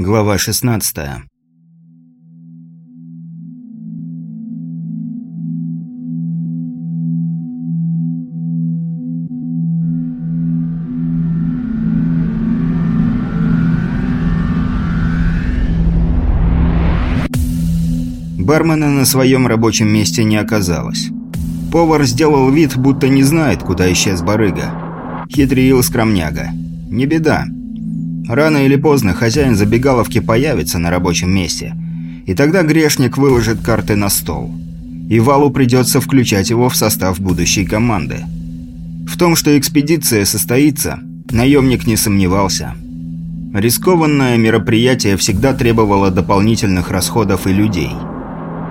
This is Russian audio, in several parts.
Глава 16 Бармена на своем рабочем месте не оказалось. Повар сделал вид, будто не знает, куда исчез барыга. Хитрил скромняга. Не беда. Рано или поздно хозяин забегаловки появится на рабочем месте, и тогда грешник выложит карты на стол. И Валу придется включать его в состав будущей команды. В том, что экспедиция состоится, наемник не сомневался. Рискованное мероприятие всегда требовало дополнительных расходов и людей.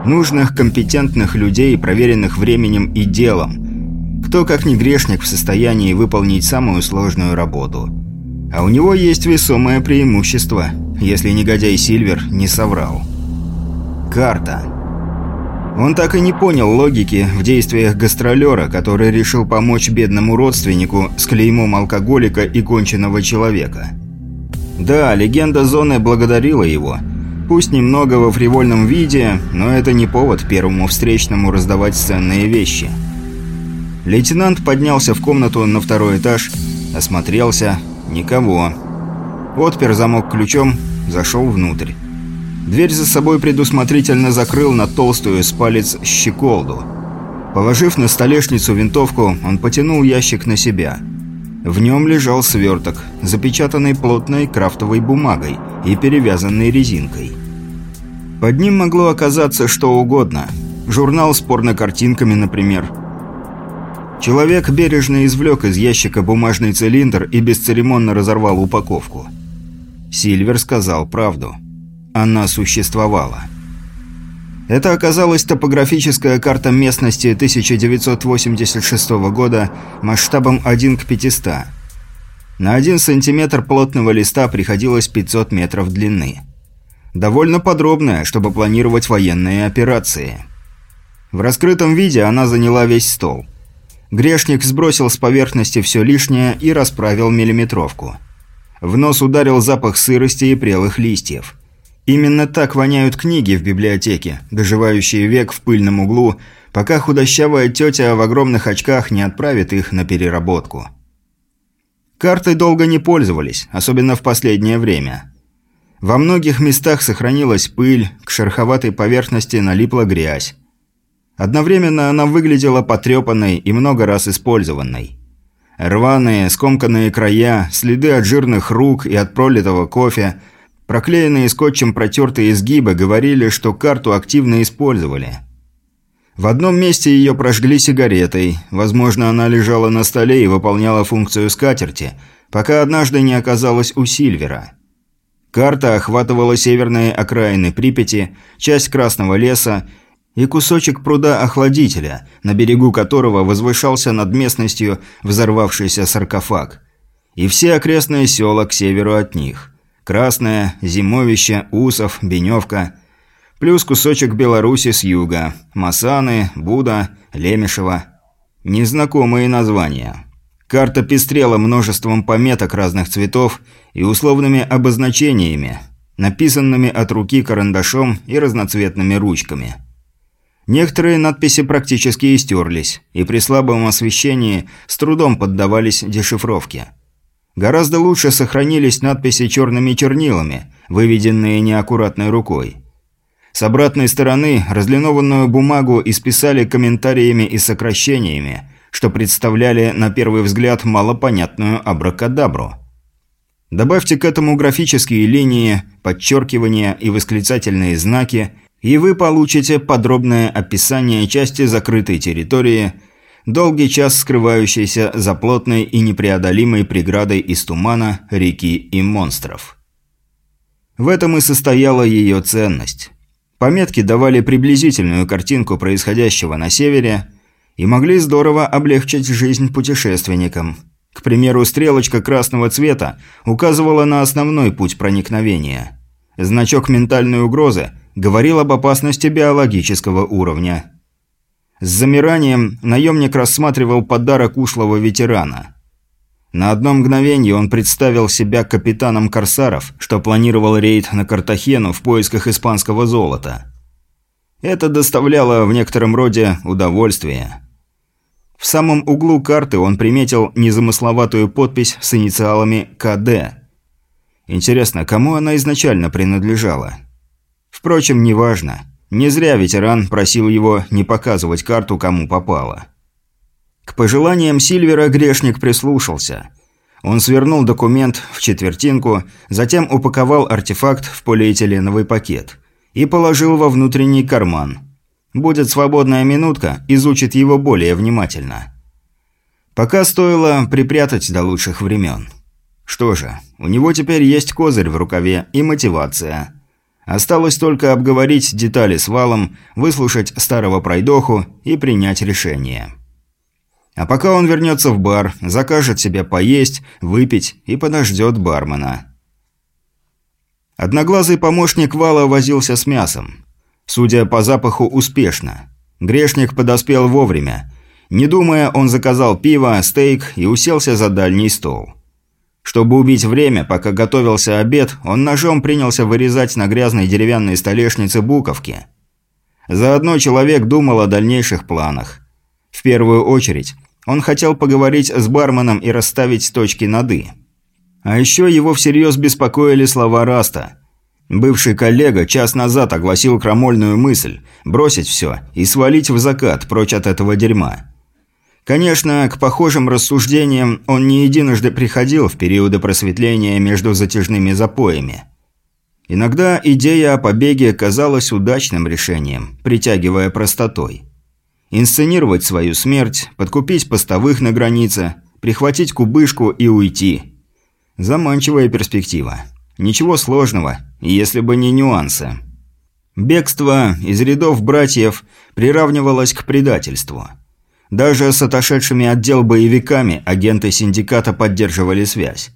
Нужных, компетентных людей, проверенных временем и делом. Кто, как не грешник, в состоянии выполнить самую сложную работу – а у него есть весомое преимущество, если негодяй Сильвер не соврал. Карта. Он так и не понял логики в действиях гастролера, который решил помочь бедному родственнику с клеймом алкоголика и конченного человека. Да, легенда зоны благодарила его. Пусть немного во фривольном виде, но это не повод первому встречному раздавать ценные вещи. Лейтенант поднялся в комнату на второй этаж, осмотрелся, Никого. Отпер замок ключом, зашел внутрь. Дверь за собой предусмотрительно закрыл на толстую с палец щеколду. Положив на столешницу винтовку, он потянул ящик на себя. В нем лежал сверток, запечатанный плотной крафтовой бумагой и перевязанный резинкой. Под ним могло оказаться что угодно. Журнал с порнокартинками, например – Человек бережно извлек из ящика бумажный цилиндр и бесцеремонно разорвал упаковку. Сильвер сказал правду. Она существовала. Это оказалась топографическая карта местности 1986 года масштабом 1 к 500. На 1 сантиметр плотного листа приходилось 500 метров длины. Довольно подробная, чтобы планировать военные операции. В раскрытом виде она заняла весь стол – Грешник сбросил с поверхности все лишнее и расправил миллиметровку. В нос ударил запах сырости и прелых листьев. Именно так воняют книги в библиотеке, доживающие век в пыльном углу, пока худощавая тетя в огромных очках не отправит их на переработку. Карты долго не пользовались, особенно в последнее время. Во многих местах сохранилась пыль, к шероховатой поверхности налипла грязь. Одновременно она выглядела потрепанной и много раз использованной. Рваные, скомканные края, следы от жирных рук и от пролитого кофе, проклеенные скотчем протертые изгибы говорили, что карту активно использовали. В одном месте ее прожгли сигаретой, возможно, она лежала на столе и выполняла функцию скатерти, пока однажды не оказалась у Сильвера. Карта охватывала северные окраины Припяти, часть Красного леса и кусочек пруда-охладителя, на берегу которого возвышался над местностью взорвавшийся саркофаг. И все окрестные села к северу от них. Красное, Зимовище, Усов, Беневка. Плюс кусочек Беларуси с юга. Масаны, Буда, Лемешево. Незнакомые названия. Карта пестрела множеством пометок разных цветов и условными обозначениями, написанными от руки карандашом и разноцветными ручками. Некоторые надписи практически истерлись, и при слабом освещении с трудом поддавались дешифровке. Гораздо лучше сохранились надписи черными чернилами, выведенные неаккуратной рукой. С обратной стороны разлинованную бумагу исписали комментариями и сокращениями, что представляли на первый взгляд малопонятную абракадабру. Добавьте к этому графические линии, подчеркивания и восклицательные знаки – и вы получите подробное описание части закрытой территории, долгий час скрывающейся за плотной и непреодолимой преградой из тумана, реки и монстров. В этом и состояла ее ценность. Пометки давали приблизительную картинку происходящего на севере и могли здорово облегчить жизнь путешественникам. К примеру, стрелочка красного цвета указывала на основной путь проникновения. Значок ментальной угрозы – говорил об опасности биологического уровня. С замиранием наемник рассматривал подарок ушлого ветерана. На одно мгновение он представил себя капитаном корсаров, что планировал рейд на Картахену в поисках испанского золота. Это доставляло в некотором роде удовольствие. В самом углу карты он приметил незамысловатую подпись с инициалами «КД». Интересно, кому она изначально принадлежала? Впрочем, неважно. Не зря ветеран просил его не показывать карту, кому попало. К пожеланиям Сильвера грешник прислушался. Он свернул документ в четвертинку, затем упаковал артефакт в полиэтиленовый пакет и положил во внутренний карман. Будет свободная минутка, изучит его более внимательно. Пока стоило припрятать до лучших времен. Что же, у него теперь есть козырь в рукаве и мотивация – Осталось только обговорить детали с валом, выслушать старого пройдоху и принять решение. А пока он вернется в бар, закажет себе поесть, выпить и подождет бармена. Одноглазый помощник вала возился с мясом. Судя по запаху, успешно. Грешник подоспел вовремя. Не думая, он заказал пиво, стейк и уселся за дальний стол. Чтобы убить время, пока готовился обед, он ножом принялся вырезать на грязной деревянной столешнице буковки. Заодно человек думал о дальнейших планах. В первую очередь, он хотел поговорить с барменом и расставить точки над «и». А еще его всерьез беспокоили слова Раста. Бывший коллега час назад огласил крамольную мысль – бросить все и свалить в закат прочь от этого дерьма. Конечно, к похожим рассуждениям он не единожды приходил в периоды просветления между затяжными запоями. Иногда идея о побеге казалась удачным решением, притягивая простотой. Инсценировать свою смерть, подкупить постовых на границе, прихватить кубышку и уйти. Заманчивая перспектива. Ничего сложного, если бы не нюансы. Бегство из рядов братьев приравнивалось к предательству – даже с отошедшими отдел боевиками агенты синдиката поддерживали связь.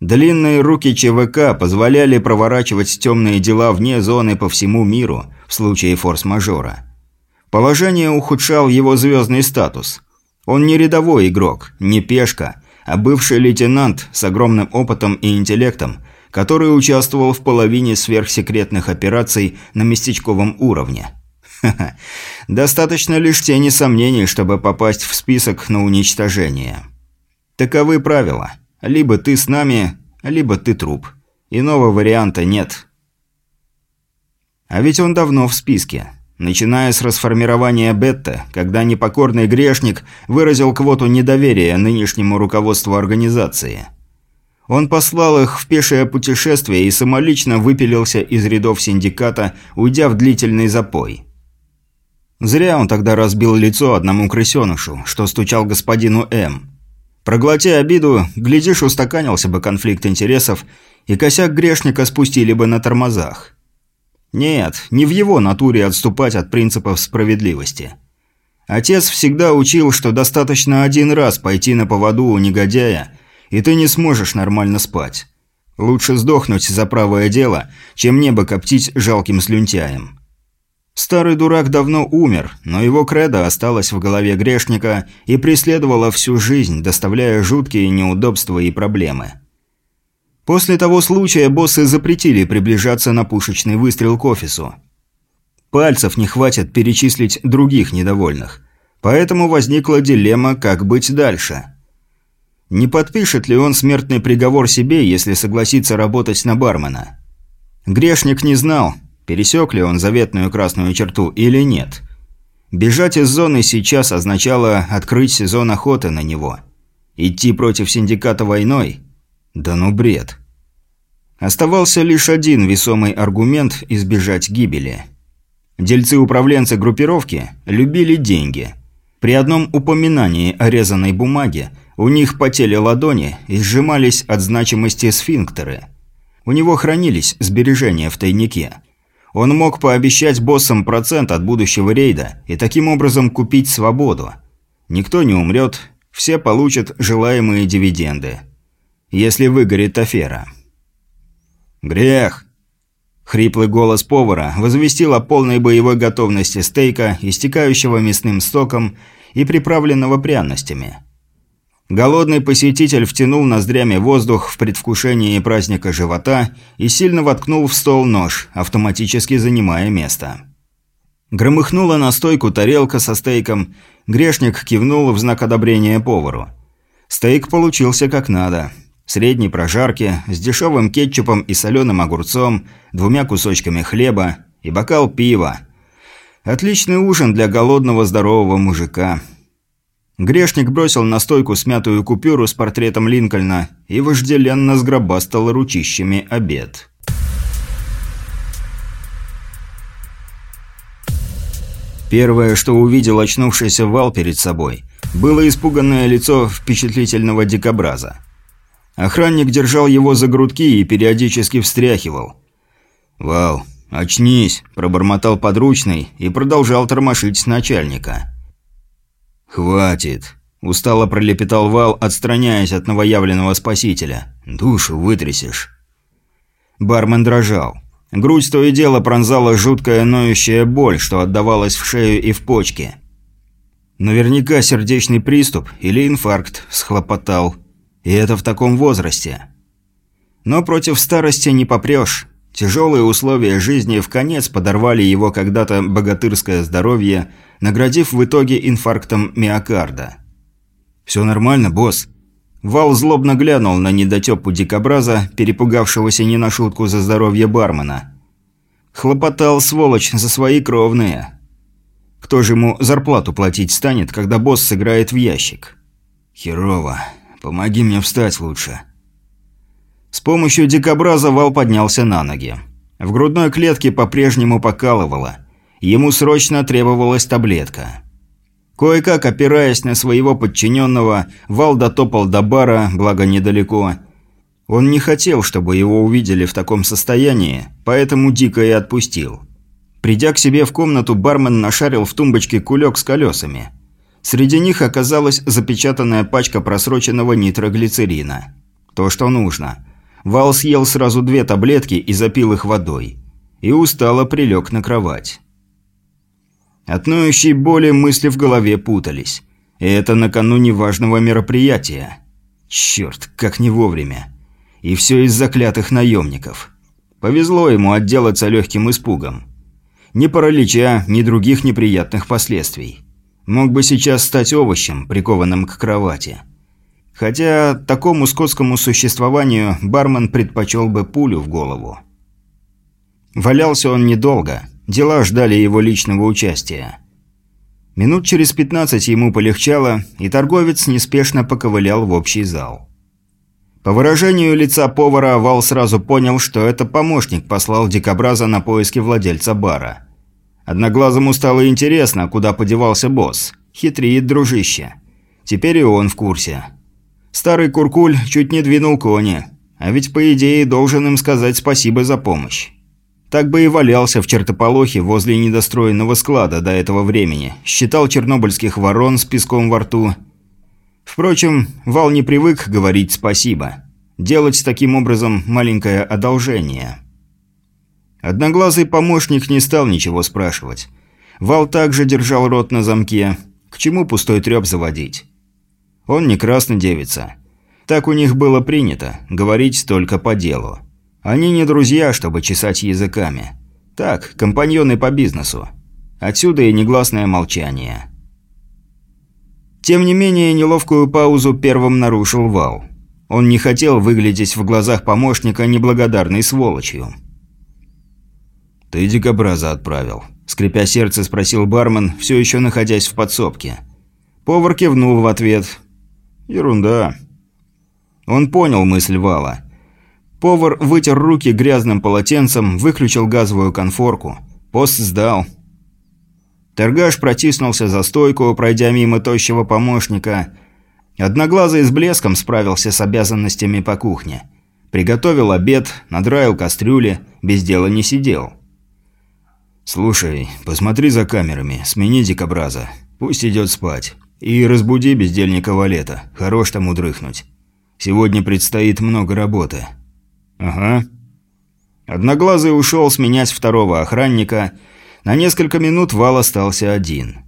Длинные руки ЧВК позволяли проворачивать темные дела вне зоны по всему миру в случае форс-мажора. Положение ухудшал его звездный статус. Он не рядовой игрок, не пешка, а бывший лейтенант с огромным опытом и интеллектом, который участвовал в половине сверхсекретных операций на местечковом уровне. Достаточно лишь тени сомнений, чтобы попасть в список на уничтожение. Таковы правила. Либо ты с нами, либо ты труп. Иного варианта нет. А ведь он давно в списке. Начиная с расформирования Бетта, когда непокорный грешник выразил квоту недоверия нынешнему руководству организации. Он послал их в пешее путешествие и самолично выпилился из рядов синдиката, уйдя в длительный запой. Зря он тогда разбил лицо одному крысенышу, что стучал господину М. Проглоти обиду, глядишь, устаканился бы конфликт интересов, и косяк грешника спустили бы на тормозах. Нет, не в его натуре отступать от принципов справедливости. Отец всегда учил, что достаточно один раз пойти на поводу у негодяя, и ты не сможешь нормально спать. Лучше сдохнуть за правое дело, чем небо коптить жалким слюнтяем. Старый дурак давно умер, но его кредо осталось в голове грешника и преследовало всю жизнь, доставляя жуткие неудобства и проблемы. После того случая боссы запретили приближаться на пушечный выстрел к офису. Пальцев не хватит перечислить других недовольных. Поэтому возникла дилемма, как быть дальше. Не подпишет ли он смертный приговор себе, если согласится работать на бармена? Грешник не знал, пересек ли он заветную красную черту или нет. Бежать из зоны сейчас означало открыть сезон охоты на него. Идти против синдиката войной? Да ну бред. Оставался лишь один весомый аргумент избежать гибели. Дельцы-управленцы группировки любили деньги. При одном упоминании о резаной бумаге у них потели ладони и сжимались от значимости сфинктеры. У него хранились сбережения в тайнике – он мог пообещать боссам процент от будущего рейда и таким образом купить свободу. Никто не умрет, все получат желаемые дивиденды. Если выгорит афера. «Грех!» Хриплый голос повара возвестил о полной боевой готовности стейка, истекающего мясным стоком и приправленного пряностями. Голодный посетитель втянул ноздрями воздух в предвкушении праздника живота и сильно воткнул в стол нож, автоматически занимая место. Громыхнула на стойку тарелка со стейком, грешник кивнул в знак одобрения повару. Стейк получился как надо. Средней прожарки, с дешевым кетчупом и соленым огурцом, двумя кусочками хлеба и бокал пива. Отличный ужин для голодного здорового мужика – Грешник бросил на стойку смятую купюру с портретом Линкольна и вожделенно сгробастал ручищами обед. Первое, что увидел очнувшийся вал перед собой, было испуганное лицо впечатлительного дикобраза. Охранник держал его за грудки и периодически встряхивал. «Вал, очнись!» – пробормотал подручный и продолжал тормошить начальника. «Хватит!» – устало пролепетал Вал, отстраняясь от новоявленного спасителя. «Душу вытрясешь!» Бармен дрожал. Грудь то и дело пронзала жуткая ноющая боль, что отдавалась в шею и в почки. Наверняка сердечный приступ или инфаркт схлопотал. И это в таком возрасте. Но против старости не попрешь. Тяжелые условия жизни в конец подорвали его когда-то богатырское здоровье, наградив в итоге инфарктом миокарда. «Все нормально, босс?» Вал злобно глянул на недотепу дикобраза, перепугавшегося не на шутку за здоровье бармена. Хлопотал, сволочь, за свои кровные. Кто же ему зарплату платить станет, когда босс сыграет в ящик? «Херово. Помоги мне встать лучше». С помощью дикобраза Вал поднялся на ноги. В грудной клетке по-прежнему покалывало. Ему срочно требовалась таблетка. Кое-как, опираясь на своего подчиненного, Вал дотопал до бара, благо недалеко. Он не хотел, чтобы его увидели в таком состоянии, поэтому дико и отпустил. Придя к себе в комнату, бармен нашарил в тумбочке кулек с колесами. Среди них оказалась запечатанная пачка просроченного нитроглицерина. То, что нужно – Вал съел сразу две таблетки и запил их водой. И устало прилег на кровать. От ноющей боли мысли в голове путались. И это накануне важного мероприятия. Черт, как не вовремя. И все из заклятых наемников. Повезло ему отделаться легким испугом. Ни паралича, ни других неприятных последствий. Мог бы сейчас стать овощем, прикованным к кровати. Хотя такому скотскому существованию бармен предпочел бы пулю в голову. Валялся он недолго, дела ждали его личного участия. Минут через 15 ему полегчало, и торговец неспешно поковылял в общий зал. По выражению лица повара Вал сразу понял, что это помощник послал дикобраза на поиски владельца бара. Одноглазому стало интересно, куда подевался босс. Хитрит дружище. Теперь и он в курсе. Старый Куркуль чуть не двинул кони, а ведь по идее должен им сказать спасибо за помощь. Так бы и валялся в чертополохе возле недостроенного склада до этого времени, считал чернобыльских ворон с песком во рту. Впрочем, Вал не привык говорить спасибо. Делать таким образом маленькое одолжение. Одноглазый помощник не стал ничего спрашивать. Вал также держал рот на замке. К чему пустой треп заводить? Он не красный девица. Так у них было принято, говорить только по делу. Они не друзья, чтобы чесать языками. Так, компаньоны по бизнесу. Отсюда и негласное молчание. Тем не менее, неловкую паузу первым нарушил Вал. Он не хотел выглядеть в глазах помощника неблагодарной сволочью. «Ты дикобраза отправил?» – скрипя сердце, спросил бармен, все еще находясь в подсобке. Повар кивнул в ответ – Ерунда. Он понял мысль Вала. Повар вытер руки грязным полотенцем, выключил газовую конфорку. Пост сдал. Торгаш протиснулся за стойку, пройдя мимо тощего помощника. Одноглазый с блеском справился с обязанностями по кухне. Приготовил обед, надраил кастрюли, без дела не сидел. «Слушай, посмотри за камерами, смени дикобраза. Пусть идет спать. И разбуди бездельника Валета. Хорош там удрыхнуть. Сегодня предстоит много работы. Ага. Одноглазый ушел сменять второго охранника. На несколько минут Вал остался один.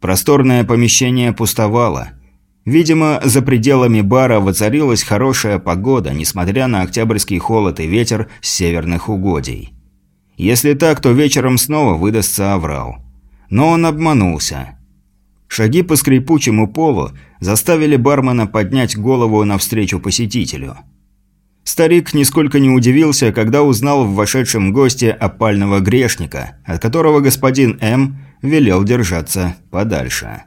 Просторное помещение пустовало. Видимо, за пределами бара воцарилась хорошая погода, несмотря на октябрьский холод и ветер с северных угодий. Если так, то вечером снова выдастся аврал. Но он обманулся. Шаги по скрипучему полу заставили бармена поднять голову навстречу посетителю. Старик нисколько не удивился, когда узнал в вошедшем госте опального грешника, от которого господин М. велел держаться подальше.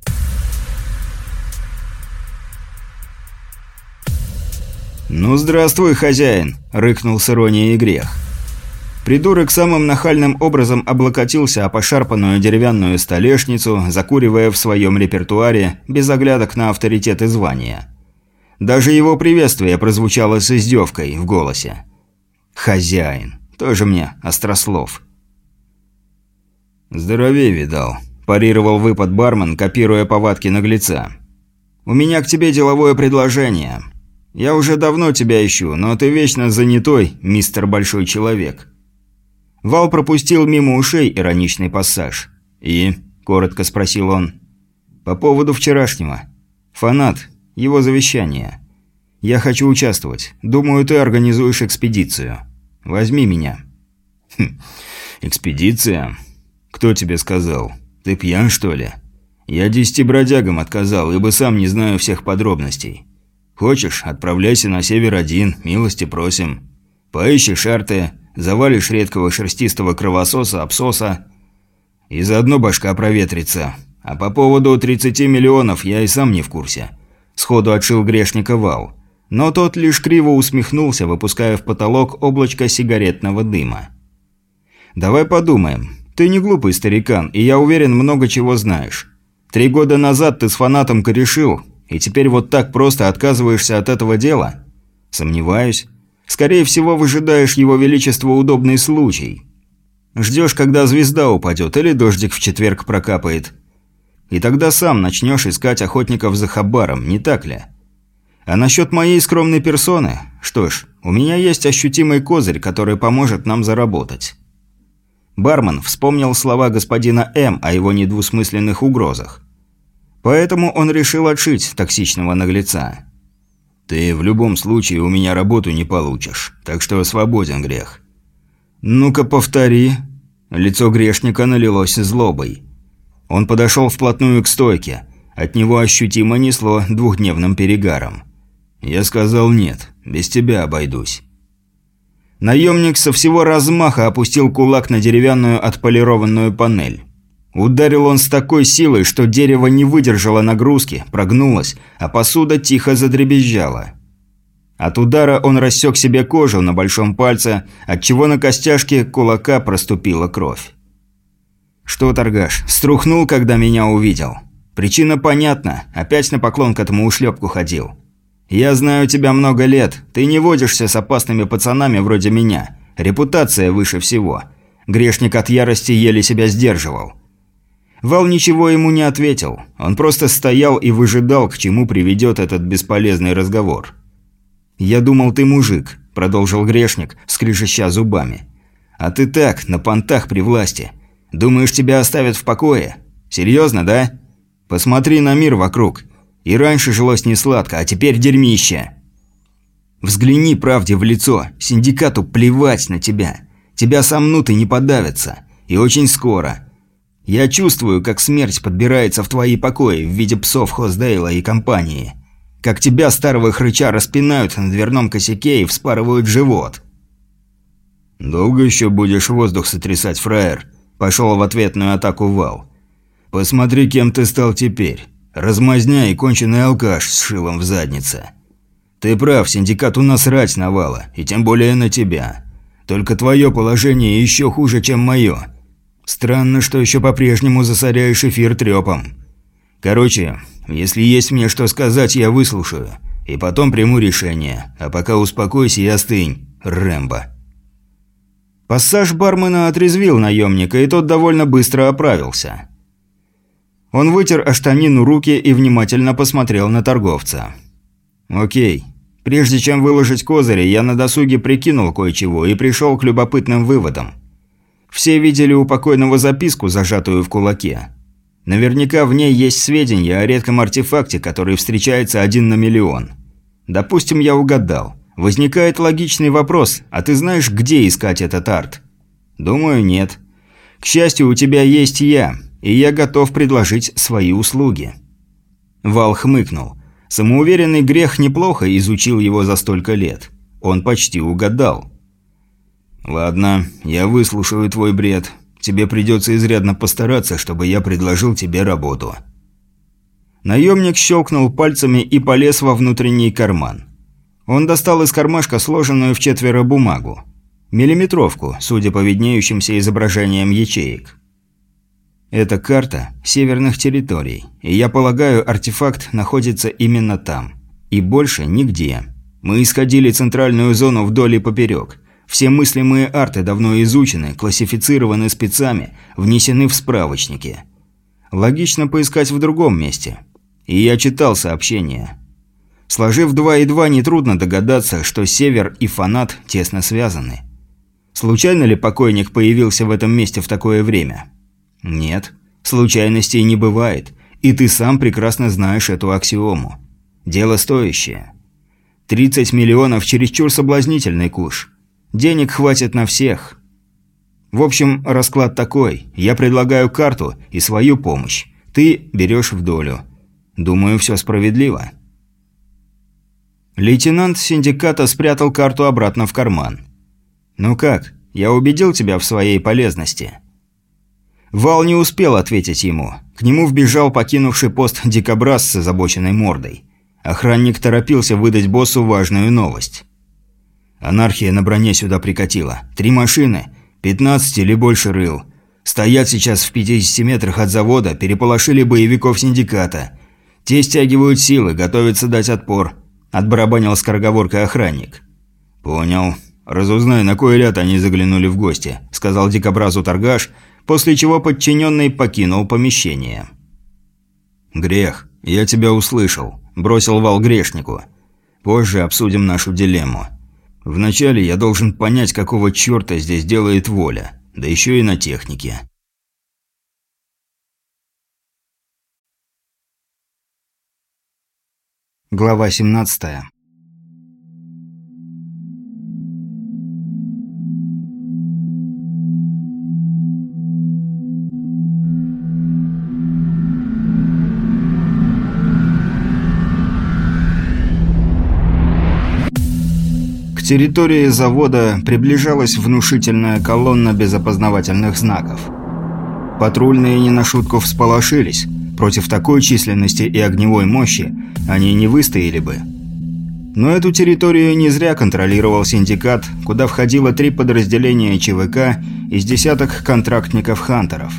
«Ну, здравствуй, хозяин!» – рыкнул с иронией грех. Придурок самым нахальным образом облокотился о пошарпанную деревянную столешницу, закуривая в своем репертуаре без оглядок на авторитет и звания. Даже его приветствие прозвучало с издевкой в голосе. «Хозяин. Тоже мне острослов». «Здоровей видал», – парировал выпад бармен, копируя повадки наглеца. «У меня к тебе деловое предложение. Я уже давно тебя ищу, но ты вечно занятой, мистер Большой Человек». Вал пропустил мимо ушей ироничный пассаж. «И?» – коротко спросил он. «По поводу вчерашнего. Фанат. Его завещание. Я хочу участвовать. Думаю, ты организуешь экспедицию. Возьми меня». «Хм, экспедиция? Кто тебе сказал? Ты пьян, что ли? Я десяти бродягам отказал, ибо сам не знаю всех подробностей. Хочешь, отправляйся на север один, милости просим. Поищи шарты, завалишь редкого шерстистого кровососа, обсоса, и заодно башка проветрится. А по поводу 30 миллионов я и сам не в курсе. Сходу отшил грешника вал. Но тот лишь криво усмехнулся, выпуская в потолок облачко сигаретного дыма. «Давай подумаем. Ты не глупый старикан, и я уверен, много чего знаешь. Три года назад ты с фанатом корешил, и теперь вот так просто отказываешься от этого дела? Сомневаюсь. Скорее всего, выжидаешь его величество удобный случай. Ждешь, когда звезда упадет или дождик в четверг прокапает. И тогда сам начнешь искать охотников за хабаром, не так ли? А насчет моей скромной персоны? Что ж, у меня есть ощутимый козырь, который поможет нам заработать. Бармен вспомнил слова господина М о его недвусмысленных угрозах. Поэтому он решил отшить токсичного наглеца. «Ты в любом случае у меня работу не получишь, так что свободен грех». «Ну-ка, повтори». Лицо грешника налилось злобой. Он подошел вплотную к стойке. От него ощутимо несло двухдневным перегаром. «Я сказал нет, без тебя обойдусь». Наемник со всего размаха опустил кулак на деревянную отполированную панель. Ударил он с такой силой, что дерево не выдержало нагрузки, прогнулось, а посуда тихо задребезжала. От удара он рассек себе кожу на большом пальце, отчего на костяшке кулака проступила кровь. «Что, торгаш, струхнул, когда меня увидел?» «Причина понятна. Опять на поклон к этому ушлепку ходил. Я знаю тебя много лет. Ты не водишься с опасными пацанами вроде меня. Репутация выше всего. Грешник от ярости еле себя сдерживал. Вал ничего ему не ответил. Он просто стоял и выжидал, к чему приведет этот бесполезный разговор. «Я думал, ты мужик», – продолжил грешник, скрежеща зубами. «А ты так, на понтах при власти. Думаешь, тебя оставят в покое? Серьезно, да? Посмотри на мир вокруг. И раньше жилось не сладко, а теперь дерьмище. Взгляни правде в лицо. Синдикату плевать на тебя. Тебя сомнут и не подавятся. И очень скоро. Я чувствую, как смерть подбирается в твои покои в виде псов Хоздейла и компании. Как тебя, старого хрыча, распинают на дверном косяке и вспарывают живот. «Долго еще будешь воздух сотрясать, фраер?» Пошел в ответную атаку Вал. «Посмотри, кем ты стал теперь. Размазня и конченый алкаш с шилом в заднице. Ты прав, синдикат у нас рать навала, и тем более на тебя. Только твое положение еще хуже, чем мое. Странно, что еще по-прежнему засоряешь эфир трепом. Короче, если есть мне что сказать, я выслушаю. И потом приму решение. А пока успокойся и остынь, Рэмбо. Пассаж бармена отрезвил наемника, и тот довольно быстро оправился. Он вытер о штанину руки и внимательно посмотрел на торговца. «Окей. Прежде чем выложить козыри, я на досуге прикинул кое-чего и пришел к любопытным выводам. Все видели у покойного записку, зажатую в кулаке. Наверняка в ней есть сведения о редком артефакте, который встречается один на миллион. Допустим, я угадал. Возникает логичный вопрос, а ты знаешь, где искать этот арт? Думаю, нет. К счастью, у тебя есть я, и я готов предложить свои услуги. Вал хмыкнул. Самоуверенный грех неплохо изучил его за столько лет. Он почти угадал. «Ладно, я выслушаю твой бред. Тебе придется изрядно постараться, чтобы я предложил тебе работу». Наемник щелкнул пальцами и полез во внутренний карман. Он достал из кармашка сложенную в четверо бумагу. Миллиметровку, судя по виднеющимся изображениям ячеек. Это карта северных территорий, и я полагаю, артефакт находится именно там. И больше нигде. Мы исходили центральную зону вдоль и поперек. Все мыслимые арты давно изучены, классифицированы спецами, внесены в справочники. Логично поискать в другом месте. И я читал сообщения. Сложив два и два, нетрудно догадаться, что Север и Фанат тесно связаны. Случайно ли покойник появился в этом месте в такое время? Нет. Случайностей не бывает. И ты сам прекрасно знаешь эту аксиому. Дело стоящее. 30 миллионов – чересчур соблазнительный куш. Денег хватит на всех. В общем, расклад такой. Я предлагаю карту и свою помощь. Ты берешь в долю. Думаю, все справедливо. Лейтенант синдиката спрятал карту обратно в карман. «Ну как, я убедил тебя в своей полезности?» Вал не успел ответить ему. К нему вбежал покинувший пост дикобраз с озабоченной мордой. Охранник торопился выдать боссу важную новость. Анархия на броне сюда прикатила. Три машины, 15 или больше рыл. Стоят сейчас в 50 метрах от завода, переполошили боевиков синдиката. Те стягивают силы, готовятся дать отпор. Отбарабанил скороговоркой охранник. «Понял. Разузнай, на кой ряд они заглянули в гости», – сказал дикобразу торгаш, после чего подчиненный покинул помещение. «Грех, я тебя услышал», – бросил вал грешнику. «Позже обсудим нашу дилемму. Вначале я должен понять, какого черта здесь делает воля, да еще и на технике». Глава 17 территории завода приближалась внушительная колонна без опознавательных знаков. Патрульные не на шутку всполошились. Против такой численности и огневой мощи они не выстояли бы. Но эту территорию не зря контролировал синдикат, куда входило три подразделения ЧВК из десяток контрактников-хантеров.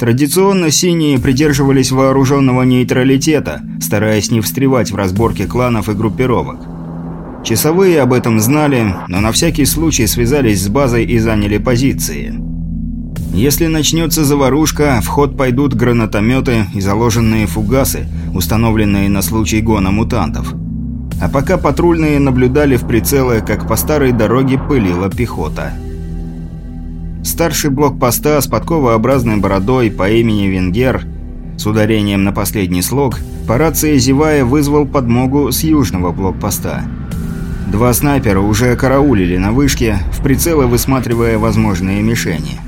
Традиционно синие придерживались вооруженного нейтралитета, стараясь не встревать в разборке кланов и группировок. Часовые об этом знали, но на всякий случай связались с базой и заняли позиции. Если начнется заварушка, в ход пойдут гранатометы и заложенные фугасы, установленные на случай гона мутантов. А пока патрульные наблюдали в прицелы, как по старой дороге пылила пехота. Старший блокпоста с подковообразной бородой по имени Венгер с ударением на последний слог по рации зевая вызвал подмогу с южного блокпоста – Два снайпера уже караулили на вышке, в прицелы высматривая возможные мишени.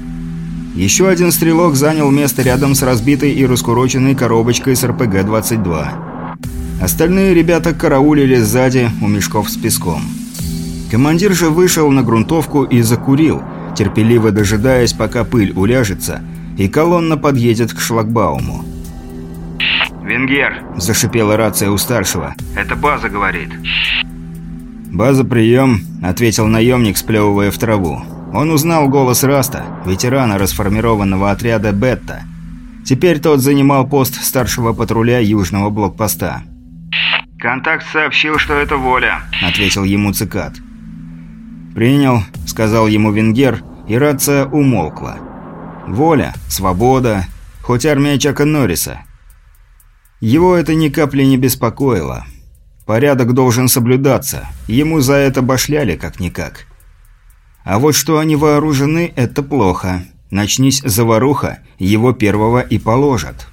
Еще один стрелок занял место рядом с разбитой и раскуроченной коробочкой с РПГ-22. Остальные ребята караулили сзади у мешков с песком. Командир же вышел на грунтовку и закурил, терпеливо дожидаясь, пока пыль уляжется, и колонна подъедет к шлагбауму. «Венгер!» – зашипела рация у старшего. «Это база говорит». «База прием», — ответил наемник, сплевывая в траву. Он узнал голос Раста, ветерана расформированного отряда «Бетта». Теперь тот занимал пост старшего патруля южного блокпоста. «Контакт сообщил, что это воля», — ответил ему цикад. «Принял», — сказал ему Венгер, и рация умолкла. «Воля, свобода, хоть армия Чака Норриса». Его это ни капли не беспокоило. Порядок должен соблюдаться. Ему за это башляли как-никак. А вот что они вооружены – это плохо. Начнись заваруха, его первого и положат.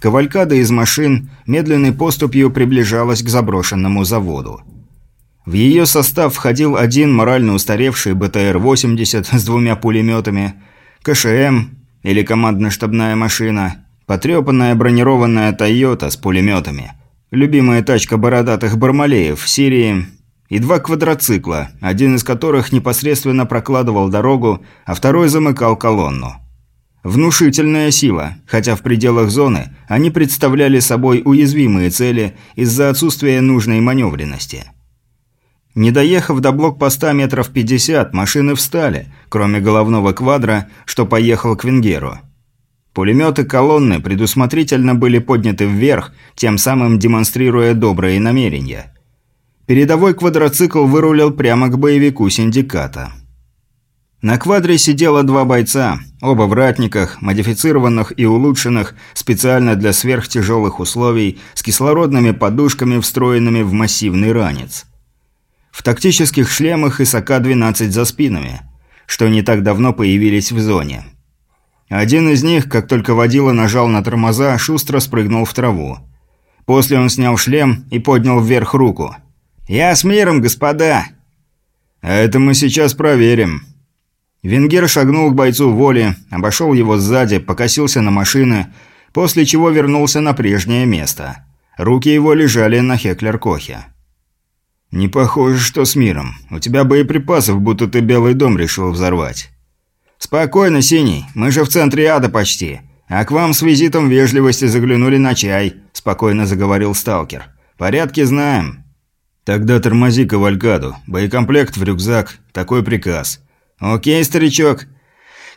Кавалькада из машин медленной поступью приближалась к заброшенному заводу. В ее состав входил один морально устаревший БТР-80 с двумя пулеметами, КШМ или командно-штабная машина, потрепанная бронированная «Тойота» с пулеметами, любимая тачка бородатых бармалеев в Сирии и два квадроцикла, один из которых непосредственно прокладывал дорогу, а второй замыкал колонну. Внушительная сила, хотя в пределах зоны они представляли собой уязвимые цели из-за отсутствия нужной маневренности. Не доехав до блокпоста метров 50, машины встали, кроме головного квадра, что поехал к Венгеру. Пулеметы колонны предусмотрительно были подняты вверх, тем самым демонстрируя добрые намерения – Передовой квадроцикл вырулил прямо к боевику синдиката. На квадре сидело два бойца, оба в ратниках, модифицированных и улучшенных специально для сверхтяжелых условий, с кислородными подушками, встроенными в массивный ранец. В тактических шлемах и САК-12 за спинами, что не так давно появились в зоне. Один из них, как только водила нажал на тормоза, шустро спрыгнул в траву. После он снял шлем и поднял вверх руку – «Я с миром, господа!» «А это мы сейчас проверим». Венгер шагнул к бойцу воли, обошел его сзади, покосился на машины, после чего вернулся на прежнее место. Руки его лежали на Хеклер-Кохе. «Не похоже, что с миром. У тебя боеприпасов, будто ты Белый дом решил взорвать». «Спокойно, Синий, мы же в центре ада почти. А к вам с визитом вежливости заглянули на чай», – спокойно заговорил сталкер. «Порядки знаем. «Тогда тормози кавалькаду. Боекомплект в рюкзак. Такой приказ». «Окей, старичок.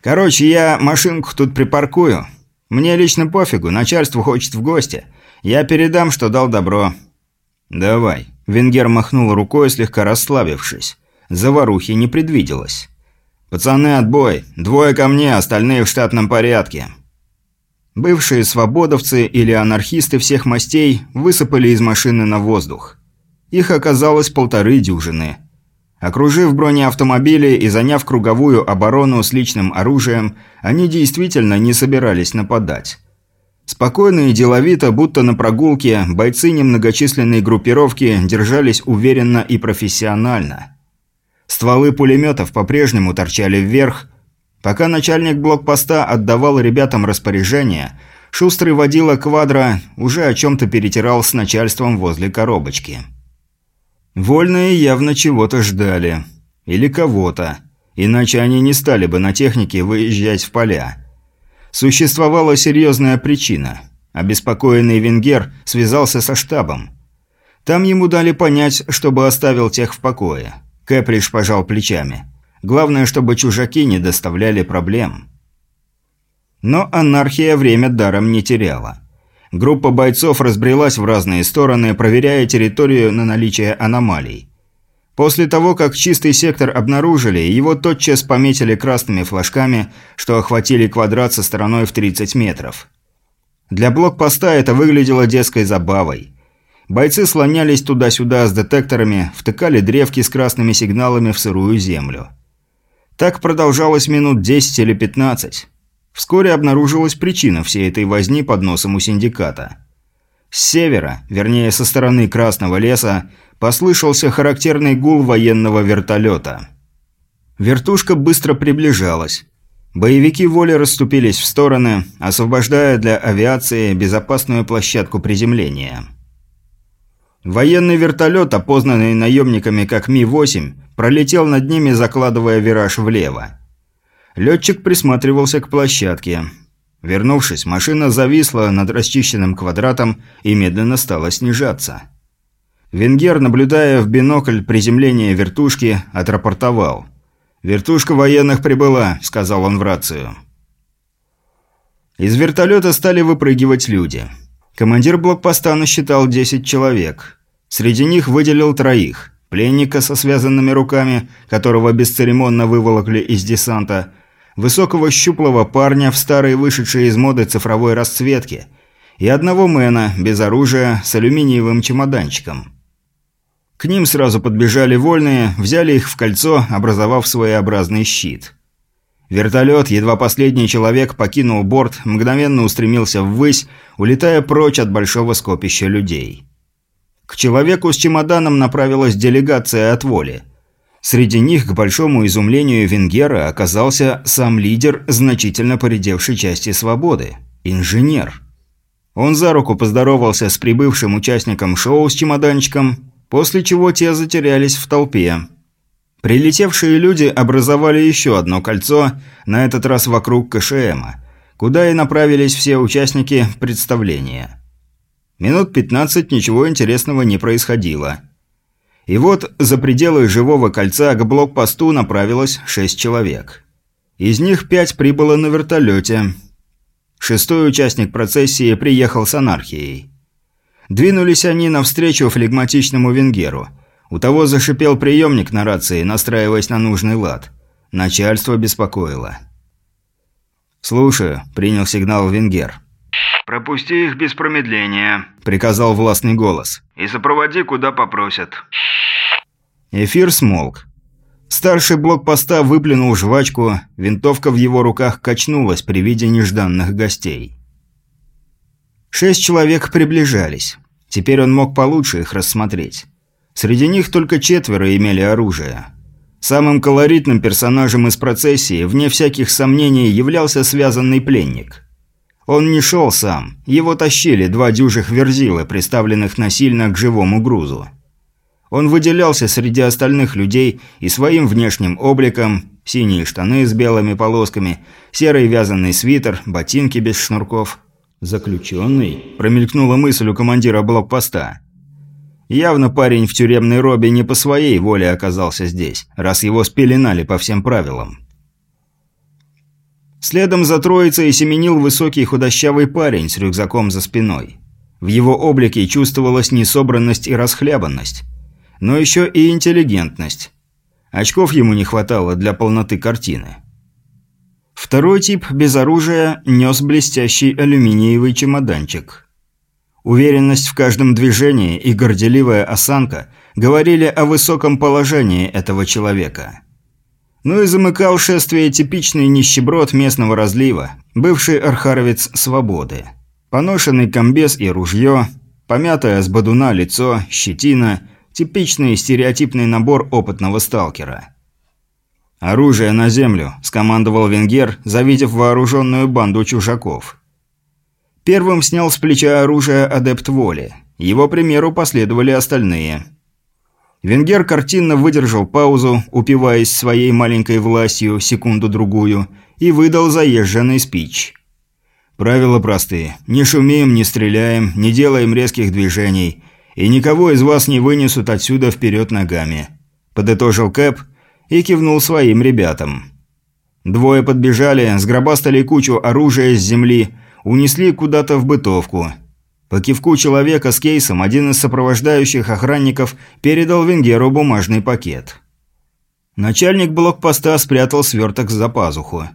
Короче, я машинку тут припаркую. Мне лично пофигу, начальство хочет в гости. Я передам, что дал добро». «Давай». Венгер махнул рукой, слегка расслабившись. Заварухи не предвиделось. «Пацаны, отбой. Двое ко мне, остальные в штатном порядке». Бывшие свободовцы или анархисты всех мастей высыпали из машины на воздух. Их оказалось полторы дюжины. Окружив бронеавтомобили и заняв круговую оборону с личным оружием, они действительно не собирались нападать. Спокойно и деловито, будто на прогулке, бойцы немногочисленной группировки держались уверенно и профессионально. Стволы пулеметов по-прежнему торчали вверх. Пока начальник блокпоста отдавал ребятам распоряжение, шустрый водила квадра уже о чем-то перетирал с начальством возле коробочки. Вольные явно чего-то ждали. Или кого-то. Иначе они не стали бы на технике выезжать в поля. Существовала серьезная причина. Обеспокоенный Венгер связался со штабом. Там ему дали понять, чтобы оставил тех в покое. Кэприш пожал плечами. Главное, чтобы чужаки не доставляли проблем. Но анархия время даром не теряла. Группа бойцов разбрелась в разные стороны, проверяя территорию на наличие аномалий. После того, как чистый сектор обнаружили, его тотчас пометили красными флажками, что охватили квадрат со стороной в 30 метров. Для блокпоста это выглядело детской забавой. Бойцы слонялись туда-сюда с детекторами, втыкали древки с красными сигналами в сырую землю. Так продолжалось минут 10 или 15. Вскоре обнаружилась причина всей этой возни под носом у синдиката. С севера, вернее со стороны Красного леса, послышался характерный гул военного вертолета. Вертушка быстро приближалась. Боевики воли расступились в стороны, освобождая для авиации безопасную площадку приземления. Военный вертолет, опознанный наемниками как Ми-8, пролетел над ними, закладывая вираж влево. Летчик присматривался к площадке. Вернувшись, машина зависла над расчищенным квадратом и медленно стала снижаться. Венгер, наблюдая в бинокль приземление вертушки, отрапортовал. «Вертушка военных прибыла», – сказал он в рацию. Из вертолета стали выпрыгивать люди. Командир блокпоста насчитал 10 человек. Среди них выделил троих. Пленника со связанными руками, которого бесцеремонно выволокли из десанта – высокого щуплого парня в старой вышедшей из моды цифровой расцветке и одного мэна без оружия с алюминиевым чемоданчиком. К ним сразу подбежали вольные, взяли их в кольцо, образовав своеобразный щит. Вертолет, едва последний человек покинул борт, мгновенно устремился ввысь, улетая прочь от большого скопища людей. К человеку с чемоданом направилась делегация от воли. Среди них, к большому изумлению Венгера, оказался сам лидер значительно поредевшей части «Свободы» – инженер. Он за руку поздоровался с прибывшим участником шоу с чемоданчиком, после чего те затерялись в толпе. Прилетевшие люди образовали еще одно кольцо, на этот раз вокруг КШМа, куда и направились все участники представления. Минут 15 ничего интересного не происходило. И вот за пределы живого кольца к блокпосту направилось шесть человек. Из них пять прибыло на вертолете. Шестой участник процессии приехал с анархией. Двинулись они навстречу флегматичному венгеру. У того зашипел приемник на рации, настраиваясь на нужный лад. Начальство беспокоило. «Слушаю», – принял сигнал венгер. «Пропусти их без промедления», – приказал властный голос. «И сопроводи, куда попросят». Эфир смолк. Старший блокпоста выплюнул жвачку, винтовка в его руках качнулась при виде нежданных гостей. Шесть человек приближались. Теперь он мог получше их рассмотреть. Среди них только четверо имели оружие. Самым колоритным персонажем из процессии, вне всяких сомнений, являлся связанный пленник. Он не шел сам, его тащили два дюжих верзила, приставленных насильно к живому грузу. Он выделялся среди остальных людей и своим внешним обликом – синие штаны с белыми полосками, серый вязаный свитер, ботинки без шнурков. «Заключенный?» – промелькнула мысль у командира блокпоста. Явно парень в тюремной робе не по своей воле оказался здесь, раз его спеленали по всем правилам. Следом за троицей семенил высокий худощавый парень с рюкзаком за спиной. В его облике чувствовалась несобранность и расхлябанность, но еще и интеллигентность. Очков ему не хватало для полноты картины. Второй тип без оружия нес блестящий алюминиевый чемоданчик. Уверенность в каждом движении и горделивая осанка говорили о высоком положении этого человека – ну и замыкал шествие типичный нищеброд местного разлива, бывший архаровец свободы. Поношенный комбез и ружье, помятое с бодуна лицо, щетина, типичный стереотипный набор опытного сталкера. «Оружие на землю», – скомандовал Венгер, завидев вооруженную банду чужаков. Первым снял с плеча оружие адепт воли. Его примеру последовали остальные – Венгер картинно выдержал паузу, упиваясь своей маленькой властью секунду-другую, и выдал заезженный спич. «Правила простые. Не шумим, не стреляем, не делаем резких движений, и никого из вас не вынесут отсюда вперед ногами», – подытожил Кэп и кивнул своим ребятам. Двое подбежали, сгробастали кучу оружия с земли, унесли куда-то в бытовку – по кивку человека с кейсом один из сопровождающих охранников передал Венгеру бумажный пакет. Начальник блокпоста спрятал сверток за пазуху.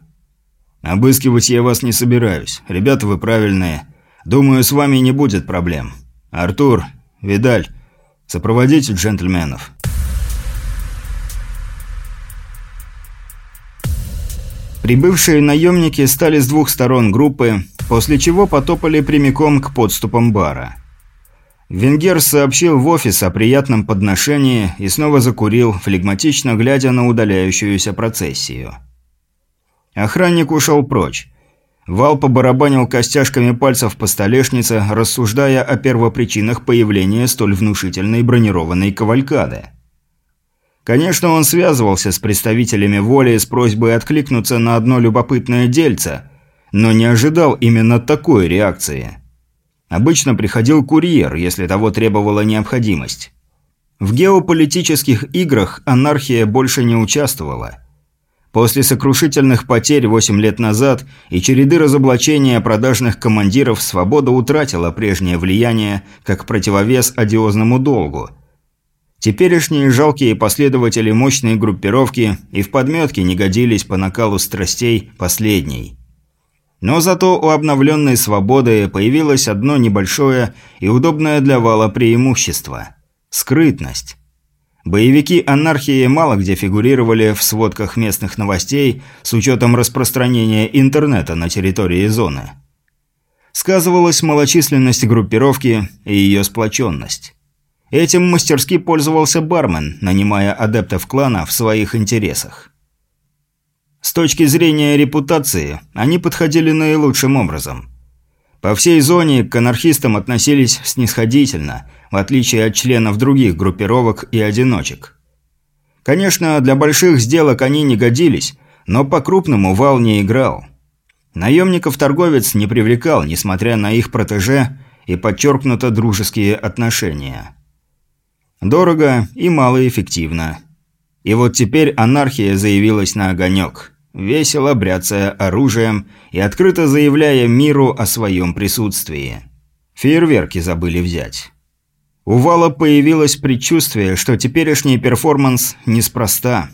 «Обыскивать я вас не собираюсь. Ребята вы правильные. Думаю, с вами не будет проблем. Артур, Видаль, сопроводите джентльменов». Прибывшие наемники стали с двух сторон группы, после чего потопали прямиком к подступам бара. Венгер сообщил в офис о приятном подношении и снова закурил, флегматично глядя на удаляющуюся процессию. Охранник ушел прочь. Вал побарабанил костяшками пальцев по столешнице, рассуждая о первопричинах появления столь внушительной бронированной кавалькады. Конечно, он связывался с представителями воли с просьбой откликнуться на одно любопытное дельце – но не ожидал именно такой реакции. Обычно приходил курьер, если того требовала необходимость. В геополитических играх анархия больше не участвовала. После сокрушительных потерь 8 лет назад и череды разоблачения продажных командиров «Свобода» утратила прежнее влияние как противовес одиозному долгу. Теперешние жалкие последователи мощной группировки и в подметке не годились по накалу страстей последней. Но зато у обновленной свободы появилось одно небольшое и удобное для вала преимущество – скрытность. Боевики анархии мало где фигурировали в сводках местных новостей с учетом распространения интернета на территории зоны. Сказывалась малочисленность группировки и ее сплоченность. Этим мастерски пользовался бармен, нанимая адептов клана в своих интересах. С точки зрения репутации, они подходили наилучшим образом. По всей зоне к анархистам относились снисходительно, в отличие от членов других группировок и одиночек. Конечно, для больших сделок они не годились, но по-крупному вал не играл. Наемников торговец не привлекал, несмотря на их протеже и подчеркнуто дружеские отношения. Дорого и малоэффективно. И вот теперь анархия заявилась на огонек, весело бряцая оружием и открыто заявляя миру о своем присутствии. Фейерверки забыли взять. У Вала появилось предчувствие, что теперешний перформанс неспроста.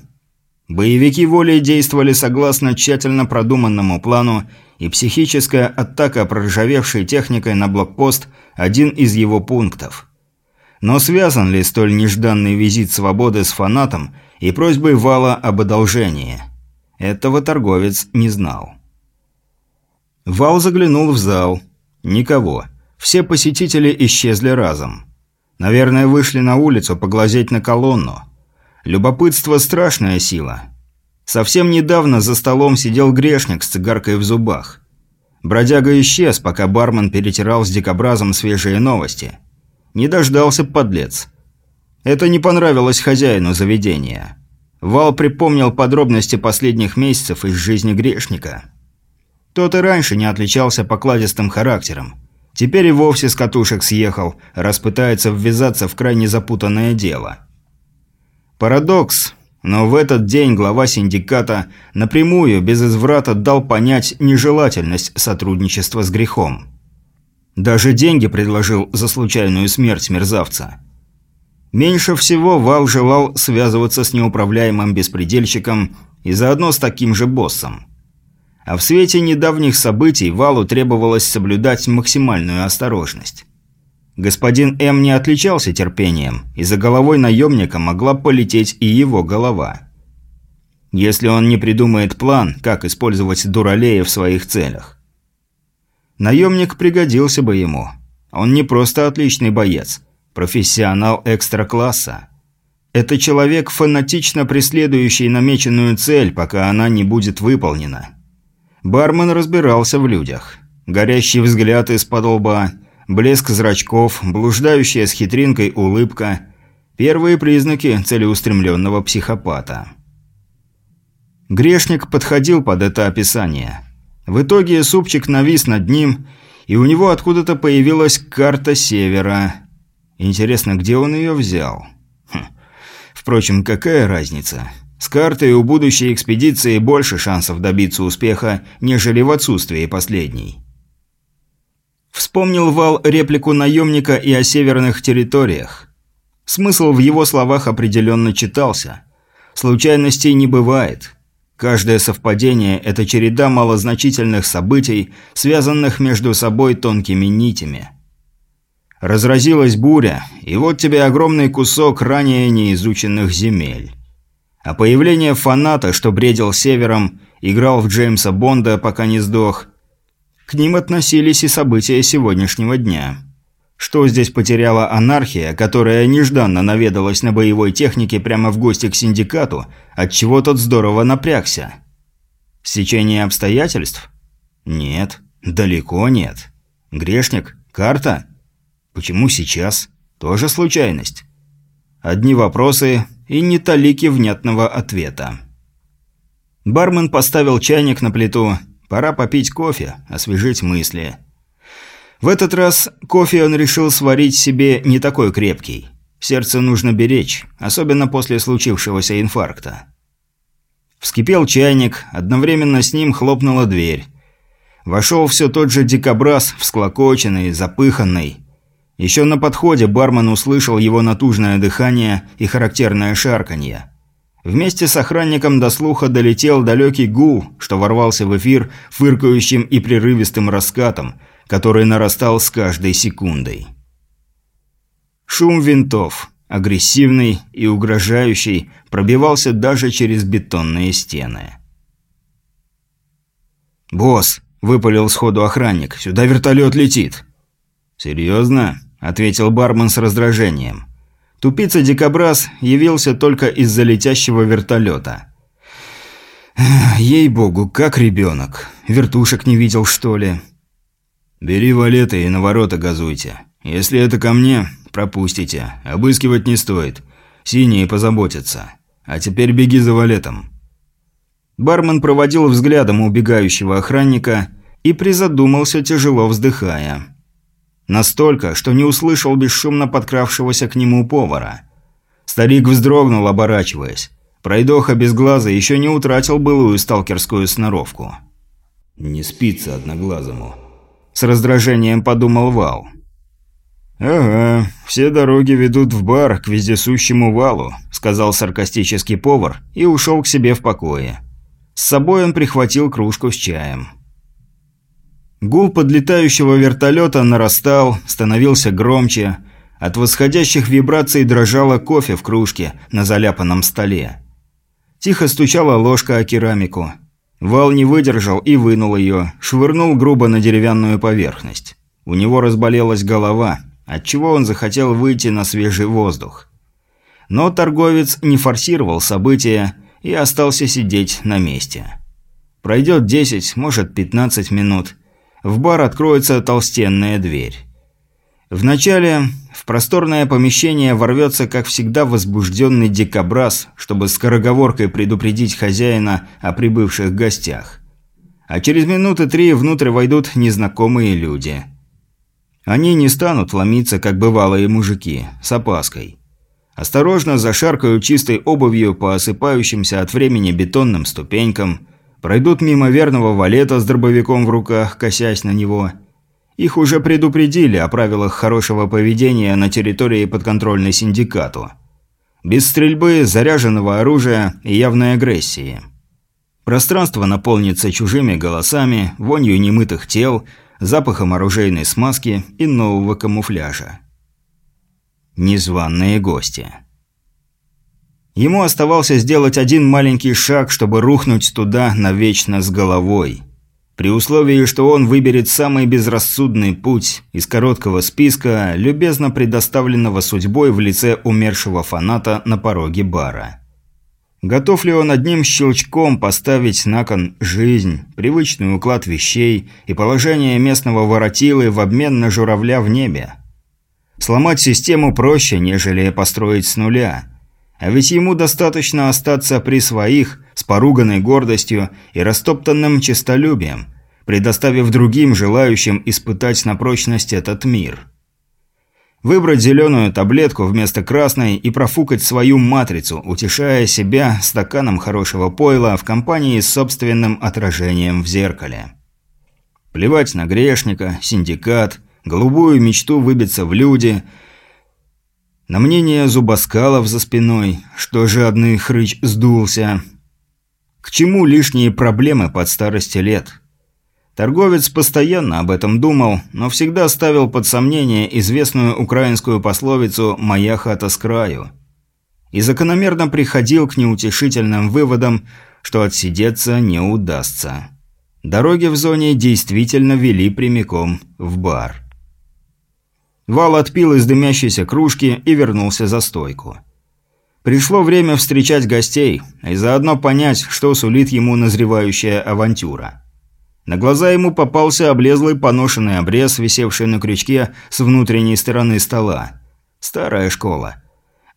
Боевики воли действовали согласно тщательно продуманному плану, и психическая атака проржавевшей техникой на блокпост – один из его пунктов. Но связан ли столь нежданный визит свободы с фанатом и просьбой Вала об одолжении? Этого торговец не знал. Вал заглянул в зал. Никого. Все посетители исчезли разом. Наверное, вышли на улицу поглазеть на колонну. Любопытство – страшная сила. Совсем недавно за столом сидел грешник с цигаркой в зубах. Бродяга исчез, пока бармен перетирал с дикобразом свежие новости. Не дождался подлец. Это не понравилось хозяину заведения. Вал припомнил подробности последних месяцев из жизни грешника. Тот и раньше не отличался покладистым характером. Теперь и вовсе с катушек съехал, раз пытается ввязаться в крайне запутанное дело. Парадокс, но в этот день глава синдиката напрямую, без изврата, дал понять нежелательность сотрудничества с грехом. Даже деньги предложил за случайную смерть мерзавца. Меньше всего Вал желал связываться с неуправляемым беспредельщиком и заодно с таким же боссом. А в свете недавних событий Валу требовалось соблюдать максимальную осторожность. Господин М не отличался терпением, и за головой наемника могла полететь и его голова. Если он не придумает план, как использовать Дуралея в своих целях. Наемник пригодился бы ему. Он не просто отличный боец, профессионал экстра-класса. Это человек, фанатично преследующий намеченную цель, пока она не будет выполнена. Бармен разбирался в людях. Горящий взгляд из-под лба, блеск зрачков, блуждающая с хитринкой улыбка – первые признаки целеустремленного психопата. Грешник подходил под это описание. В итоге супчик навис над ним, и у него откуда-то появилась карта севера. Интересно, где он ее взял? Хм. Впрочем, какая разница? С картой у будущей экспедиции больше шансов добиться успеха, нежели в отсутствии последней. Вспомнил Вал реплику наемника и о северных территориях. Смысл в его словах определенно читался. Случайностей не бывает. Каждое совпадение – это череда малозначительных событий, связанных между собой тонкими нитями. Разразилась буря, и вот тебе огромный кусок ранее неизученных земель. А появление фаната, что бредил севером, играл в Джеймса Бонда, пока не сдох. К ним относились и события сегодняшнего дня. Что здесь потеряла анархия, которая нежданно наведалась на боевой технике прямо в гости к синдикату, от чего тот здорово напрягся? Сечение обстоятельств? Нет, далеко нет. Грешник? Карта? Почему сейчас? Тоже случайность. Одни вопросы, и не талики внятного ответа. Бармен поставил чайник на плиту. Пора попить кофе, освежить мысли. В этот раз кофе он решил сварить себе не такой крепкий. Сердце нужно беречь, особенно после случившегося инфаркта. Вскипел чайник, одновременно с ним хлопнула дверь. Вошел все тот же дикобраз, всклокоченный, запыханный. Еще на подходе бармен услышал его натужное дыхание и характерное шарканье. Вместе с охранником до слуха долетел далекий гул, что ворвался в эфир фыркающим и прерывистым раскатом, который нарастал с каждой секундой. Шум винтов, агрессивный и угрожающий, пробивался даже через бетонные стены. «Босс!» – выпалил сходу охранник. «Сюда вертолет летит!» «Серьезно?» – ответил бармен с раздражением. Тупица Дикобраз явился только из-за летящего вертолета. «Ей-богу, как ребенок. Вертушек не видел, что ли?» «Бери валеты и на ворота газуйте. Если это ко мне, пропустите. Обыскивать не стоит. Синие позаботятся. А теперь беги за валетом». Бармен проводил взглядом убегающего охранника и призадумался, тяжело вздыхая. Настолько, что не услышал бесшумно подкравшегося к нему повара. Старик вздрогнул, оборачиваясь. Пройдоха без глаза еще не утратил былую сталкерскую сноровку. «Не спится одноглазому», – с раздражением подумал Вал. «Ага, все дороги ведут в бар к вездесущему валу», – сказал саркастический повар и ушел к себе в покое. С собой он прихватил кружку с чаем. Гул подлетающего вертолета нарастал, становился громче. От восходящих вибраций дрожало кофе в кружке на заляпанном столе. Тихо стучала ложка о керамику. Вал не выдержал и вынул ее, швырнул грубо на деревянную поверхность. У него разболелась голова, отчего он захотел выйти на свежий воздух. Но торговец не форсировал события и остался сидеть на месте. Пройдет 10, может 15 минут – в бар откроется толстенная дверь. Вначале в просторное помещение ворвется, как всегда, возбужденный дикобраз, чтобы скороговоркой предупредить хозяина о прибывших гостях. А через минуты три внутрь войдут незнакомые люди. Они не станут ломиться, как бывалые мужики, с опаской. Осторожно зашаркают чистой обувью по осыпающимся от времени бетонным ступенькам – Пройдут мимо верного валета с дробовиком в руках, косясь на него. Их уже предупредили о правилах хорошего поведения на территории подконтрольной синдикату. Без стрельбы, заряженного оружия и явной агрессии. Пространство наполнится чужими голосами, вонью немытых тел, запахом оружейной смазки и нового камуфляжа. Незваные гости. Ему оставался сделать один маленький шаг, чтобы рухнуть туда навечно с головой. При условии, что он выберет самый безрассудный путь из короткого списка, любезно предоставленного судьбой в лице умершего фаната на пороге бара. Готов ли он одним щелчком поставить на кон жизнь, привычный уклад вещей и положение местного воротилы в обмен на журавля в небе? Сломать систему проще, нежели построить с нуля – а ведь ему достаточно остаться при своих, с поруганной гордостью и растоптанным честолюбием, предоставив другим желающим испытать на прочность этот мир. Выбрать зеленую таблетку вместо красной и профукать свою матрицу, утешая себя стаканом хорошего пойла в компании с собственным отражением в зеркале. Плевать на грешника, синдикат, голубую мечту выбиться в люди – на мнение зубоскалов за спиной, что жадный хрыч сдулся. К чему лишние проблемы под старости лет? Торговец постоянно об этом думал, но всегда ставил под сомнение известную украинскую пословицу «моя хата с краю». И закономерно приходил к неутешительным выводам, что отсидеться не удастся. Дороги в зоне действительно вели прямиком в бар. Вал отпил из дымящейся кружки и вернулся за стойку. Пришло время встречать гостей и заодно понять, что сулит ему назревающая авантюра. На глаза ему попался облезлый поношенный обрез, висевший на крючке с внутренней стороны стола. Старая школа.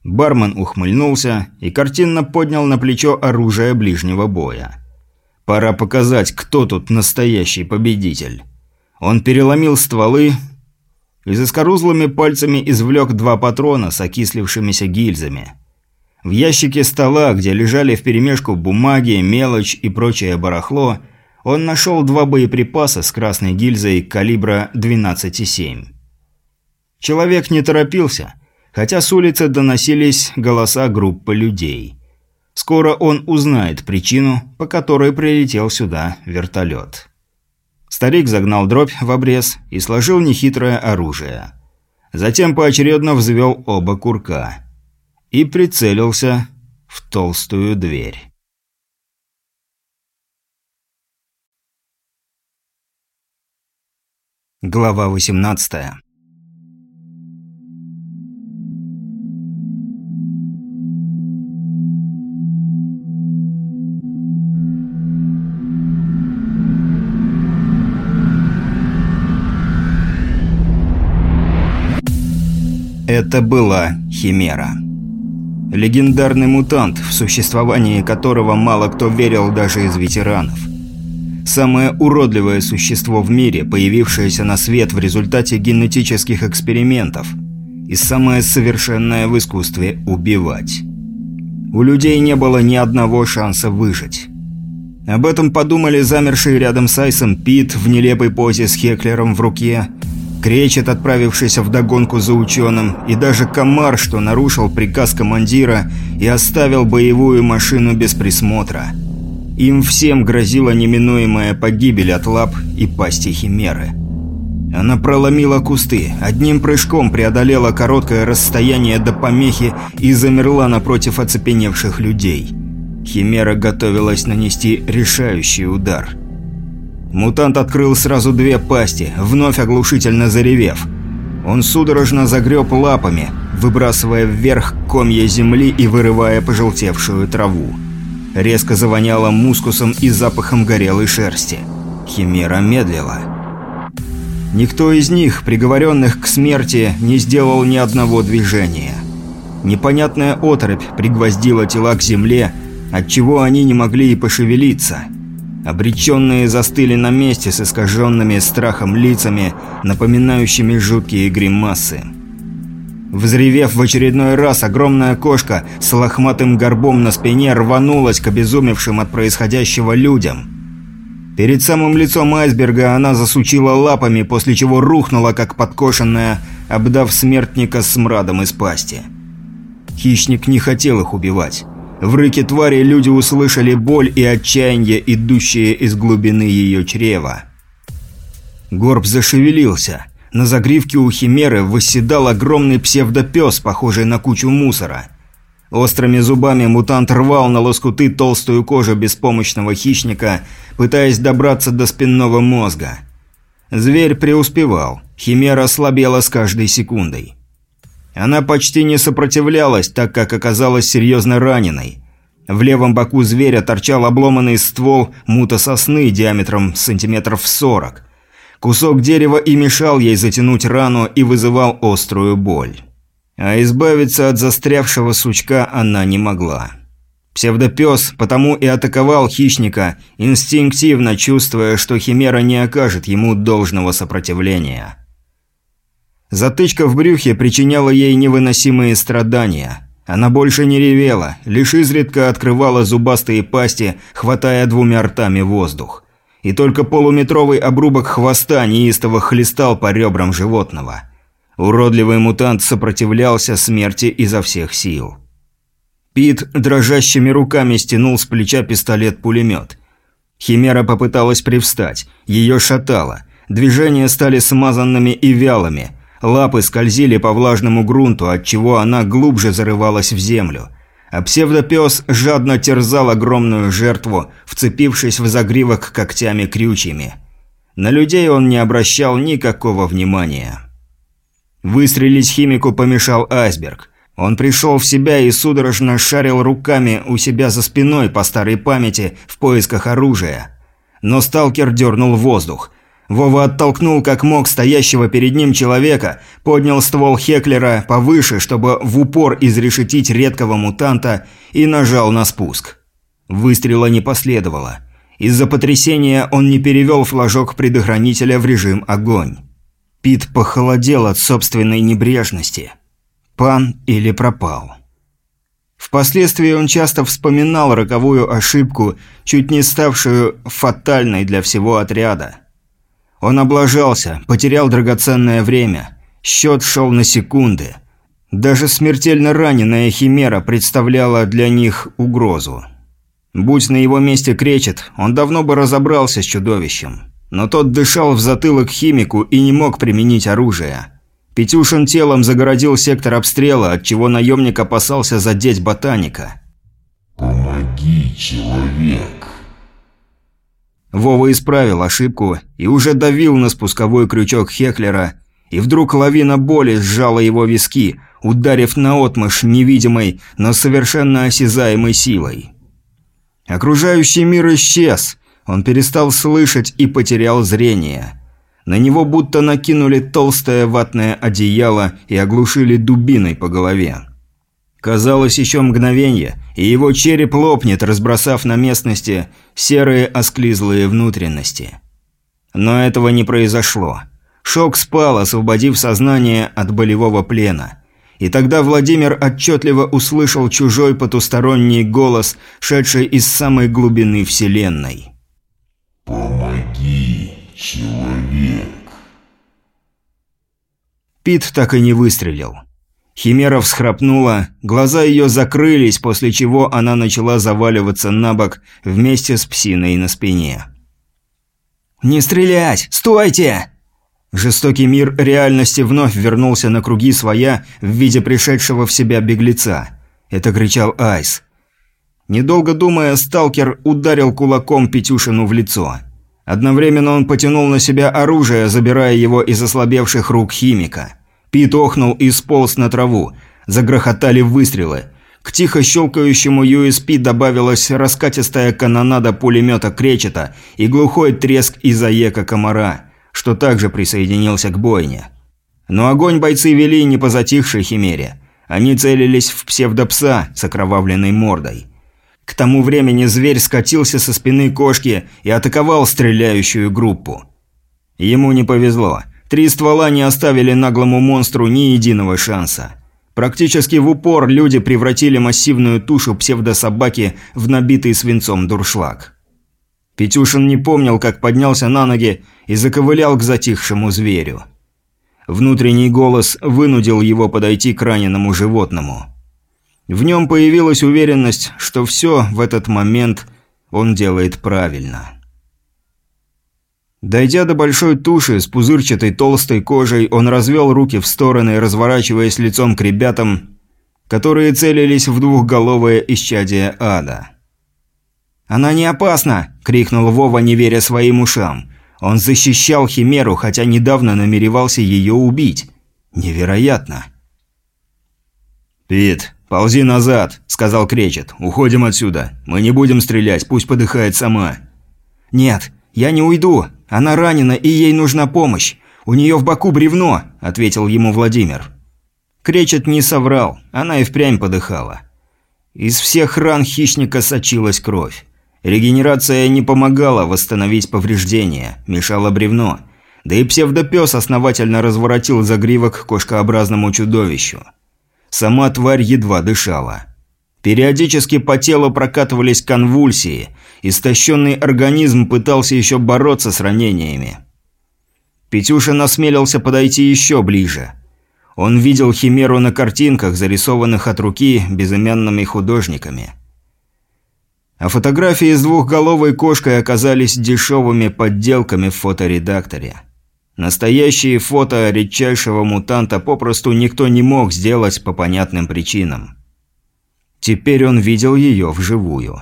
Бармен ухмыльнулся и картинно поднял на плечо оружие ближнего боя. Пора показать, кто тут настоящий победитель. Он переломил стволы, и заскорузлыми пальцами извлек два патрона с окислившимися гильзами. В ящике стола, где лежали вперемешку бумаги, мелочь и прочее барахло, он нашел два боеприпаса с красной гильзой калибра 12,7. Человек не торопился, хотя с улицы доносились голоса группы людей. Скоро он узнает причину, по которой прилетел сюда вертолет. Старик загнал дробь в обрез и сложил нехитрое оружие. Затем поочередно взвел оба курка. и прицелился в толстую дверь. Глава 18 Это была Химера. Легендарный мутант, в существовании которого мало кто верил даже из ветеранов. Самое уродливое существо в мире, появившееся на свет в результате генетических экспериментов. И самое совершенное в искусстве – убивать. У людей не было ни одного шанса выжить. Об этом подумали замерший рядом с Айсом Пит в нелепой позе с Хеклером в руке, Кречет, отправившийся в догонку за ученым, и даже Комар, что нарушил приказ командира и оставил боевую машину без присмотра – им всем грозила неминуемая погибель от лап и пасти химеры. Она проломила кусты, одним прыжком преодолела короткое расстояние до помехи и замерла напротив оцепеневших людей. Химера готовилась нанести решающий удар. Мутант открыл сразу две пасти, вновь оглушительно заревев. Он судорожно загреб лапами, выбрасывая вверх комья земли и вырывая пожелтевшую траву. Резко завоняло мускусом и запахом горелой шерсти. Химера медлила. Никто из них, приговоренных к смерти, не сделал ни одного движения. Непонятная оторопь пригвоздила тела к земле, отчего они не могли и пошевелиться. Обреченные застыли на месте с искаженными страхом лицами, напоминающими жуткие гримасы. Взревев в очередной раз, огромная кошка с лохматым горбом на спине рванулась к обезумевшим от происходящего людям. Перед самым лицом айсберга она засучила лапами, после чего рухнула, как подкошенная, обдав смертника смрадом из пасти. Хищник не хотел их убивать. В рыке твари люди услышали боль и отчаяние, идущие из глубины ее чрева. Горб зашевелился – на загривке у Химеры восседал огромный псевдопес, похожий на кучу мусора. Острыми зубами мутант рвал на лоскуты толстую кожу беспомощного хищника, пытаясь добраться до спинного мозга. Зверь преуспевал, Химера слабела с каждой секундой. Она почти не сопротивлялась, так как оказалась серьезно раненой. В левом боку зверя торчал обломанный ствол мута сосны диаметром сантиметров сорок. Кусок дерева и мешал ей затянуть рану и вызывал острую боль. А избавиться от застрявшего сучка она не могла. Псевдопес потому и атаковал хищника, инстинктивно чувствуя, что Химера не окажет ему должного сопротивления. Затычка в брюхе причиняла ей невыносимые страдания. Она больше не ревела, лишь изредка открывала зубастые пасти, хватая двумя ртами воздух и только полуметровый обрубок хвоста неистово хлестал по ребрам животного. Уродливый мутант сопротивлялся смерти изо всех сил. Пит дрожащими руками стянул с плеча пистолет-пулемет. Химера попыталась привстать, ее шатало, движения стали смазанными и вялыми, лапы скользили по влажному грунту, отчего она глубже зарывалась в землю – а псевдопес жадно терзал огромную жертву, вцепившись в загривок когтями-крючьями. На людей он не обращал никакого внимания. Выстрелить химику помешал айсберг. Он пришел в себя и судорожно шарил руками у себя за спиной по старой памяти в поисках оружия. Но сталкер дернул воздух. Вова оттолкнул как мог стоящего перед ним человека, поднял ствол Хеклера повыше, чтобы в упор изрешетить редкого мутанта, и нажал на спуск. Выстрела не последовало. Из-за потрясения он не перевел флажок предохранителя в режим «Огонь». Пит похолодел от собственной небрежности. Пан или пропал. Впоследствии он часто вспоминал роковую ошибку, чуть не ставшую фатальной для всего отряда. Он облажался, потерял драгоценное время. Счет шел на секунды. Даже смертельно раненая Химера представляла для них угрозу. Будь на его месте кречет, он давно бы разобрался с чудовищем. Но тот дышал в затылок химику и не мог применить оружие. Петюшин телом загородил сектор обстрела, от чего наемник опасался задеть ботаника. «Помоги, человек!» Вова исправил ошибку и уже давил на спусковой крючок Хеклера, и вдруг лавина боли сжала его виски, ударив наотмашь невидимой, но совершенно осязаемой силой. Окружающий мир исчез, он перестал слышать и потерял зрение. На него будто накинули толстое ватное одеяло и оглушили дубиной по голове. Казалось еще мгновение, и его череп лопнет, разбросав на местности серые осклизлые внутренности. Но этого не произошло. Шок спал, освободив сознание от болевого плена. И тогда Владимир отчетливо услышал чужой потусторонний голос, шедший из самой глубины Вселенной. «Помоги, человек!» Пит так и не выстрелил. Химера всхрапнула, глаза ее закрылись, после чего она начала заваливаться на бок вместе с псиной на спине. «Не стрелять! Стойте!» Жестокий мир реальности вновь вернулся на круги своя в виде пришедшего в себя беглеца. Это кричал Айс. Недолго думая, сталкер ударил кулаком Петюшину в лицо. Одновременно он потянул на себя оружие, забирая его из ослабевших рук химика. Пит охнул и сполз на траву. Загрохотали выстрелы. К тихо щелкающему USP добавилась раскатистая канонада пулемета Кречета и глухой треск из аека комара, что также присоединился к бойне. Но огонь бойцы вели не по затихшей химере. Они целились в псевдопса с окровавленной мордой. К тому времени зверь скатился со спины кошки и атаковал стреляющую группу. Ему не повезло. Три ствола не оставили наглому монстру ни единого шанса. Практически в упор люди превратили массивную тушу псевдособаки в набитый свинцом дуршлаг. Петюшин не помнил, как поднялся на ноги и заковылял к затихшему зверю. Внутренний голос вынудил его подойти к раненому животному. В нем появилась уверенность, что все в этот момент он делает правильно. Дойдя до большой туши с пузырчатой толстой кожей, он развел руки в стороны, разворачиваясь лицом к ребятам, которые целились в двухголовое исчадие ада. «Она не опасна!» – крикнул Вова, не веря своим ушам. Он защищал Химеру, хотя недавно намеревался ее убить. Невероятно. «Пит, ползи назад», – сказал Кречет. «Уходим отсюда. Мы не будем стрелять, пусть подыхает сама». «Нет, я не уйду. Она ранена, и ей нужна помощь. У нее в боку бревно», – ответил ему Владимир. Кречет не соврал, она и впрямь подыхала. Из всех ран хищника сочилась кровь. Регенерация не помогала восстановить повреждения, мешало бревно. Да и псевдопес основательно разворотил загривок кошкообразному чудовищу. Сама тварь едва дышала. Периодически по телу прокатывались конвульсии, истощенный организм пытался еще бороться с ранениями. Петюшин осмелился подойти еще ближе. Он видел химеру на картинках, зарисованных от руки безымянными художниками. А фотографии с двухголовой кошкой оказались дешевыми подделками в фоторедакторе. Настоящие фото редчайшего мутанта попросту никто не мог сделать по понятным причинам. Теперь он видел ее вживую.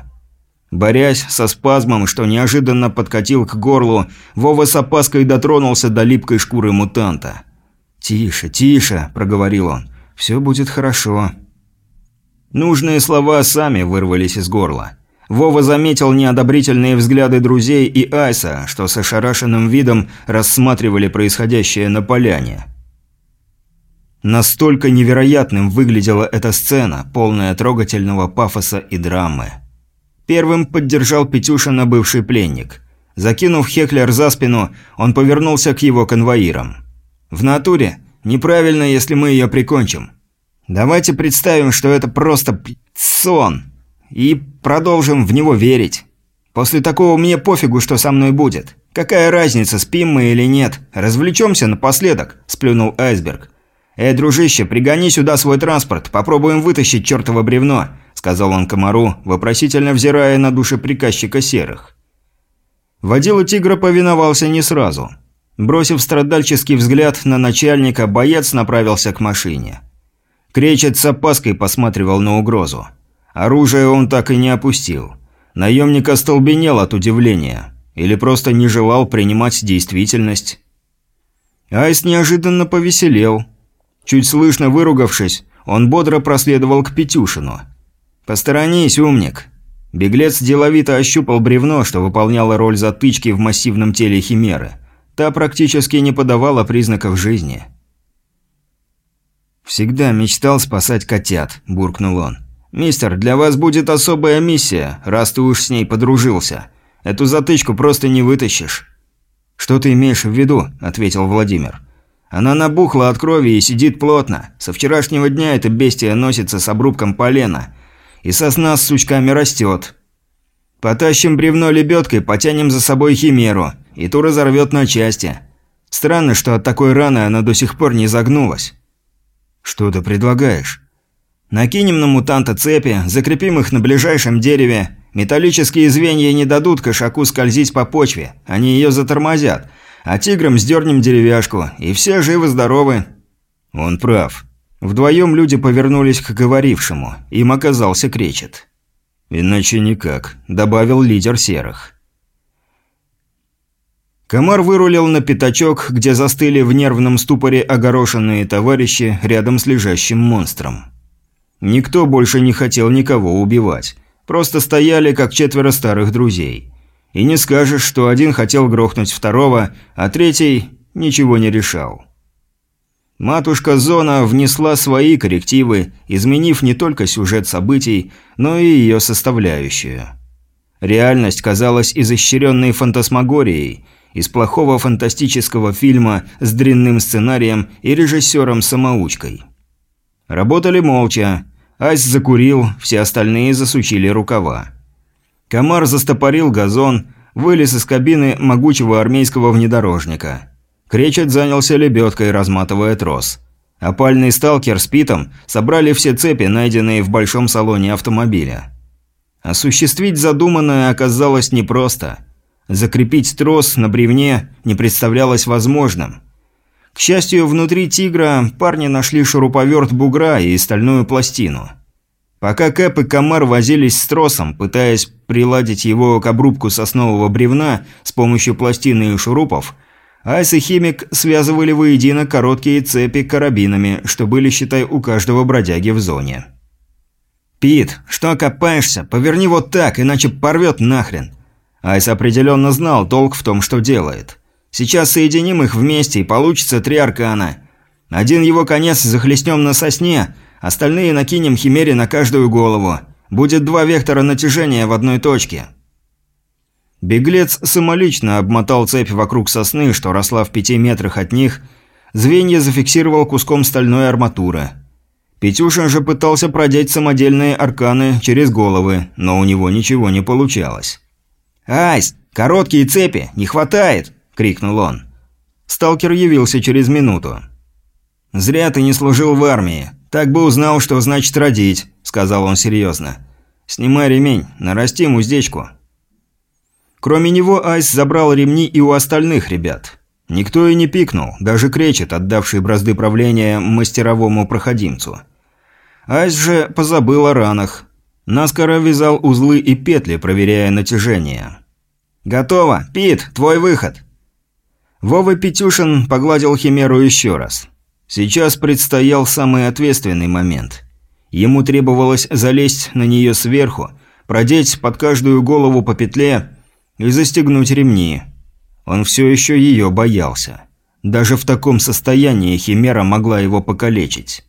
Борясь со спазмом, что неожиданно подкатил к горлу, Вова с опаской дотронулся до липкой шкуры мутанта. «Тише, тише», – проговорил он. «Все будет хорошо». Нужные слова сами вырвались из горла. Вова заметил неодобрительные взгляды друзей и Айса, что с ошарашенным видом рассматривали происходящее на поляне. Настолько невероятным выглядела эта сцена, полная трогательного пафоса и драмы. Первым поддержал Петюшина бывший пленник. Закинув Хеклер за спину, он повернулся к его конвоирам. «В натуре? Неправильно, если мы ее прикончим. Давайте представим, что это просто сон, и продолжим в него верить. После такого мне пофигу, что со мной будет. Какая разница, спим мы или нет? Развлечемся напоследок», – сплюнул Айсберг. «Эй, дружище, пригони сюда свой транспорт, попробуем вытащить чертово бревно», – сказал он комару, вопросительно взирая на приказчика серых. Водила тигра повиновался не сразу. Бросив страдальческий взгляд на начальника, боец направился к машине. Кречет с опаской посматривал на угрозу. Оружие он так и не опустил. Наемник остолбенел от удивления. Или просто не желал принимать действительность. Айс неожиданно повеселел. Чуть слышно выругавшись, он бодро проследовал к Петюшину. «Посторонись, умник!» Беглец деловито ощупал бревно, что выполняло роль затычки в массивном теле Химеры. Та практически не подавала признаков жизни. «Всегда мечтал спасать котят», – буркнул он. «Мистер, для вас будет особая миссия, раз ты уж с ней подружился. Эту затычку просто не вытащишь». «Что ты имеешь в виду?» – ответил Владимир. «Она набухла от крови и сидит плотно. Со вчерашнего дня эта бестия носится с обрубком полена. И сосна с сучками растет. Потащим бревно лебедкой, потянем за собой химеру, и ту разорвет на части. Странно, что от такой раны она до сих пор не загнулась». «Что ты предлагаешь?» «Накинем на мутанта цепи, закрепим их на ближайшем дереве. Металлические звенья не дадут кошаку скользить по почве, они ее затормозят. А тиграм сдернем деревяшку, и все живы-здоровы». Он прав. Вдвоем люди повернулись к говорившему. Им оказался кречет. «Иначе никак», – добавил лидер серых. Комар вырулил на пятачок, где застыли в нервном ступоре огорошенные товарищи рядом с лежащим монстром. Никто больше не хотел никого убивать. Просто стояли, как четверо старых друзей. И не скажешь, что один хотел грохнуть второго, а третий ничего не решал. Матушка Зона внесла свои коррективы, изменив не только сюжет событий, но и ее составляющую. Реальность казалась изощренной фантасмагорией, из плохого фантастического фильма с дрянным сценарием и режиссером-самоучкой. Работали молча. Ась закурил, все остальные засучили рукава. Комар застопорил газон, вылез из кабины могучего армейского внедорожника. Кречет занялся лебедкой, разматывая трос. Опальный сталкер с Питом собрали все цепи, найденные в большом салоне автомобиля. Осуществить задуманное оказалось непросто. Закрепить трос на бревне не представлялось возможным. К счастью, внутри «Тигра» парни нашли шуруповерт бугра и стальную пластину. Пока Кэп и Комар возились с тросом, пытаясь приладить его к обрубку соснового бревна с помощью пластины и шурупов, Айс и Химик связывали воедино короткие цепи карабинами, что были, считай, у каждого бродяги в зоне. «Пит, что копаешься? Поверни вот так, иначе порвет нахрен!» Айс определенно знал толк в том, что делает. Сейчас соединим их вместе, и получится три аркана. Один его конец захлестнем на сосне, остальные накинем химере на каждую голову. Будет два вектора натяжения в одной точке. Беглец самолично обмотал цепь вокруг сосны, что росла в пяти метрах от них, звенья зафиксировал куском стальной арматуры. Петюшин же пытался продеть самодельные арканы через головы, но у него ничего не получалось. «Айс, короткие цепи, не хватает!» – крикнул он. Сталкер явился через минуту. «Зря ты не служил в армии. Так бы узнал, что значит родить», – сказал он серьезно. «Снимай ремень, нарастим уздечку». Кроме него Айс забрал ремни и у остальных ребят. Никто и не пикнул, даже кречет, отдавший бразды правления мастеровому проходимцу. Айс же позабыл о ранах. Наскоро вязал узлы и петли, проверяя натяжение. «Готово! Пит, твой выход!» Вова Петюшин погладил Химеру еще раз. Сейчас предстоял самый ответственный момент. Ему требовалось залезть на нее сверху, продеть под каждую голову по петле и застегнуть ремни. Он все еще ее боялся. Даже в таком состоянии Химера могла его покалечить.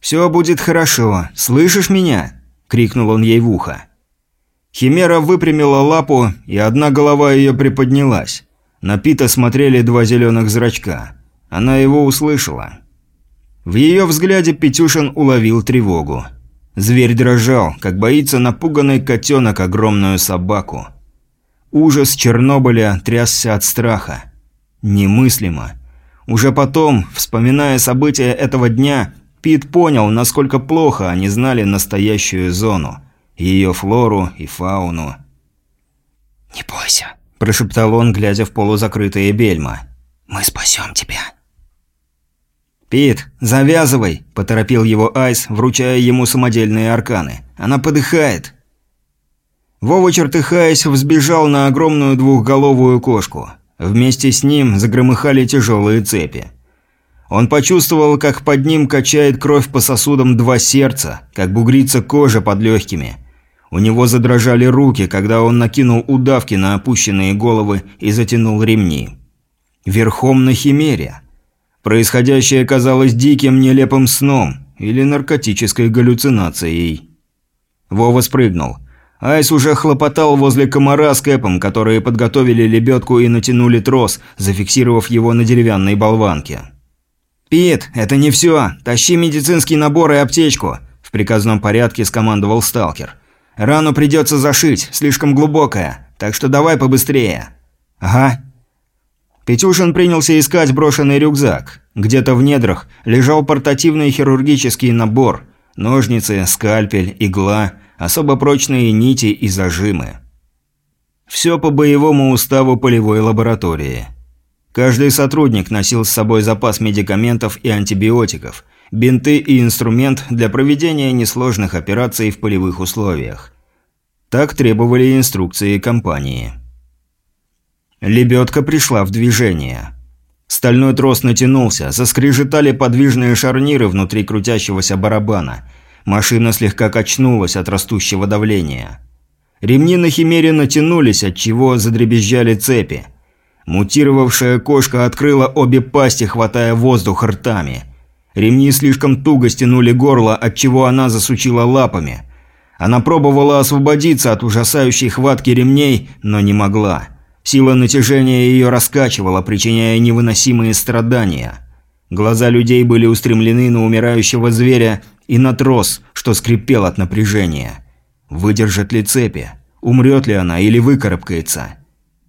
«Все будет хорошо, слышишь меня?» – крикнул он ей в ухо. Химера выпрямила лапу, и одна голова ее приподнялась. На Пита смотрели два зеленых зрачка. Она его услышала. В ее взгляде Петюшин уловил тревогу. Зверь дрожал, как боится напуганный котенок огромную собаку. Ужас Чернобыля трясся от страха. Немыслимо. Уже потом, вспоминая события этого дня, Пит понял, насколько плохо они знали настоящую зону. Ее флору и фауну. «Не бойся», – прошептал он, глядя в полузакрытые бельма. Мы спасем тебя». «Пит, завязывай!» – поторопил его Айс, вручая ему самодельные арканы. «Она подыхает!» Вова, чертыхаясь, взбежал на огромную двухголовую кошку. Вместе с ним загромыхали тяжелые цепи. Он почувствовал, как под ним качает кровь по сосудам два сердца, как бугрится кожа под легкими. У него задрожали руки, когда он накинул удавки на опущенные головы и затянул ремни. Верхом на химере. Происходящее казалось диким нелепым сном или наркотической галлюцинацией. Вова спрыгнул. Айс уже хлопотал возле комара с Кэпом, которые подготовили лебедку и натянули трос, зафиксировав его на деревянной болванке. «Пит, это не все. Тащи медицинский набор и аптечку», – в приказном порядке скомандовал сталкер. «Рану придется зашить, слишком глубокая, так что давай побыстрее». «Ага». Петюшин принялся искать брошенный рюкзак. Где-то в недрах лежал портативный хирургический набор – ножницы, скальпель, игла, особо прочные нити и зажимы. Все по боевому уставу полевой лаборатории – Каждый сотрудник носил с собой запас медикаментов и антибиотиков, бинты и инструмент для проведения несложных операций в полевых условиях. Так требовали инструкции компании. Лебедка пришла в движение. Стальной трос натянулся, заскрежетали подвижные шарниры внутри крутящегося барабана. Машина слегка качнулась от растущего давления. Ремни на химере натянулись, от чего задребезжали цепи – Мутировавшая кошка открыла обе пасти, хватая воздух ртами. Ремни слишком туго стянули горло, отчего она засучила лапами. Она пробовала освободиться от ужасающей хватки ремней, но не могла. Сила натяжения ее раскачивала, причиняя невыносимые страдания. Глаза людей были устремлены на умирающего зверя и на трос, что скрипел от напряжения. Выдержат ли цепи? Умрет ли она или выкарабкается?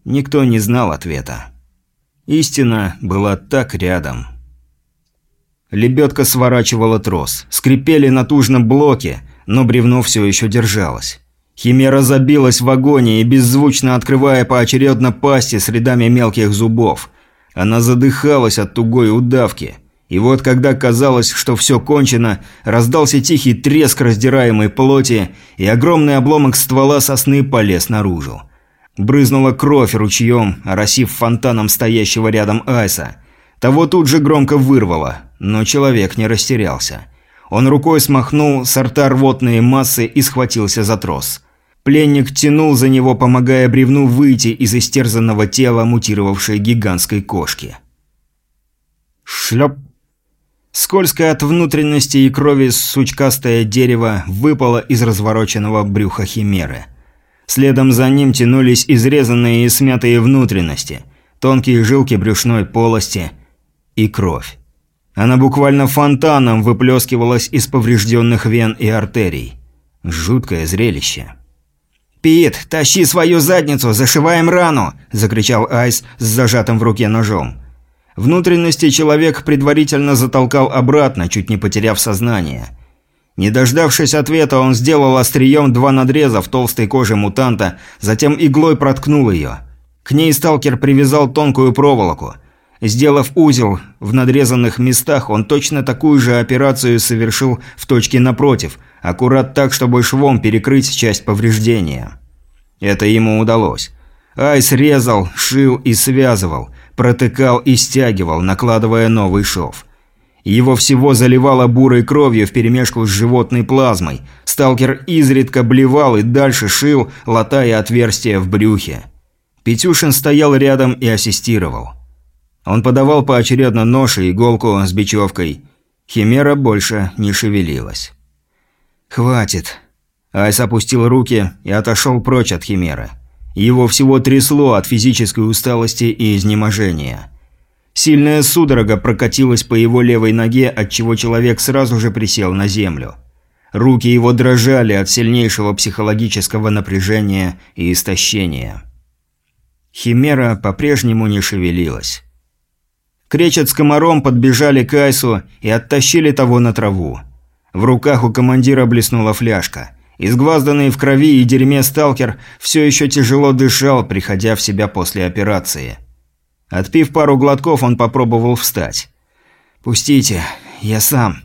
Никто не знал ответа. Истина была так рядом. Лебедка сворачивала трос. Скрипели натужно блоки, но бревно все еще держалось. Химера забилась в агонии, беззвучно открывая поочередно пасти с рядами мелких зубов. Она задыхалась от тугой удавки. И вот когда казалось, что все кончено, раздался тихий треск раздираемой плоти, и огромный обломок ствола сосны полез наружу. Брызнула кровь ручьем, оросив фонтаном стоящего рядом Айса. Того тут же громко вырвало, но человек не растерялся. Он рукой смахнул с рта рвотные массы и схватился за трос. Пленник тянул за него, помогая бревну выйти из истерзанного тела мутировавшей гигантской кошки. Шлеп! Скользкое от внутренности и крови сучкастое дерево выпало из развороченного брюха химеры – Следом за ним тянулись изрезанные и смятые внутренности, тонкие жилки брюшной полости и кровь. Она буквально фонтаном выплескивалась из поврежденных вен и артерий. Жуткое зрелище. «Пит, тащи свою задницу, зашиваем рану!» – закричал Айс с зажатым в руке ножом. Внутренности человек предварительно затолкал обратно, чуть не потеряв сознание – не дождавшись ответа, он сделал острием два надреза в толстой коже мутанта, затем иглой проткнул ее. К ней сталкер привязал тонкую проволоку. Сделав узел в надрезанных местах, он точно такую же операцию совершил в точке напротив, аккурат так, чтобы швом перекрыть часть повреждения. Это ему удалось. Айс резал, шил и связывал, протыкал и стягивал, накладывая новый шов. Его всего заливало бурой кровью вперемешку с животной плазмой. Сталкер изредка блевал и дальше шил, латая отверстия в брюхе. Петюшин стоял рядом и ассистировал. Он подавал поочередно нож и иголку с бечевкой. Химера больше не шевелилась. «Хватит». Айс опустил руки и отошел прочь от Химеры. Его всего трясло от физической усталости и изнеможения. Сильная судорога прокатилась по его левой ноге, отчего человек сразу же присел на землю. Руки его дрожали от сильнейшего психологического напряжения и истощения. Химера по-прежнему не шевелилась. Кречет с комаром подбежали к Айсу и оттащили того на траву. В руках у командира блеснула фляжка. Изгвазданный в крови и дерьме сталкер все еще тяжело дышал, приходя в себя после операции. Отпив пару глотков, он попробовал встать. «Пустите, я сам».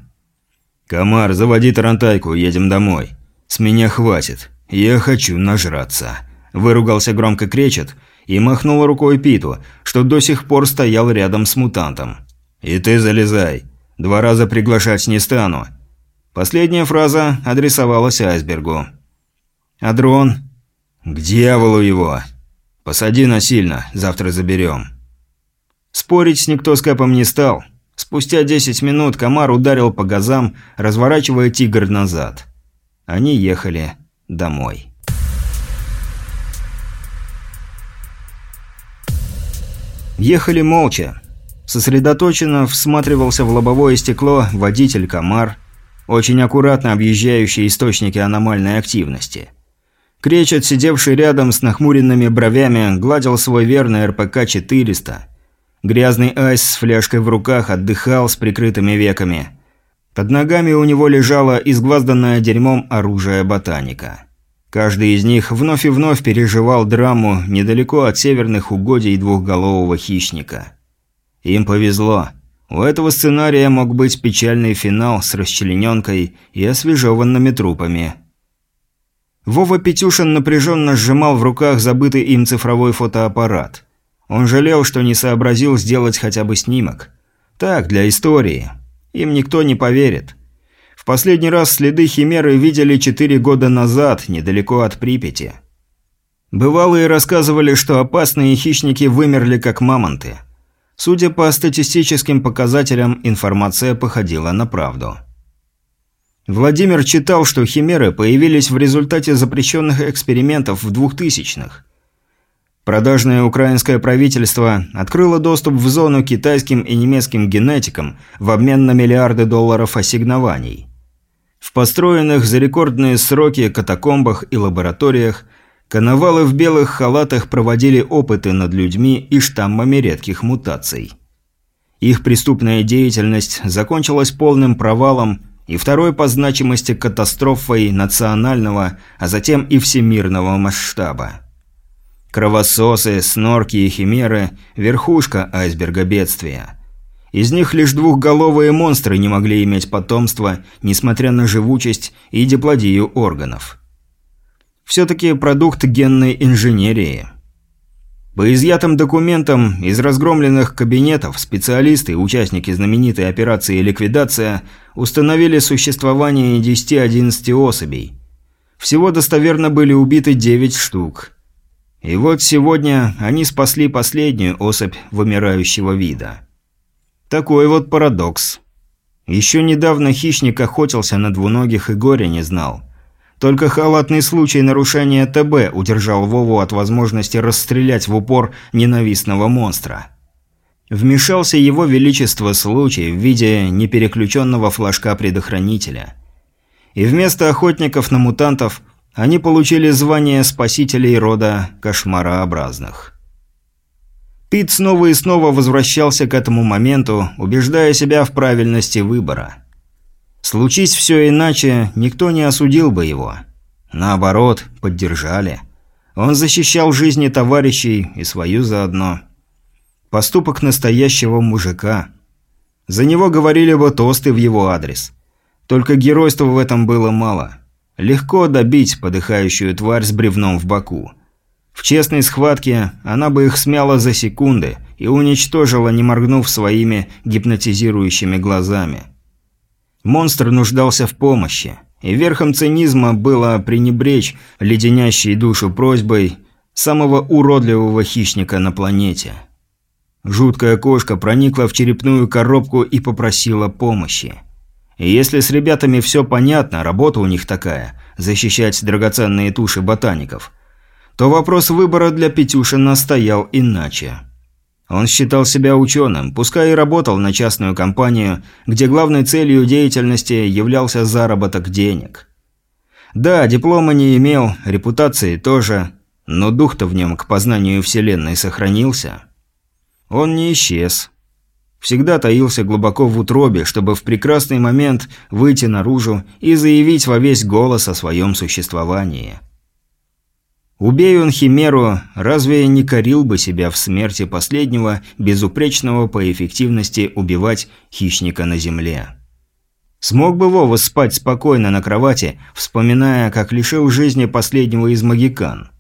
«Комар, заводи тарантайку, едем домой. С меня хватит. Я хочу нажраться». Выругался громко кречет и махнул рукой Питу, что до сих пор стоял рядом с мутантом. «И ты залезай. Два раза приглашать не стану». Последняя фраза адресовалась айсбергу. «А дрон?» «К дьяволу его!» «Посади насильно, завтра заберем». Спорить никто с Кэпом не стал. Спустя 10 минут комар ударил по газам, разворачивая тигр назад. Они ехали домой. Ехали молча. Сосредоточенно всматривался в лобовое стекло водитель комар, очень аккуратно объезжающий источники аномальной активности. Кречет, сидевший рядом с нахмуренными бровями, гладил свой верный РПК-400. Грязный айс с фляжкой в руках отдыхал с прикрытыми веками. Под ногами у него лежало изгвазданное дерьмом оружие ботаника. Каждый из них вновь и вновь переживал драму недалеко от северных угодий двухголового хищника. Им повезло. У этого сценария мог быть печальный финал с расчлененкой и освежеванными трупами – Вова Петюшин напряженно сжимал в руках забытый им цифровой фотоаппарат. Он жалел, что не сообразил сделать хотя бы снимок. Так, для истории. Им никто не поверит. Последний раз следы Химеры видели четыре года назад, недалеко от Припяти. Бывалые рассказывали, что опасные хищники вымерли как мамонты. Судя по статистическим показателям, информация походила на правду. Владимир читал, что химеры появились в результате запрещенных экспериментов в 2000-х. Продажное украинское правительство открыло доступ в зону китайским и немецким генетикам в обмен на миллиарды долларов ассигнований. В построенных за рекордные сроки катакомбах и лабораториях коновалы в белых халатах проводили опыты над людьми и штаммами редких мутаций. Их преступная деятельность закончилась полным провалом и второй по значимости катастрофой национального, а затем и всемирного масштаба. Кровососы, снорки и химеры – верхушка айсберга бедствия. Из них лишь двухголовые монстры не могли иметь потомство, несмотря на живучесть и диплодию органов. Все-таки продукт генной инженерии – по изъятым документам из разгромленных кабинетов специалисты, участники знаменитой операции «Ликвидация» установили существование 10-11 особей. Всего достоверно были убиты 9 штук. И вот сегодня они спасли последнюю особь вымирающего вида. Такой вот парадокс. Еще недавно хищник охотился на двуногих и горя не знал – только халатный случай нарушения ТБ удержал Вову от возможности расстрелять в упор ненавистного монстра. Вмешался его величество случай в виде непереключенного флажка-предохранителя. И вместо охотников на мутантов они получили звание спасителей рода кошмарообразных. Пит снова и снова возвращался к этому моменту, убеждая себя в правильности выбора – Случись все иначе, никто не осудил бы его. Наоборот, поддержали. Он защищал жизни товарищей и свою заодно. Поступок настоящего мужика. За него говорили бы тосты в его адрес. Только геройства в этом было мало. Легко добить подыхающую тварь с бревном в боку. В честной схватке она бы их смяла за секунды и уничтожила, не моргнув своими гипнотизирующими глазами. Монстр нуждался в помощи, и верхом цинизма было пренебречь леденящей душу просьбой самого уродливого хищника на планете. Жуткая кошка проникла в черепную коробку и попросила помощи. И если с ребятами все понятно, работа у них такая – защищать драгоценные туши ботаников, то вопрос выбора для Петюшина стоял иначе. Он считал себя ученым, пускай и работал на частную компанию, где главной целью деятельности являлся заработок денег. Да, диплома не имел, репутации тоже, но дух-то в нем к познанию Вселенной сохранился. Он не исчез. Всегда таился глубоко в утробе, чтобы в прекрасный момент выйти наружу и заявить во весь голос о своем существовании. Убей он Химеру, разве не корил бы себя в смерти последнего, безупречного по эффективности убивать хищника на земле? Смог бы Вова спать спокойно на кровати, вспоминая, как лишил жизни последнего из магикан?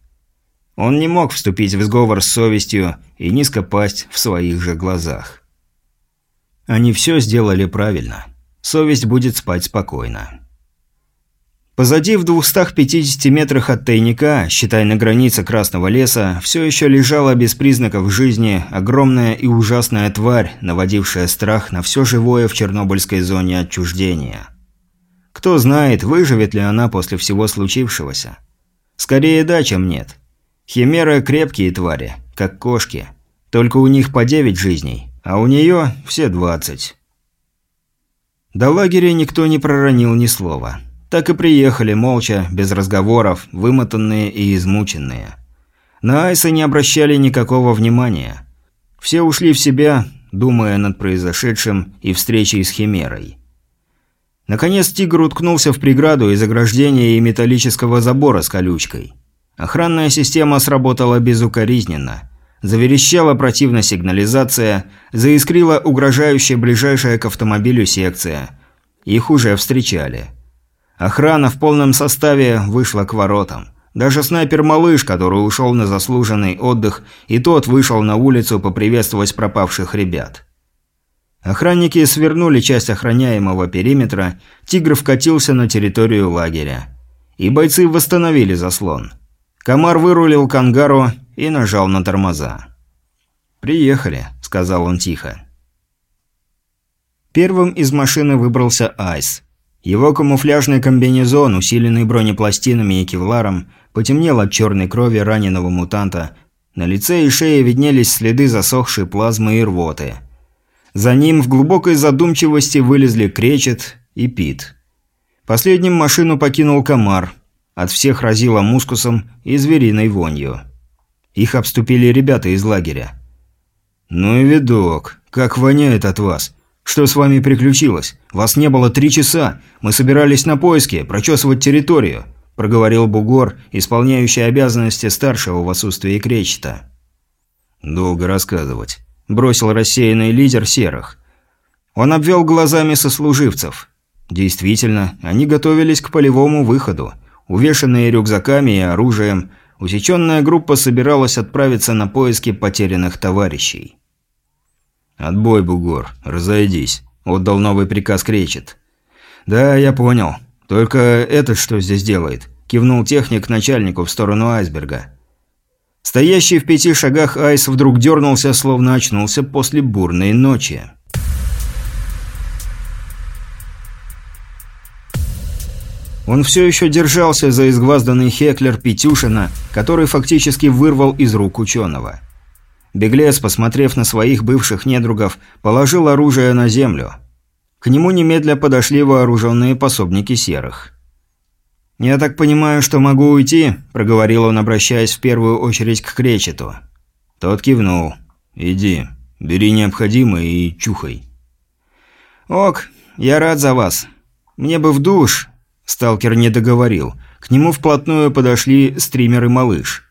Он не мог вступить в сговор с совестью и низко пасть в своих же глазах. Они все сделали правильно. Совесть будет спать спокойно. Позади в 250 метрах от тайника, считай на границе Красного леса, все еще лежала без признаков жизни огромная и ужасная тварь, наводившая страх на все живое в Чернобыльской зоне отчуждения. Кто знает, выживет ли она после всего случившегося. Скорее да, чем нет. Химеры крепкие твари, как кошки. Только у них по 9 жизней, а у нее все 20. До лагеря никто не проронил ни слова. Так и приехали молча, без разговоров, вымотанные и измученные. На Айса не обращали никакого внимания. Все ушли в себя, думая над произошедшим и встречей с Химерой. Наконец тигр уткнулся в преграду из ограждения и металлического забора с колючкой. Охранная система сработала безукоризненно. Заверещала противно сигнализация, заискрила угрожающая ближайшая к автомобилю секция. Их уже встречали. Охрана в полном составе вышла к воротам. Даже снайпер-малыш, который ушел на заслуженный отдых, и тот вышел на улицу поприветствовать пропавших ребят. Охранники свернули часть охраняемого периметра, тигр вкатился на территорию лагеря. И бойцы восстановили заслон. Комар вырулил к ангару и нажал на тормоза. «Приехали», – сказал он тихо. Первым из машины выбрался Айс. Его камуфляжный комбинезон, усиленный бронепластинами и кевларом, потемнел от черной крови раненого мутанта. На лице и шее виднелись следы засохшей плазмы и рвоты. За ним в глубокой задумчивости вылезли Кречет и Пит. Последним машину покинул комар. От всех разило мускусом и звериной вонью. Их обступили ребята из лагеря. «Ну и видок, как воняет от вас!» «Что с вами приключилось? Вас не было три часа. Мы собирались на поиски, прочесывать территорию», – проговорил Бугор, исполняющий обязанности старшего в отсутствии Кречета. «Долго рассказывать», – бросил рассеянный лидер серых. Он обвел глазами сослуживцев. Действительно, они готовились к полевому выходу. Увешанные рюкзаками и оружием, усеченная группа собиралась отправиться на поиски потерянных товарищей. «Отбой, бугор, разойдись», – отдал новый приказ Кречет. «Да, я понял. Только этот что здесь делает?» – кивнул техник начальнику в сторону айсберга. Стоящий в пяти шагах айс вдруг дернулся, словно очнулся после бурной ночи. Он все еще держался за изгвазданный Хеклер Петюшина, который фактически вырвал из рук ученого. Беглец, посмотрев на своих бывших недругов, положил оружие на землю. К нему немедля подошли вооруженные пособники серых. «Я так понимаю, что могу уйти?» – проговорил он, обращаясь в первую очередь к Кречету. Тот кивнул. «Иди, бери необходимое и чухай». «Ок, я рад за вас. Мне бы в душ...» Сталкер не договорил. К нему вплотную подошли стример и малыш.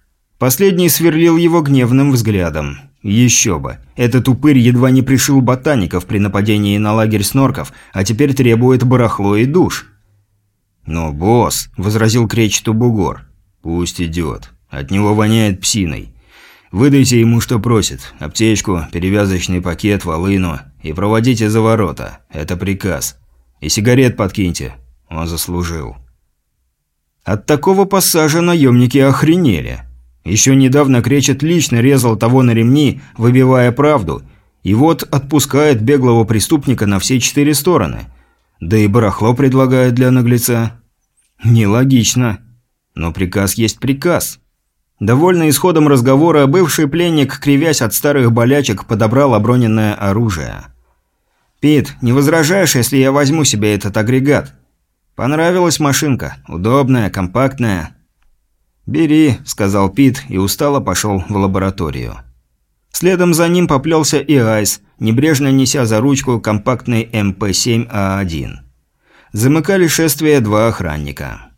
Последний сверлил его гневным взглядом. Еще бы. Этот упырь едва не пришил ботаников при нападении на лагерь снорков, а теперь требует барахло и душ. «Но, босс», – возразил кречету бугор, – «пусть идет. От него воняет псиной. Выдайте ему, что просит. Аптечку, перевязочный пакет, волыну. И проводите за ворота. Это приказ. И сигарет подкиньте. Он заслужил». От такого пассажа наемники охренели. Еще недавно Кречет лично резал того на ремни, выбивая правду, и вот отпускает беглого преступника на все четыре стороны. Да и барахло предлагает для наглеца. Нелогично. Но приказ есть приказ. Довольный исходом разговора, бывший пленник, кривясь от старых болячек, подобрал оброненное оружие. «Пит, не возражаешь, если я возьму себе этот агрегат?» «Понравилась машинка. Удобная, компактная. «Бери», – сказал Пит и устало пошел в лабораторию. Следом за ним поплелся и Айс, небрежно неся за ручку компактный МП-7А1. Замыкали шествие два охранника.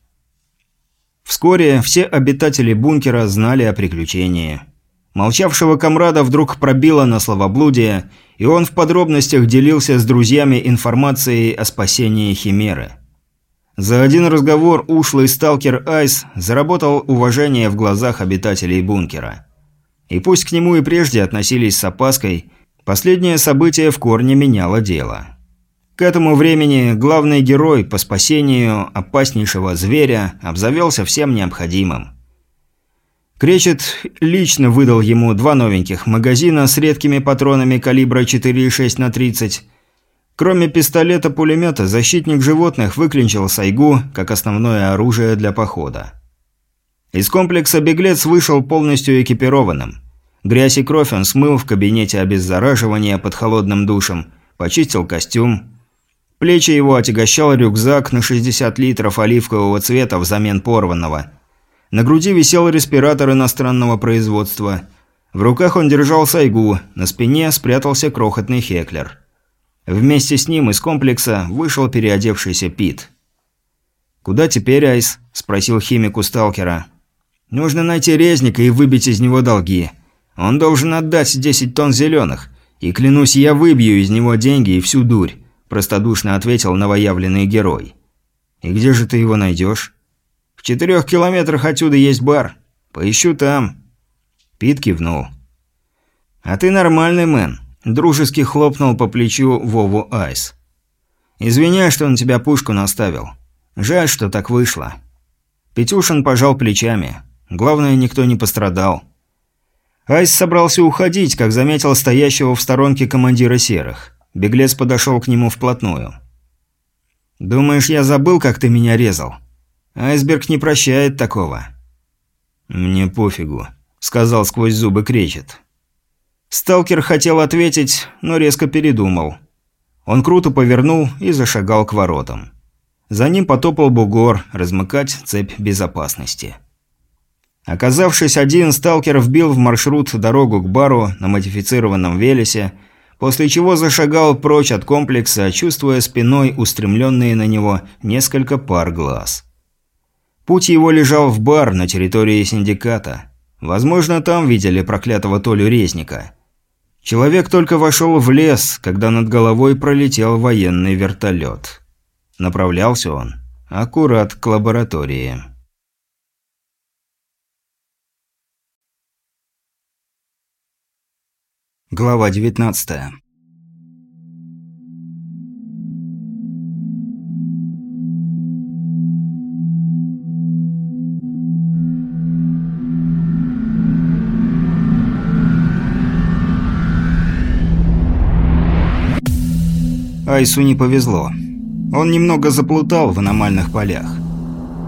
Вскоре все обитатели бункера знали о приключении. Молчавшего комрада вдруг пробило на словоблудие, и он в подробностях делился с друзьями информацией о спасении Химеры. За один разговор ушлый сталкер Айс заработал уважение в глазах обитателей бункера. И пусть к нему и прежде относились с опаской, последнее событие в корне меняло дело. К этому времени главный герой по спасению опаснейшего зверя обзавелся всем необходимым. Кречет лично выдал ему два новеньких магазина с редкими патронами калибра 4,6 на 30. Кроме пистолета-пулемета, защитник животных выклинчил сайгу как основное оружие для похода. Из комплекса «Беглец» вышел полностью экипированным. Грязь и кровь он смыл в кабинете обеззараживания под холодным душем, почистил костюм, Плечи его отягощал рюкзак на 60 литров оливкового цвета взамен порванного. На груди висел респиратор иностранного производства. В руках он держал сайгу, на спине спрятался крохотный хеклер. Вместе с ним из комплекса вышел переодевшийся Пит. «Куда теперь, Айс?» – спросил химик у сталкера. «Нужно найти резника и выбить из него долги. Он должен отдать 10 тонн зеленых. И клянусь, я выбью из него деньги и всю дурь. – простодушно ответил новоявленный герой. «И где же ты его найдешь?» «В четырех километрах отсюда есть бар. Поищу там». Пит кивнул. «А ты нормальный мэн», – дружески хлопнул по плечу Вову Айс. «Извиняй, что на тебя пушку наставил. Жаль, что так вышло». Петюшин пожал плечами. Главное, никто не пострадал. Айс собрался уходить, как заметил стоящего в сторонке командира серых. Беглец подошел к нему вплотную. «Думаешь, я забыл, как ты меня резал? Айсберг не прощает такого». «Мне пофигу», — сказал сквозь зубы кречет. Сталкер хотел ответить, но резко передумал. Он круто повернул и зашагал к воротам. За ним потопал бугор, размыкать цепь безопасности. Оказавшись один, сталкер вбил в маршрут дорогу к бару на модифицированном велесе после чего зашагал прочь от комплекса, чувствуя спиной устремленные на него несколько пар глаз. Путь его лежал в бар на территории синдиката. Возможно, там видели проклятого Толю Резника. Человек только вошел в лес, когда над головой пролетел военный вертолет. Направлялся он аккурат к лаборатории. Глава 19 Айсу не повезло. Он немного заплутал в аномальных полях.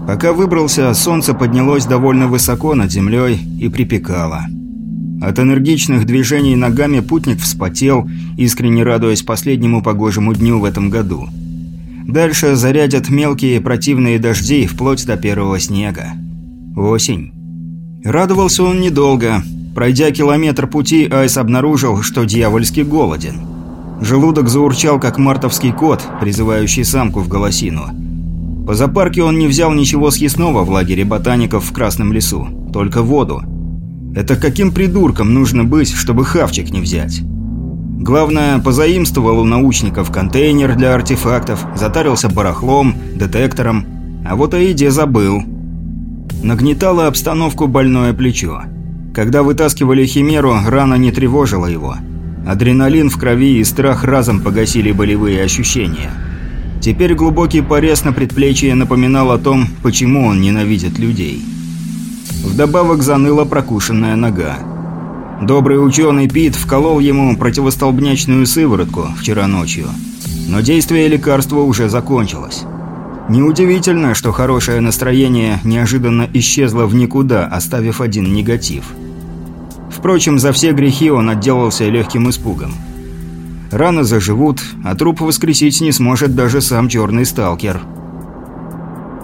Пока выбрался, солнце поднялось довольно высоко над землей и припекало. От энергичных движений ногами путник вспотел, искренне радуясь последнему погожему дню в этом году. Дальше зарядят мелкие противные дожди вплоть до первого снега. Осень. Радовался он недолго. Пройдя километр пути, Айс обнаружил, что дьявольски голоден. Желудок заурчал, как мартовский кот, призывающий самку в голосину. По запарке он не взял ничего съестного в лагере ботаников в Красном лесу, только воду. Это каким придурком нужно быть, чтобы хавчик не взять? Главное, позаимствовал у научников контейнер для артефактов, затарился барахлом, детектором, а вот о еде забыл. Нагнетало обстановку больное плечо. Когда вытаскивали химеру, рана не тревожила его. Адреналин в крови и страх разом погасили болевые ощущения. Теперь глубокий порез на предплечье напоминал о том, почему он ненавидит людей. Вдобавок заныла прокушенная нога. Добрый ученый Пит вколол ему противостолбнячную сыворотку вчера ночью. Но действие лекарства уже закончилось. Неудивительно, что хорошее настроение неожиданно исчезло в никуда, оставив один негатив. Впрочем, за все грехи он отделался легким испугом. Раны заживут, а труп воскресить не сможет даже сам черный сталкер –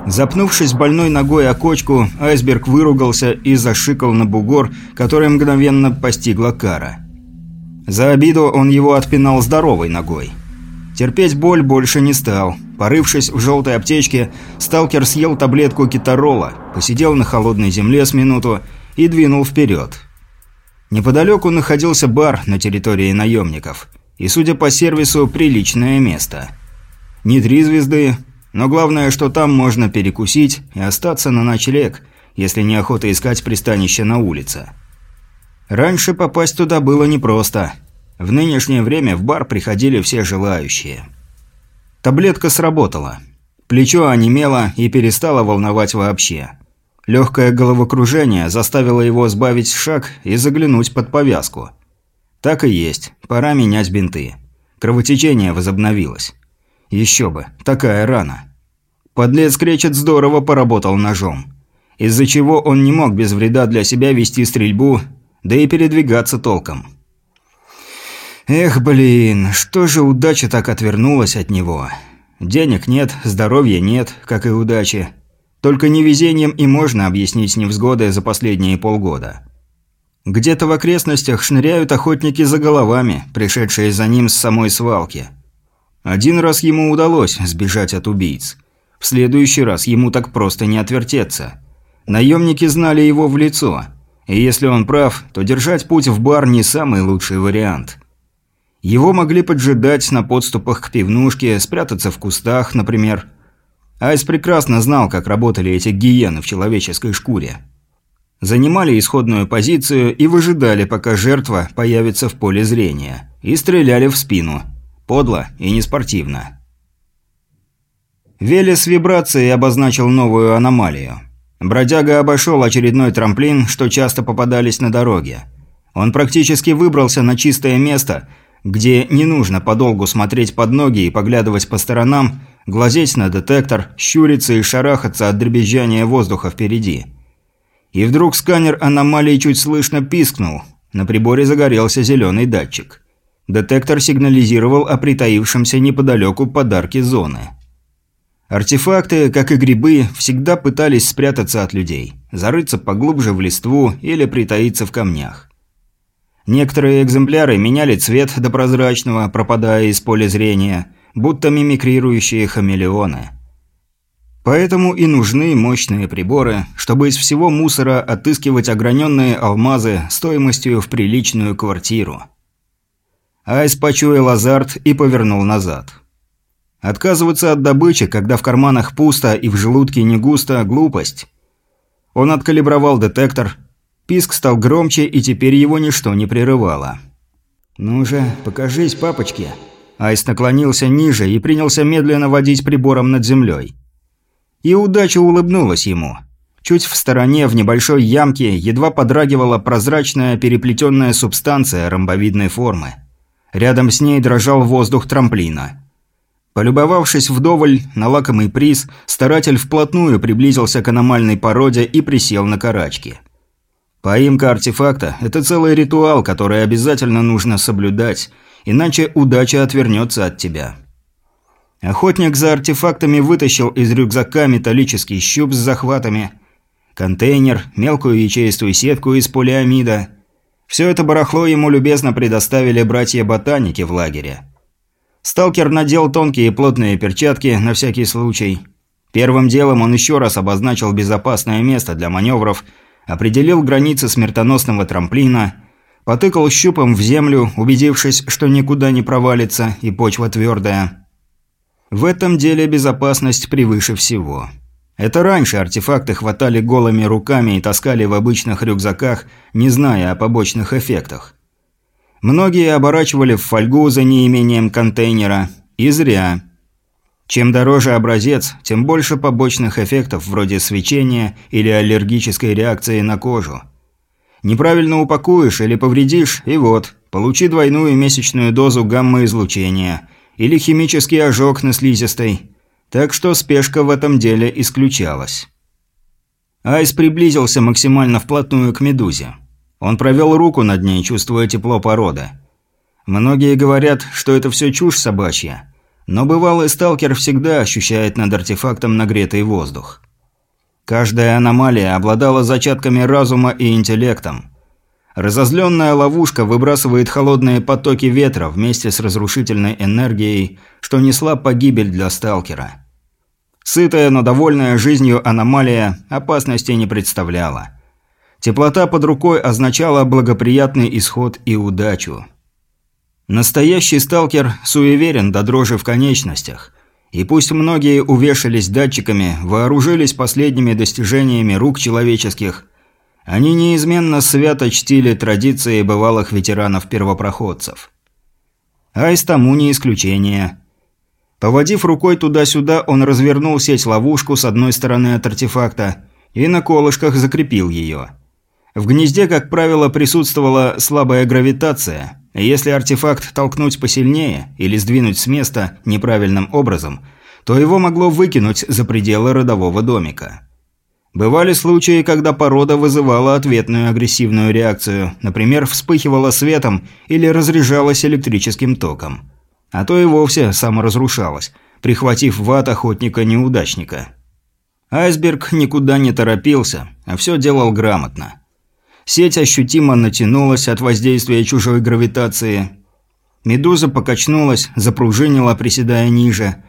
Запнувшись больной ногой о кочку, айсберг выругался и зашикал на бугор, который мгновенно постигла кара. За обиду он его отпинал здоровой ногой. Терпеть боль больше не стал. Порывшись в желтой аптечке, сталкер съел таблетку китарола, посидел на холодной земле с минуту и двинул вперед. Неподалеку находился бар на территории наемников. И, судя по сервису, приличное место. Не три звезды, но главное, что там можно перекусить и остаться на ночлег, если неохота искать пристанище на улице. Раньше попасть туда было непросто. В нынешнее время в бар приходили все желающие. Таблетка сработала. Плечо онемело и перестало волновать вообще. Легкое головокружение заставило его сбавить шаг и заглянуть под повязку. Так и есть, пора менять бинты. Кровотечение возобновилось. Еще бы, такая рана. Подлец кречет здорово поработал ножом. Из-за чего он не мог без вреда для себя вести стрельбу, да и передвигаться толком. Эх, блин, что же удача так отвернулась от него. Денег нет, здоровья нет, как и удачи. Только невезением и можно объяснить невзгоды за последние полгода. Где-то в окрестностях шныряют охотники за головами, пришедшие за ним с самой свалки. Один раз ему удалось сбежать от убийц. В следующий раз ему так просто не отвертеться. Наемники знали его в лицо, и если он прав, то держать путь в бар не самый лучший вариант. Его могли поджидать на подступах к пивнушке, спрятаться в кустах, например, Айс прекрасно знал, как работали эти гиены в человеческой шкуре. Занимали исходную позицию и выжидали, пока жертва появится в поле зрения. И стреляли в спину. Подло и неспортивно. Велес вибрацией обозначил новую аномалию. Бродяга обошел очередной трамплин, что часто попадались на дороге. Он практически выбрался на чистое место, где не нужно подолгу смотреть под ноги и поглядывать по сторонам, глазеть на детектор, щуриться и шарахаться от дребезжания воздуха впереди. И вдруг сканер аномалии чуть слышно пискнул. На приборе загорелся зеленый датчик. Детектор сигнализировал о притаившемся неподалеку подарке зоны. Артефакты, как и грибы, всегда пытались спрятаться от людей, зарыться поглубже в листву или притаиться в камнях. Некоторые экземпляры меняли цвет до прозрачного, пропадая из поля зрения – будто мимикрирующие хамелеоны. Поэтому и нужны мощные приборы, чтобы из всего мусора отыскивать ограненные алмазы стоимостью в приличную квартиру. Айс почуял азарт и повернул назад. Отказываться от добычи, когда в карманах пусто и в желудке не густо – глупость. Он откалибровал детектор, писк стал громче и теперь его ничто не прерывало. «Ну же, покажись, папочки!» Айс наклонился ниже и принялся медленно водить прибором над землей. И удача улыбнулась ему. Чуть в стороне, в небольшой ямке, едва подрагивала прозрачная переплетенная субстанция ромбовидной формы. Рядом с ней дрожал воздух трамплина. Полюбовавшись вдоволь на лакомый приз, старатель вплотную приблизился к аномальной породе и присел на карачки. Поимка артефакта – это целый ритуал, который обязательно нужно соблюдать – иначе удача отвернется от тебя. Охотник за артефактами вытащил из рюкзака металлический щуп с захватами, контейнер, мелкую ячеистую сетку из полиамида. Все это барахло ему любезно предоставили братья-ботаники в лагере. Сталкер надел тонкие плотные перчатки на всякий случай. Первым делом он еще раз обозначил безопасное место для маневров, определил границы смертоносного трамплина – Потыкал щупом в землю, убедившись, что никуда не провалится и почва твердая. В этом деле безопасность превыше всего. Это раньше артефакты хватали голыми руками и таскали в обычных рюкзаках, не зная о побочных эффектах. Многие оборачивали в фольгу за неимением контейнера. И зря. Чем дороже образец, тем больше побочных эффектов вроде свечения или аллергической реакции на кожу. Неправильно упакуешь или повредишь, и вот, получи двойную месячную дозу гамма-излучения или химический ожог на слизистой. Так что спешка в этом деле исключалась. Айс приблизился максимально вплотную к медузе. Он провел руку над ней, чувствуя тепло породы. Многие говорят, что это все чушь собачья, но бывалый сталкер всегда ощущает над артефактом нагретый воздух. Каждая аномалия обладала зачатками разума и интеллектом. Разозленная ловушка выбрасывает холодные потоки ветра вместе с разрушительной энергией, что несла погибель для сталкера. Сытая, но довольная жизнью аномалия опасности не представляла. Теплота под рукой означала благоприятный исход и удачу. Настоящий сталкер суеверен до дрожи в конечностях. И пусть многие увешались датчиками, вооружились последними достижениями рук человеческих, они неизменно свято чтили традиции бывалых ветеранов-первопроходцев. Айс тому не исключение. Поводив рукой туда-сюда, он развернул сеть-ловушку с одной стороны от артефакта и на колышках закрепил ее. В гнезде, как правило, присутствовала слабая гравитация, если артефакт толкнуть посильнее или сдвинуть с места неправильным образом, то его могло выкинуть за пределы родового домика. Бывали случаи, когда порода вызывала ответную агрессивную реакцию, например, вспыхивала светом или разряжалась электрическим током. А то и вовсе саморазрушалась, прихватив в ад охотника-неудачника. Айсберг никуда не торопился, а все делал грамотно. Сеть ощутимо натянулась от воздействия чужой гравитации. Медуза покачнулась, запружинила, приседая ниже.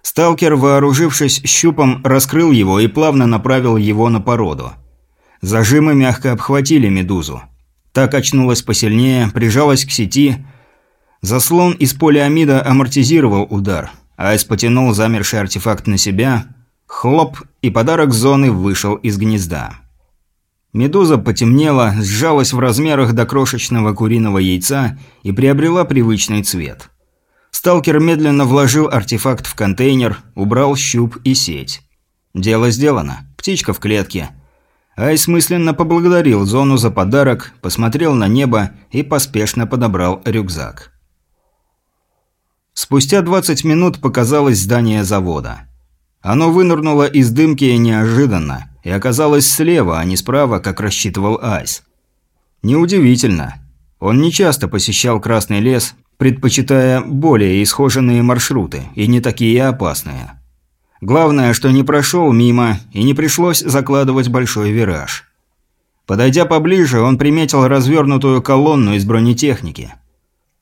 Сталкер, вооружившись щупом, раскрыл его и плавно направил его на породу. Зажимы мягко обхватили медузу. Та качнулась посильнее, прижалась к сети. Заслон из полиамида амортизировал удар. Айс потянул замерший артефакт на себя. Хлоп, и подарок зоны вышел из гнезда. Медуза потемнела, сжалась в размерах до крошечного куриного яйца и приобрела привычный цвет. Сталкер медленно вложил артефакт в контейнер, убрал щуп и сеть. Дело сделано. Птичка в клетке. Айс мысленно поблагодарил Зону за подарок, посмотрел на небо и поспешно подобрал рюкзак. Спустя 20 минут показалось здание завода. Оно вынырнуло из дымки неожиданно и оказалось слева, а не справа, как рассчитывал Айс. Неудивительно. Он нечасто посещал Красный лес, предпочитая более исхоженные маршруты и не такие опасные. Главное, что не прошел мимо и не пришлось закладывать большой вираж. Подойдя поближе, он приметил развернутую колонну из бронетехники.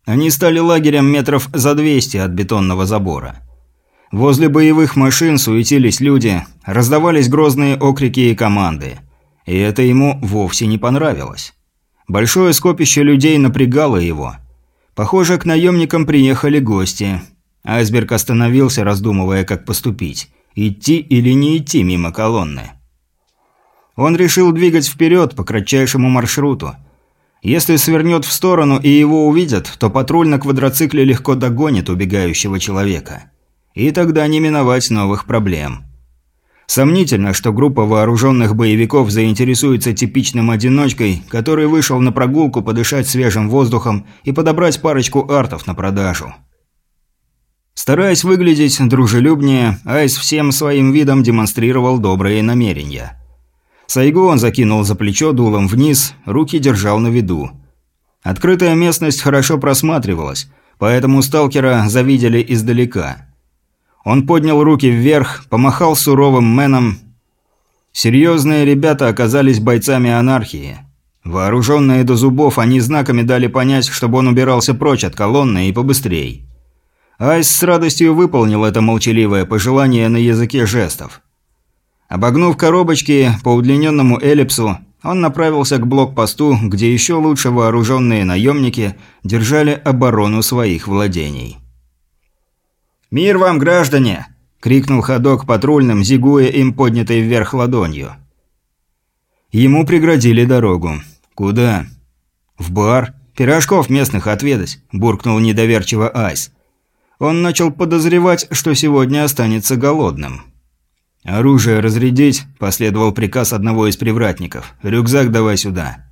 Они стали лагерем метров за 200 от бетонного забора. Возле боевых машин суетились люди, раздавались грозные окрики и команды. И это ему вовсе не понравилось. Большое скопище людей напрягало его – Похоже, к наемникам приехали гости. Айсберг остановился, раздумывая, как поступить. Идти или не идти мимо колонны. Он решил двигать вперед по кратчайшему маршруту. Если свернет в сторону и его увидят, то патруль на квадроцикле легко догонит убегающего человека. И тогда не миновать новых проблем. Сомнительно, что группа вооруженных боевиков заинтересуется типичным одиночкой, который вышел на прогулку подышать свежим воздухом и подобрать парочку артов на продажу. Стараясь выглядеть дружелюбнее, Айс всем своим видом демонстрировал добрые намерения. Сайгу он закинул за плечо дулом вниз, руки держал на виду. Открытая местность хорошо просматривалась, поэтому сталкера завидели издалека – он поднял руки вверх, помахал суровым меном. Серьезные ребята оказались бойцами анархии. Вооруженные до зубов, они знаками дали понять, чтобы он убирался прочь от колонны и побыстрей. Айс с радостью выполнил это молчаливое пожелание на языке жестов. Обогнув коробочки по удлиненному эллипсу, он направился к блокпосту, где еще лучше вооруженные наемники держали оборону своих владений. «Мир вам, граждане!» – крикнул ходок патрульным, зигуя им поднятой вверх ладонью. Ему преградили дорогу. «Куда?» «В бар. Пирожков местных отведать», – буркнул недоверчиво Айс. Он начал подозревать, что сегодня останется голодным. «Оружие разрядить», – последовал приказ одного из привратников. «Рюкзак давай сюда».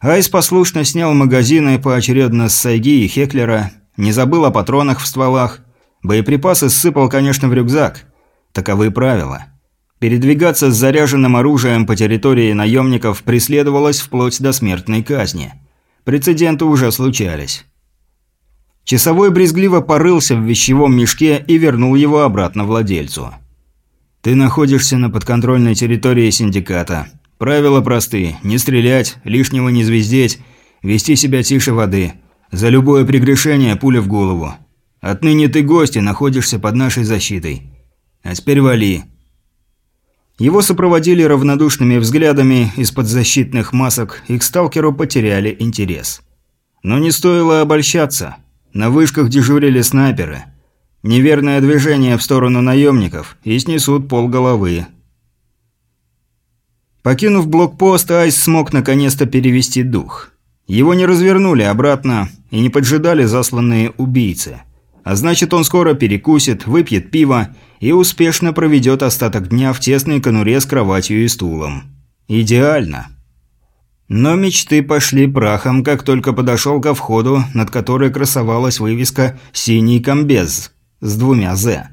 Айс послушно снял магазины поочередно с Сайги и Хеклера, не забыл о патронах в стволах, Боеприпасы сыпал, конечно, в рюкзак. Таковы правила. Передвигаться с заряженным оружием по территории наемников преследовалось вплоть до смертной казни. Прецеденты уже случались. Часовой брезгливо порылся в вещевом мешке и вернул его обратно владельцу. «Ты находишься на подконтрольной территории синдиката. Правила простые. Не стрелять, лишнего не звездеть, вести себя тише воды. За любое прегрешение пуля в голову. Отныне ты гость и находишься под нашей защитой. А теперь вали». Его сопроводили равнодушными взглядами из-под защитных масок, и к сталкеру потеряли интерес. Но не стоило обольщаться. На вышках дежурили снайперы. Неверное движение в сторону наемников и снесут полголовы. Покинув блокпост, Айс смог наконец-то перевести дух. Его не развернули обратно и не поджидали засланные убийцы. А значит, он скоро перекусит, выпьет пиво и успешно проведет остаток дня в тесной конуре с кроватью и стулом. Идеально. Но мечты пошли прахом, как только подошел ко входу, над которой красовалась вывеска «Синий комбез» с двумя «З».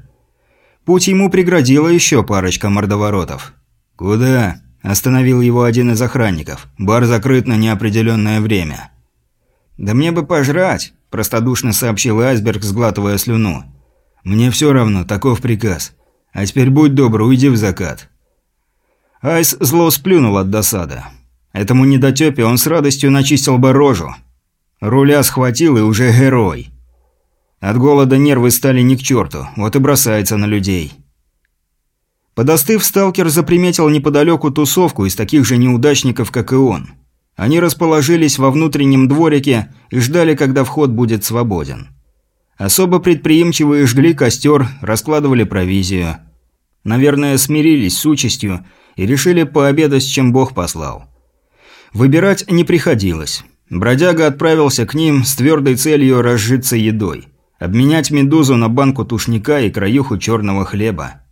Путь ему преградила еще парочка мордоворотов. «Куда?» – остановил его один из охранников. «Бар закрыт на неопределенное время». «Да мне бы пожрать», – простодушно сообщил Айсберг, сглатывая слюну. «Мне все равно, таков приказ. А теперь будь добр, уйди в закат». Айс зло сплюнул от досады. Этому недотёпе он с радостью начистил бы рожу. Руля схватил и уже герой. От голода нервы стали ни к черту, вот и бросается на людей. Подостыв, сталкер заприметил неподалеку тусовку из таких же неудачников, как и он – они расположились во внутреннем дворике и ждали, когда вход будет свободен. Особо предприимчивые жгли костер, раскладывали провизию. Наверное, смирились с участью и решили пообедать, чем Бог послал. Выбирать не приходилось. Бродяга отправился к ним с твердой целью разжиться едой. Обменять медузу на банку тушника и краюху черного хлеба.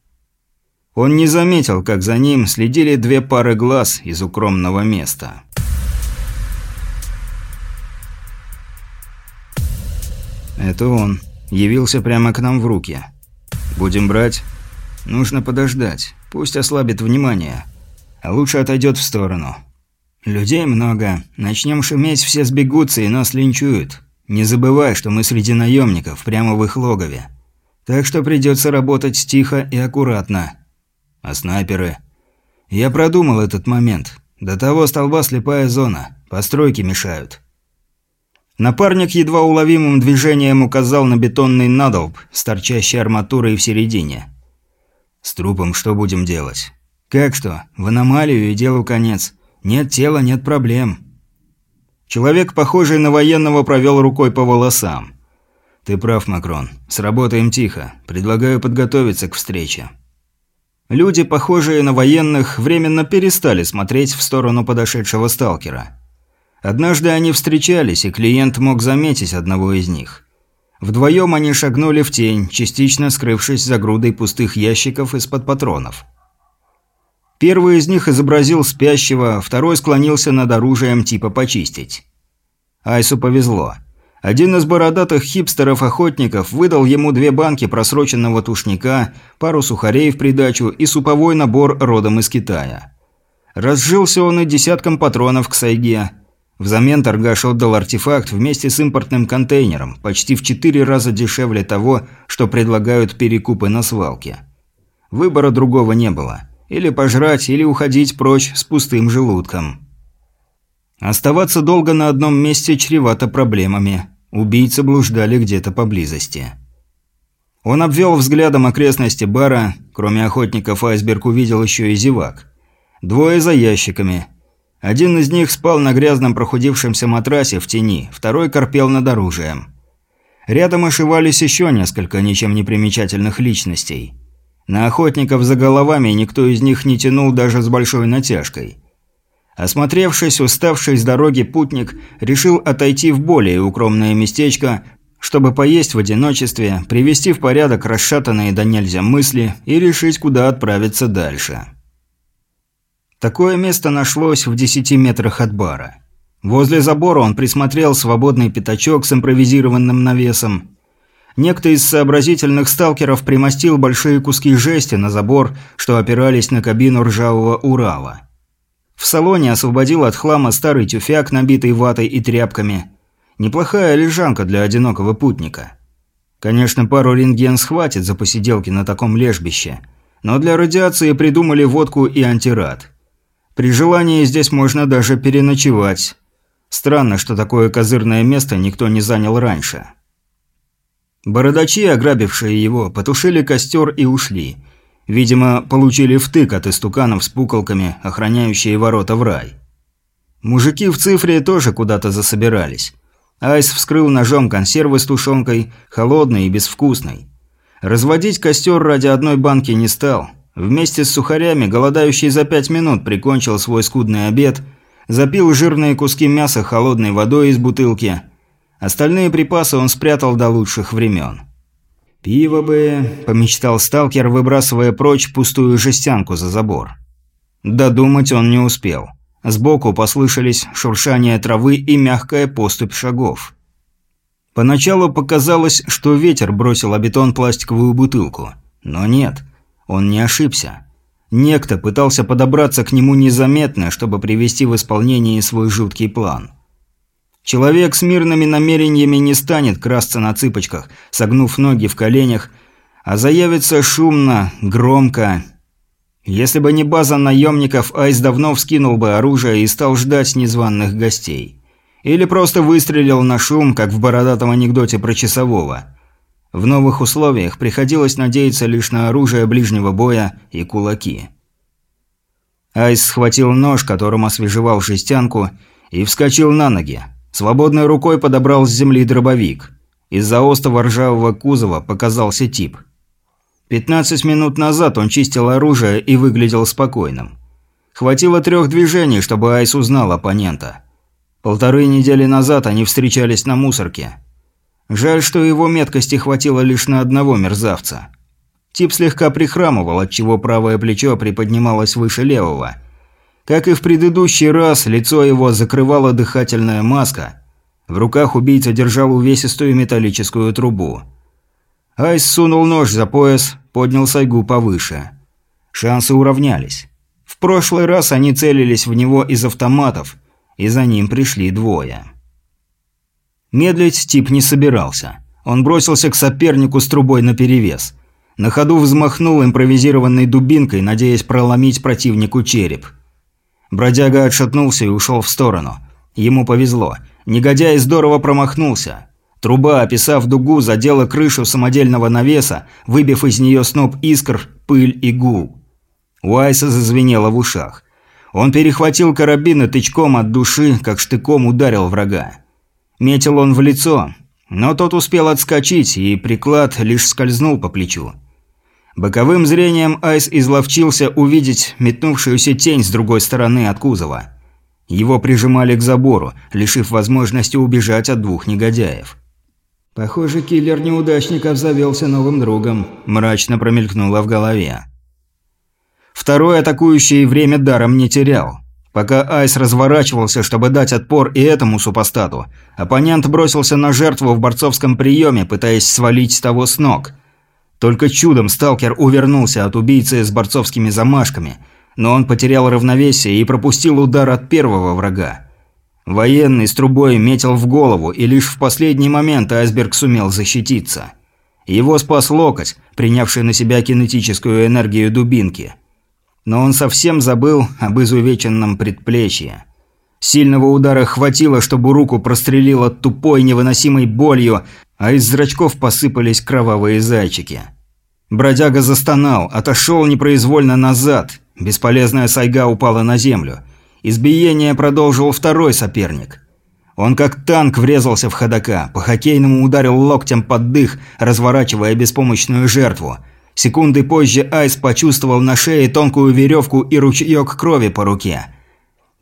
Он не заметил, как за ним следили две пары глаз из укромного места. Это он. Явился прямо к нам в руки. Будем брать? Нужно подождать. Пусть ослабит внимание. А лучше отойдет в сторону. Людей много. Начнем шуметь, все сбегутся и нас линчуют. Не забывай, что мы среди наемников, прямо в их логове. Так что придется работать тихо и аккуратно. А снайперы? Я продумал этот момент. До того столба слепая зона. Постройки мешают. Напарник едва уловимым движением указал на бетонный надолб с торчащей арматурой в середине. «С трупом что будем делать?» «Как что? В аномалию и делу конец. Нет тела, нет проблем». Человек, похожий на военного, провел рукой по волосам. «Ты прав, Макрон. Сработаем тихо. Предлагаю подготовиться к встрече». Люди, похожие на военных, временно перестали смотреть в сторону подошедшего сталкера. Однажды они встречались, и клиент мог заметить одного из них. Вдвоем они шагнули в тень, частично скрывшись за грудой пустых ящиков из-под патронов. Первый из них изобразил спящего, второй склонился над оружием типа «почистить». Айсу повезло. Один из бородатых хипстеров-охотников выдал ему две банки просроченного тушника, пару сухарей в придачу и суповой набор родом из Китая. Разжился он и десятком патронов к сайге – Взамен торгаш отдал артефакт вместе с импортным контейнером, почти в четыре раза дешевле того, что предлагают перекупы на свалке. Выбора другого не было. Или пожрать, или уходить прочь с пустым желудком. Оставаться долго на одном месте чревато проблемами. Убийцы блуждали где-то поблизости. Он обвел взглядом окрестности бара, кроме охотников айсберг увидел еще и зевак. Двое за ящиками – один из них спал на грязном прохудившемся матрасе в тени, второй корпел над оружием. Рядом ошивались еще несколько ничем не примечательных личностей. На охотников за головами никто из них не тянул даже с большой натяжкой. Осмотревшись, уставший с дороги путник решил отойти в более укромное местечко, чтобы поесть в одиночестве, привести в порядок расшатанные до нельзя мысли и решить, куда отправиться дальше. Такое место нашлось в десяти метрах от бара. Возле забора он присмотрел свободный пятачок с импровизированным навесом. Некто из сообразительных сталкеров примостил большие куски жести на забор, что опирались на кабину ржавого Урала. В салоне освободил от хлама старый тюфяк, набитый ватой и тряпками. Неплохая лежанка для одинокого путника. Конечно, пару рентген схватит за посиделки на таком лежбище, но для радиации придумали водку и антирад. При желании здесь можно даже переночевать. Странно, что такое козырное место никто не занял раньше. Бородачи, ограбившие его, потушили костер и ушли. Видимо, получили втык от истуканов с пуколками, охраняющие ворота в рай. Мужики в цифре тоже куда-то засобирались. Айс вскрыл ножом консервы с тушенкой, холодной и безвкусной. Разводить костер ради одной банки не стал. Вместе с сухарями голодающий за пять минут прикончил свой скудный обед, запил жирные куски мяса холодной водой из бутылки – Остальные припасы он спрятал до лучших времен. «Пиво бы...» – помечтал сталкер, выбрасывая прочь пустую жестянку за забор. Додумать он не успел. Сбоку послышались шуршание травы и мягкая поступь шагов. Поначалу показалось, что ветер бросил о бетон пластиковую бутылку. Но нет, он не ошибся. Некто пытался подобраться к нему незаметно, чтобы привести в исполнение свой жуткий план – Человек с мирными намерениями не станет красться на цыпочках, согнув ноги в коленях, а заявится шумно, громко. Если бы не база наемников, Айс давно вскинул бы оружие и стал ждать незваных гостей. Или просто выстрелил на шум, как в бородатом анекдоте про часового. В новых условиях приходилось надеяться лишь на оружие ближнего боя и кулаки. Айс схватил нож, которым освежевал жестянку, и вскочил на ноги. Свободной рукой подобрал с земли дробовик. Из-за остова ржавого кузова показался тип. 15 минут назад он чистил оружие и выглядел спокойным. Хватило трех движений, чтобы Айс узнал оппонента. Полторы недели назад они встречались на мусорке. Жаль, что его меткости хватило лишь на одного мерзавца. Тип слегка прихрамывал, отчего правое плечо приподнималось выше левого – как и в предыдущий раз, лицо его закрывала дыхательная маска. В руках убийца держал увесистую металлическую трубу. Айс сунул нож за пояс, поднял сайгу повыше. Шансы уравнялись. В прошлый раз они целились в него из автоматов, и за ним пришли двое. Медлить тип не собирался. Он бросился к сопернику с трубой наперевес. На ходу взмахнул импровизированной дубинкой, надеясь проломить противнику череп – Бродяга отшатнулся и ушел в сторону. Ему повезло. Негодяй здорово промахнулся. Труба, описав дугу, задела крышу самодельного навеса, выбив из нее сноп искр, пыль и гул. У Айса зазвенело в ушах. Он перехватил карабин и тычком от души, как штыком ударил врага. Метил он в лицо, но тот успел отскочить, и приклад лишь скользнул по плечу. Боковым зрением Айс изловчился увидеть метнувшуюся тень с другой стороны от кузова. Его прижимали к забору, лишив возможности убежать от двух негодяев. «Похоже, киллер неудачников завелся новым другом», – мрачно промелькнуло в голове. Второй атакующий время даром не терял. Пока Айс разворачивался, чтобы дать отпор и этому супостату, оппонент бросился на жертву в борцовском приеме, пытаясь свалить того с ног – только чудом сталкер увернулся от убийцы с борцовскими замашками, но он потерял равновесие и пропустил удар от первого врага. Военный с трубой метил в голову, и лишь в последний момент айсберг сумел защититься. Его спас локоть, принявший на себя кинетическую энергию дубинки. Но он совсем забыл об изувеченном предплечье. Сильного удара хватило, чтобы руку прострелило тупой невыносимой болью, а из зрачков посыпались кровавые зайчики. Бродяга застонал, отошел непроизвольно назад. Бесполезная сайга упала на землю. Избиение продолжил второй соперник. Он как танк врезался в ходока, по-хоккейному ударил локтем под дых, разворачивая беспомощную жертву. Секунды позже Айс почувствовал на шее тонкую веревку и ручеек крови по руке.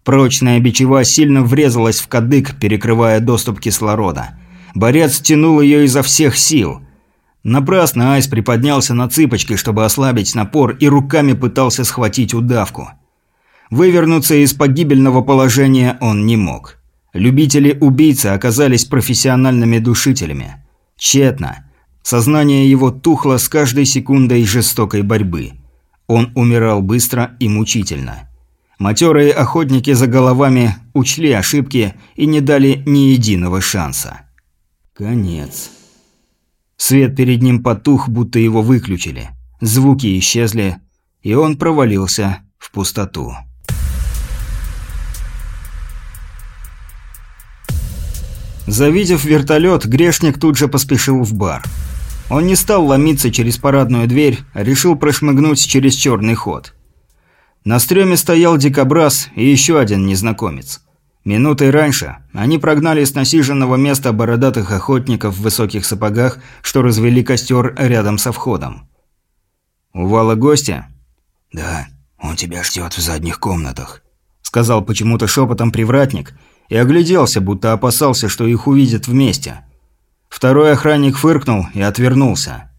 Прочная бичева сильно врезалась в кадык, перекрывая доступ кислорода. Борец тянул ее изо всех сил. Напрасно Айс приподнялся на цыпочки, чтобы ослабить напор, и руками пытался схватить удавку. Вывернуться из погибельного положения он не мог. Любители-убийцы оказались профессиональными душителями. Тщетно. Сознание его тухло с каждой секундой жестокой борьбы. Он умирал быстро и мучительно. Матерые охотники за головами учли ошибки и не дали ни единого шанса. Конец. Свет перед ним потух, будто его выключили. Звуки исчезли, и он провалился в пустоту. Завидев вертолет, грешник тут же поспешил в бар. Он не стал ломиться через парадную дверь, а решил прошмыгнуть через черный ход. На стреме стоял дикобраз и еще один незнакомец. Минутой раньше они прогнали с насиженного места бородатых охотников в высоких сапогах, что развели костер рядом со входом. «У Вала гостя?» «Да, он тебя ждет в задних комнатах», — сказал почему-то шепотом привратник и огляделся, будто опасался, что их увидят вместе. Второй охранник фыркнул и отвернулся.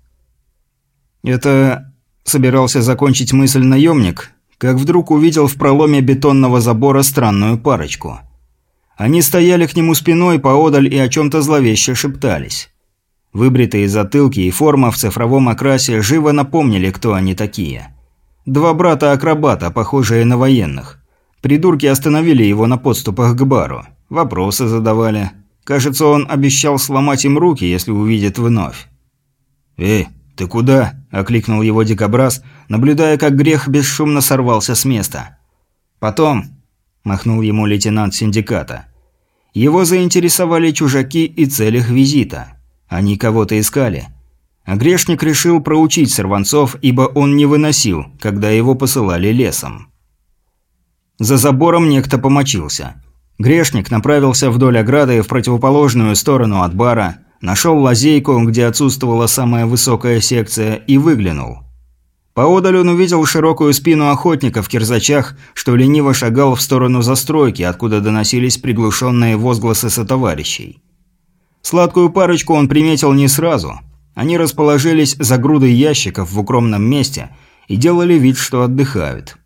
«Это...» — собирался закончить мысль наемник, как вдруг увидел в проломе бетонного забора странную парочку — они стояли к нему спиной поодаль и о чем-то зловеще шептались. Выбритые затылки и форма в цифровом окрасе живо напомнили, кто они такие. Два брата-акробата, похожие на военных. Придурки остановили его на подступах к бару. Вопросы задавали. Кажется, он обещал сломать им руки, если увидит вновь. «Эй, ты куда?» – окликнул его дикобраз, наблюдая, как грех бесшумно сорвался с места. «Потом», – махнул ему лейтенант синдиката. Его заинтересовали чужаки и целях визита. Они кого-то искали. А грешник решил проучить сорванцов, ибо он не выносил, когда его посылали лесом. За забором некто помочился. Грешник направился вдоль ограды в противоположную сторону от бара, нашел лазейку, где отсутствовала самая высокая секция, и выглянул – Поодаль он увидел широкую спину охотника в кирзачах, что лениво шагал в сторону застройки, откуда доносились приглушенные возгласы сотоварищей. Сладкую парочку он приметил не сразу. Они расположились за грудой ящиков в укромном месте и делали вид, что отдыхают.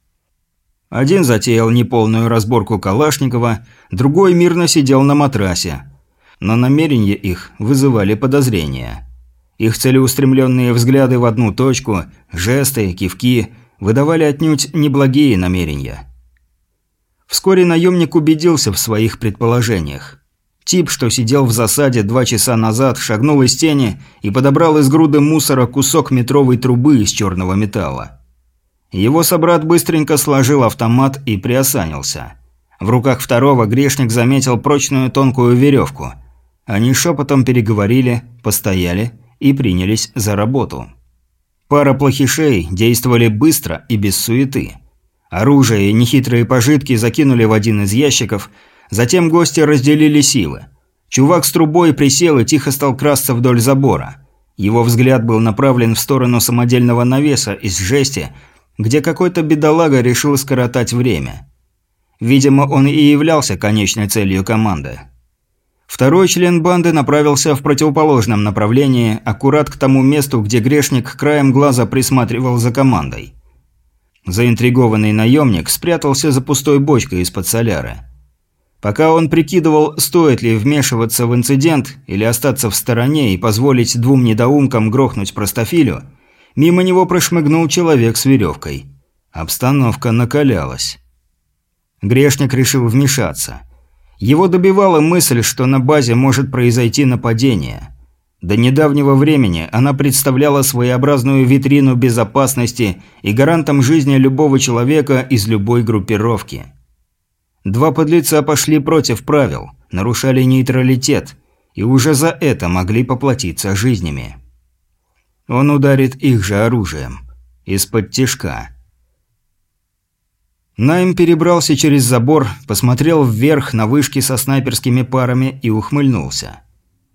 Один затеял неполную разборку Калашникова, другой мирно сидел на матрасе. Но намерения их вызывали подозрения. Их целеустремленные взгляды в одну точку, жесты, кивки выдавали отнюдь неблагие намерения. Вскоре наемник убедился в своих предположениях. Тип, что сидел в засаде два часа назад, шагнул из тени и подобрал из груды мусора кусок метровой трубы из черного металла. Его собрат быстренько сложил автомат и приосанился. В руках второго грешник заметил прочную тонкую веревку. Они шепотом переговорили, постояли и принялись за работу. Пара плохишей действовали быстро и без суеты. Оружие и нехитрые пожитки закинули в один из ящиков, затем гости разделили силы. Чувак с трубой присел и тихо стал красться вдоль забора. Его взгляд был направлен в сторону самодельного навеса из жести, где какой-то бедолага решил скоротать время. Видимо, он и являлся конечной целью команды. Второй член банды направился в противоположном направлении, аккурат к тому месту, где грешник краем глаза присматривал за командой. Заинтригованный наемник спрятался за пустой бочкой из-под соляры. Пока он прикидывал, стоит ли вмешиваться в инцидент или остаться в стороне и позволить двум недоумкам грохнуть простофилю, мимо него прошмыгнул человек с веревкой. Обстановка накалялась. Грешник решил вмешаться – его добивала мысль, что на базе может произойти нападение. До недавнего времени она представляла своеобразную витрину безопасности и гарантом жизни любого человека из любой группировки. Два подлеца пошли против правил, нарушали нейтралитет, и уже за это могли поплатиться жизнями. Он ударит их же оружием. Из-под тишка. Найм перебрался через забор, посмотрел вверх на вышки со снайперскими парами и ухмыльнулся.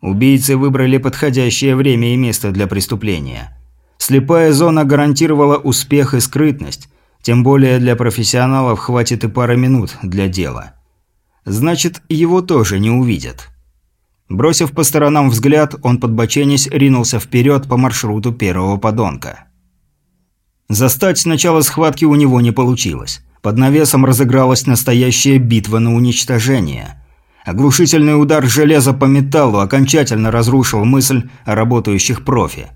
Убийцы выбрали подходящее время и место для преступления. Слепая зона гарантировала успех и скрытность, тем более для профессионалов хватит и пары минут для дела. Значит, его тоже не увидят. Бросив по сторонам взгляд, он подбоченясь ринулся вперед по маршруту первого подонка. Застать начало схватки у него не получилось. Под навесом разыгралась настоящая битва на уничтожение. Оглушительный удар железа по металлу окончательно разрушил мысль о работающих профи.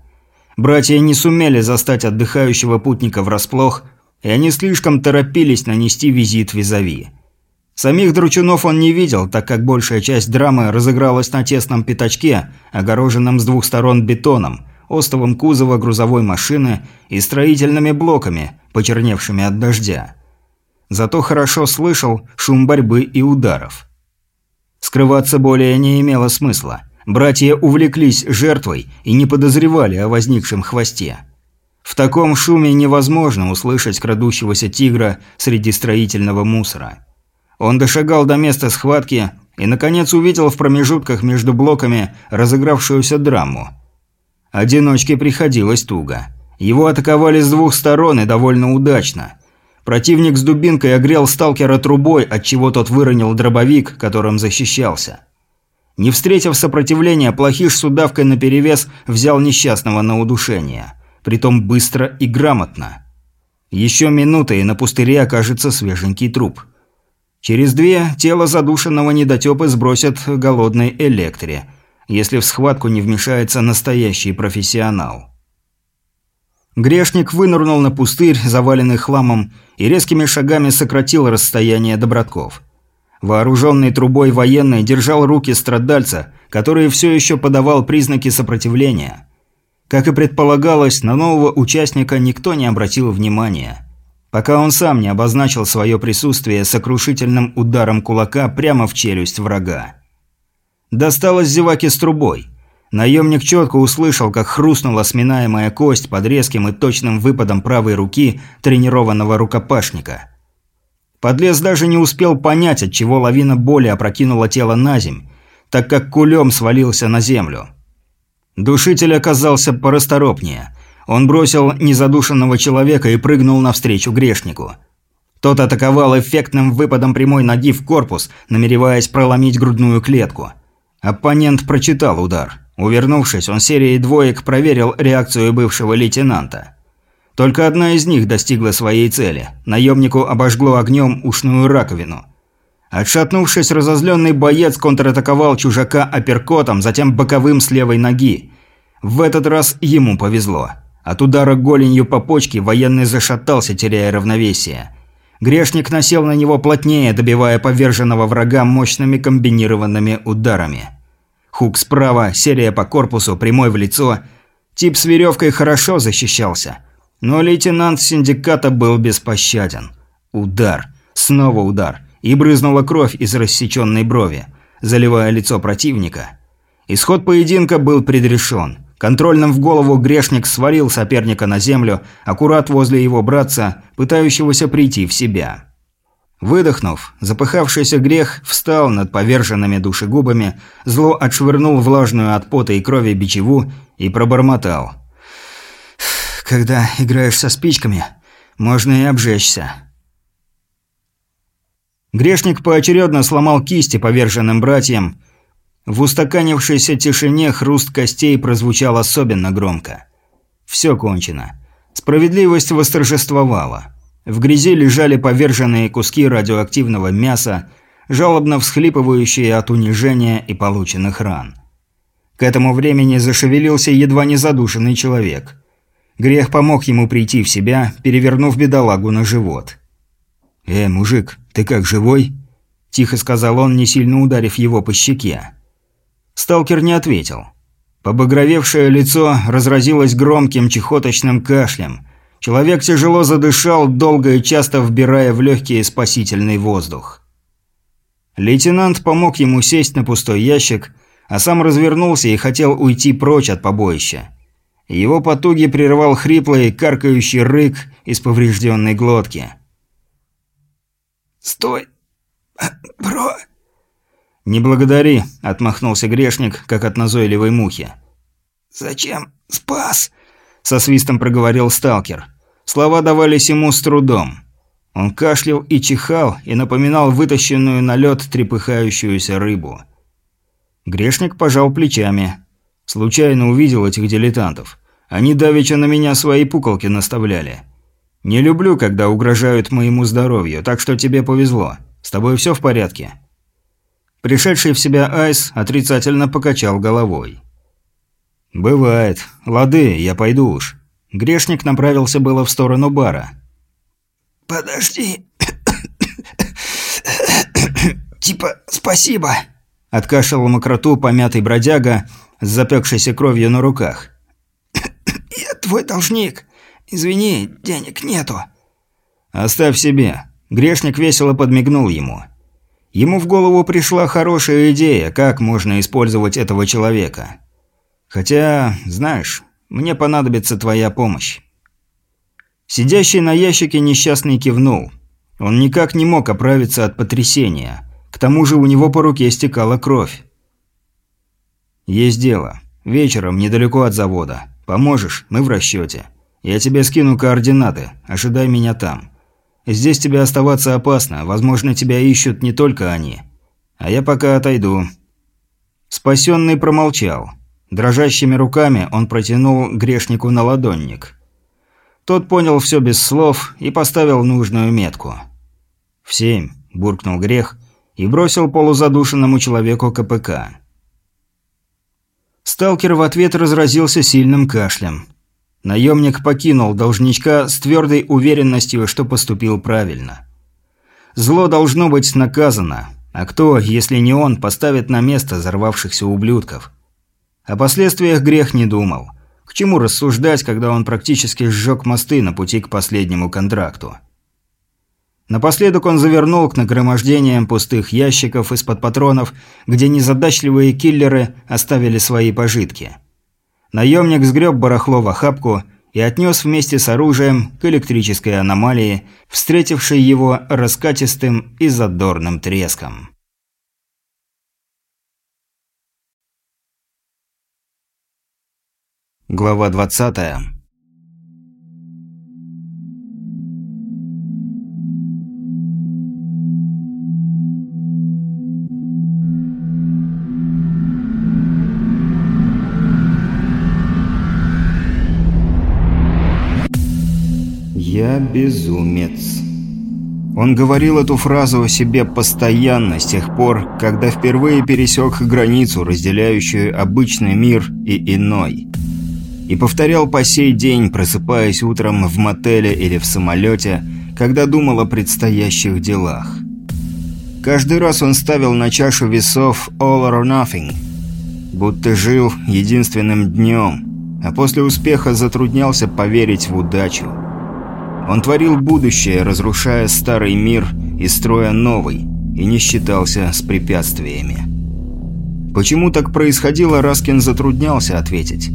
Братья не сумели застать отдыхающего путника врасплох, и они слишком торопились нанести визит визави. Самих дручунов он не видел, так как большая часть драмы разыгралась на тесном пятачке, огороженном с двух сторон бетоном, остовом кузова грузовой машины и строительными блоками, почерневшими от дождя. Зато хорошо слышал шум борьбы и ударов. Скрываться более не имело смысла. Братья увлеклись жертвой и не подозревали о возникшем хвосте. В таком шуме невозможно услышать крадущегося тигра среди строительного мусора. Он дошагал до места схватки и, наконец, увидел в промежутках между блоками разыгравшуюся драму. Одиночке приходилось туго. Его атаковали с двух сторон и довольно удачно. Противник с дубинкой огрел сталкера трубой, отчего тот выронил дробовик, которым защищался. Не встретив сопротивления, плохиш с удавкой наперевес взял несчастного на удушение. Притом быстро и грамотно. Еще минута, и на пустыре окажется свеженький труп. Через две тело задушенного недотепы сбросят голодной электре, если в схватку не вмешается настоящий профессионал. Грешник вынырнул на пустырь, заваленный хламом, и резкими шагами сократил расстояние до братков. Вооруженный трубой военный держал руки страдальца, который все еще подавал признаки сопротивления. Как и предполагалось, на нового участника никто не обратил внимания. Пока он сам не обозначил свое присутствие сокрушительным ударом кулака прямо в челюсть врага. Досталось зеваке с трубой – Наемник четко услышал, как хрустнула сминаемая кость под резким и точным выпадом правой руки тренированного рукопашника. Подлез даже не успел понять, от чего лавина боли опрокинула тело на земь, так как кулем свалился на землю. Душитель оказался порасторопнее. Он бросил незадушенного человека и прыгнул навстречу грешнику. Тот атаковал эффектным выпадом прямой ноги в корпус, намереваясь проломить грудную клетку. Оппонент прочитал удар – Увернувшись, он серией двоек проверил реакцию бывшего лейтенанта. Только одна из них достигла своей цели. Наемнику обожгло огнем ушную раковину. Отшатнувшись, разозленный боец контратаковал чужака апперкотом, затем боковым с левой ноги. В этот раз ему повезло. От удара голенью по почке военный зашатался, теряя равновесие. Грешник насел на него плотнее, добивая поверженного врага мощными комбинированными ударами. Хук справа, серия по корпусу, прямой в лицо. Тип с веревкой хорошо защищался. Но лейтенант синдиката был беспощаден. Удар. Снова удар. И брызнула кровь из рассеченной брови, заливая лицо противника. Исход поединка был предрешен. Контрольным в голову грешник свалил соперника на землю, аккурат возле его братца, пытающегося прийти в себя. Выдохнув, запыхавшийся грех встал над поверженными душегубами, зло отшвырнул влажную от пота и крови бичеву и пробормотал. «Когда играешь со спичками, можно и обжечься». Грешник поочередно сломал кисти поверженным братьям. В устаканившейся тишине хруст костей прозвучал особенно громко. Все кончено. Справедливость восторжествовала. В грязи лежали поверженные куски радиоактивного мяса, жалобно всхлипывающие от унижения и полученных ран. К этому времени зашевелился едва не задушенный человек. Грех помог ему прийти в себя, перевернув бедолагу на живот. «Э, мужик, ты как, живой?» – тихо сказал он, не сильно ударив его по щеке. Сталкер не ответил. Побагровевшее лицо разразилось громким чехоточным кашлем – Человек тяжело задышал, долго и часто вбирая в легкие спасительный воздух. Лейтенант помог ему сесть на пустой ящик, а сам развернулся и хотел уйти прочь от побоища. Его потуги прервал хриплый, каркающий рык из поврежденной глотки. «Стой! Бро!» «Не благодари», – отмахнулся грешник, как от назойливой мухи. «Зачем спас?» – со свистом проговорил сталкер. Слова давались ему с трудом. Он кашлял и чихал, и напоминал вытащенную на лед трепыхающуюся рыбу. Грешник пожал плечами. Случайно увидел этих дилетантов. Они давеча на меня свои пуколки наставляли. Не люблю, когда угрожают моему здоровью, так что тебе повезло. С тобой все в порядке?» Пришедший в себя Айс отрицательно покачал головой. «Бывает. Лады, я пойду уж». Грешник направился было в сторону бара. «Подожди. типа спасибо», – откашлял мокроту помятый бродяга с запекшейся кровью на руках. «Я твой должник. Извини, денег нету». «Оставь себе». Грешник весело подмигнул ему. Ему в голову пришла хорошая идея, как можно использовать этого человека. Хотя, знаешь, мне понадобится твоя помощь. Сидящий на ящике несчастный кивнул. Он никак не мог оправиться от потрясения. К тому же у него по руке стекала кровь. «Есть дело. Вечером, недалеко от завода. Поможешь? Мы в расчете. Я тебе скину координаты. Ожидай меня там. Здесь тебе оставаться опасно. Возможно, тебя ищут не только они. А я пока отойду». Спасенный промолчал. Дрожащими руками он протянул грешнику на ладонник. Тот понял все без слов и поставил нужную метку. «В семь», – буркнул грех и бросил полузадушенному человеку КПК. Сталкер в ответ разразился сильным кашлем. Наемник покинул должничка с твердой уверенностью, что поступил правильно. Зло должно быть наказано, а кто, если не он, поставит на место взорвавшихся ублюдков? О последствиях грех не думал. К чему рассуждать, когда он практически сжег мосты на пути к последнему контракту? Напоследок он завернул к нагромождениям пустых ящиков из-под патронов, где незадачливые киллеры оставили свои пожитки. Наемник сгреб барахло в охапку и отнес вместе с оружием к электрической аномалии, встретившей его раскатистым и задорным треском. Глава 20. «Я безумец». Он говорил эту фразу о себе постоянно с тех пор, когда впервые пересек границу, разделяющую обычный мир и иной – и повторял по сей день, просыпаясь утром в мотеле или в самолете, когда думал о предстоящих делах. Каждый раз он ставил на чашу весов «all or nothing», будто жил единственным днем, а после успеха затруднялся поверить в удачу. Он творил будущее, разрушая старый мир и строя новый, и не считался с препятствиями. Почему так происходило, Раскин затруднялся ответить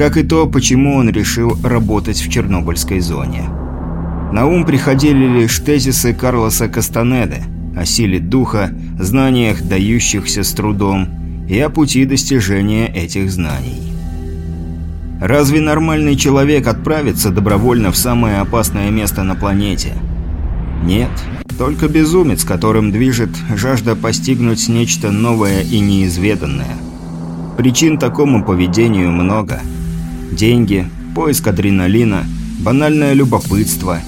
как и то, почему он решил работать в Чернобыльской зоне. На ум приходили лишь тезисы Карлоса Кастанеды о силе духа, знаниях, дающихся с трудом, и о пути достижения этих знаний. Разве нормальный человек отправится добровольно в самое опасное место на планете? Нет, только безумец, которым движет жажда постигнуть нечто новое и неизведанное. Причин такому поведению много – деньги, поиск адреналина, банальное любопытство.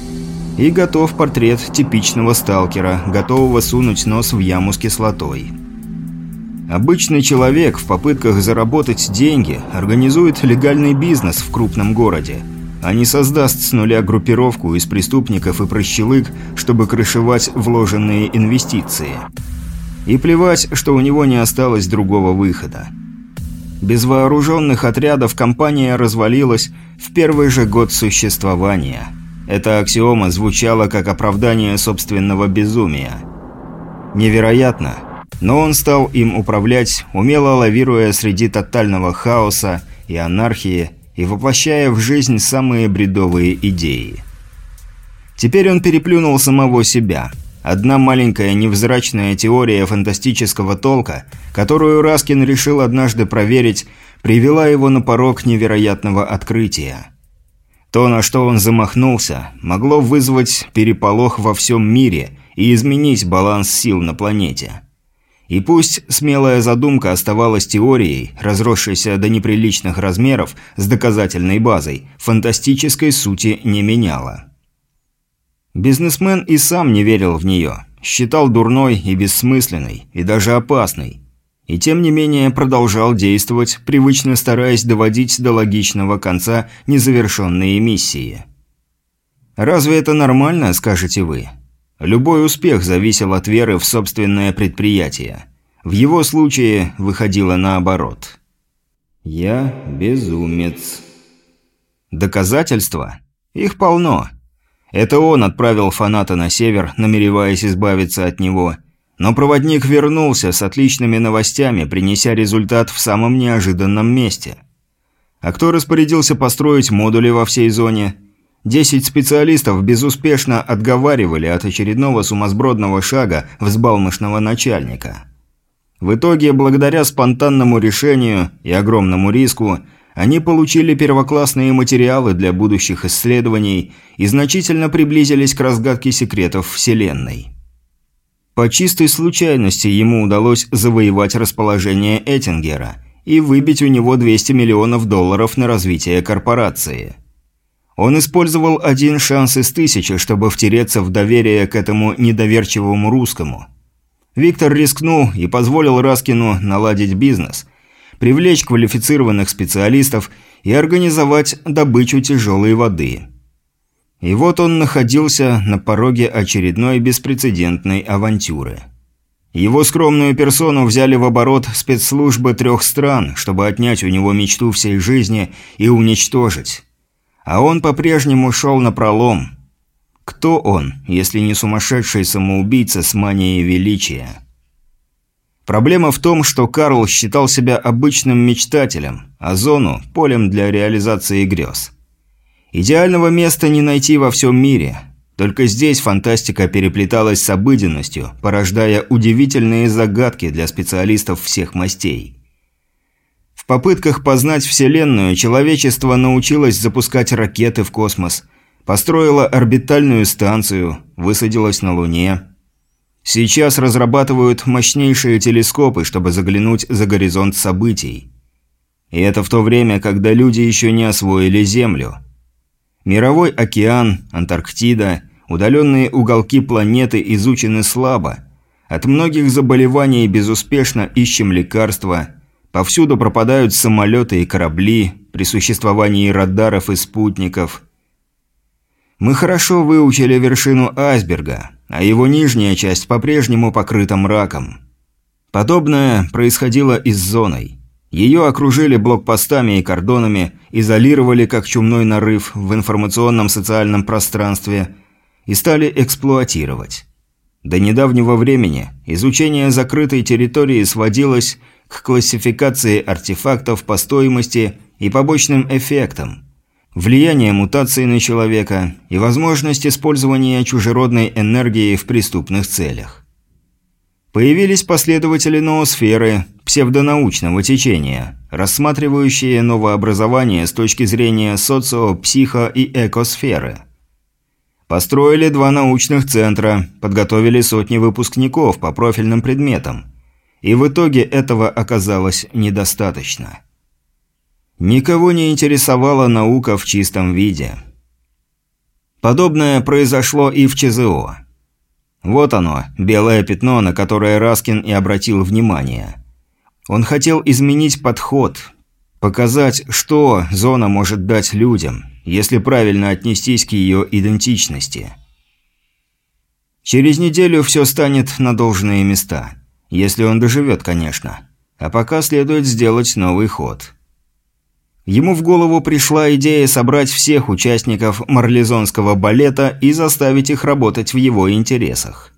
И готов портрет типичного сталкера, готового сунуть нос в яму с кислотой. Обычный человек в попытках заработать деньги организует легальный бизнес в крупном городе, а не создаст с нуля группировку из преступников и прощелык, чтобы крышевать вложенные инвестиции. И плевать, что у него не осталось другого выхода. Без вооруженных отрядов компания развалилась в первый же год существования. Эта аксиома звучала как оправдание собственного безумия. Невероятно, но он стал им управлять, умело лавируя среди тотального хаоса и анархии и воплощая в жизнь самые бредовые идеи. Теперь он переплюнул самого себя – Одна маленькая невзрачная теория фантастического толка, которую Раскин решил однажды проверить, привела его на порог невероятного открытия. То, на что он замахнулся, могло вызвать переполох во всем мире и изменить баланс сил на планете. И пусть смелая задумка оставалась теорией, разросшейся до неприличных размеров с доказательной базой, фантастической сути не меняла. Бизнесмен и сам не верил в нее, считал дурной и бессмысленной, и даже опасной. И тем не менее продолжал действовать, привычно стараясь доводить до логичного конца незавершенные миссии. Разве это нормально, скажете вы? Любой успех зависел от веры в собственное предприятие. В его случае выходило наоборот. «Я безумец». Доказательства? Их полно. Это он отправил фаната на север, намереваясь избавиться от него, Но проводник вернулся с отличными новостями, принеся результат в самом неожиданном месте. А кто распорядился построить модули во всей зоне? Десять специалистов безуспешно отговаривали от очередного сумасбродного шага взбалмошного начальника. В итоге, благодаря спонтанному решению и огромному риску, они получили первоклассные материалы для будущих исследований и значительно приблизились к разгадке секретов Вселенной. По чистой случайности ему удалось завоевать расположение Эттингера и выбить у него 200 миллионов долларов на развитие корпорации. Он использовал один шанс из тысячи, чтобы втереться в доверие к этому недоверчивому русскому. Виктор рискнул и позволил Раскину наладить бизнес, привлечь квалифицированных специалистов и организовать добычу тяжелой воды – и вот он находился на пороге очередной беспрецедентной авантюры. Его скромную персону взяли в оборот спецслужбы трех стран, чтобы отнять у него мечту всей жизни и уничтожить. А он по-прежнему шел на пролом. Кто он, если не сумасшедший самоубийца с манией величия? Проблема в том, что Карл считал себя обычным мечтателем, а зону – полем для реализации грез. Идеального места не найти во всем мире. Только здесь фантастика переплеталась с обыденностью, порождая удивительные загадки для специалистов всех мастей. В попытках познать Вселенную человечество научилось запускать ракеты в космос, построило орбитальную станцию, высадилось на Луне. Сейчас разрабатывают мощнейшие телескопы, чтобы заглянуть за горизонт событий. И это в то время, когда люди еще не освоили Землю – Мировой океан, Антарктида, удаленные уголки планеты изучены слабо. От многих заболеваний безуспешно ищем лекарства. Повсюду пропадают самолеты и корабли при существовании радаров и спутников. Мы хорошо выучили вершину айсберга, а его нижняя часть по-прежнему покрыта мраком. Подобное происходило и с зоной. Ее окружили блокпостами и кордонами, изолировали как чумной нарыв в информационном социальном пространстве и стали эксплуатировать. До недавнего времени изучение закрытой территории сводилось к классификации артефактов по стоимости и побочным эффектам, влияние мутаций на человека и возможность использования чужеродной энергии в преступных целях. Появились последователи ноосферы, псевдонаучного течения, рассматривающие новообразование с точки зрения социо-, психо- и экосферы. Построили два научных центра, подготовили сотни выпускников по профильным предметам. И в итоге этого оказалось недостаточно. Никого не интересовала наука в чистом виде. Подобное произошло и в ЧЗО. Вот оно, белое пятно, на которое Раскин и обратил внимание. Он хотел изменить подход, показать, что зона может дать людям, если правильно отнестись к ее идентичности. Через неделю все станет на должные места. Если он доживет, конечно. А пока следует сделать новый ход. Ему в голову пришла идея собрать всех участников марлезонского балета и заставить их работать в его интересах.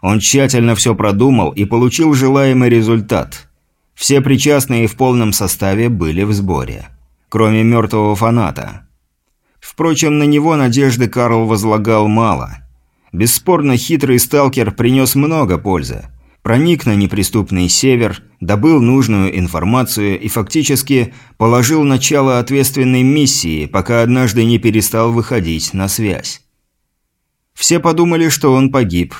Он тщательно все продумал и получил желаемый результат. Все причастные в полном составе были в сборе. Кроме мертвого фаната. Впрочем, на него надежды Карл возлагал мало. Бесспорно, хитрый сталкер принес много пользы проник на неприступный север, добыл нужную информацию и фактически положил начало ответственной миссии, пока однажды не перестал выходить на связь. Все подумали, что он погиб.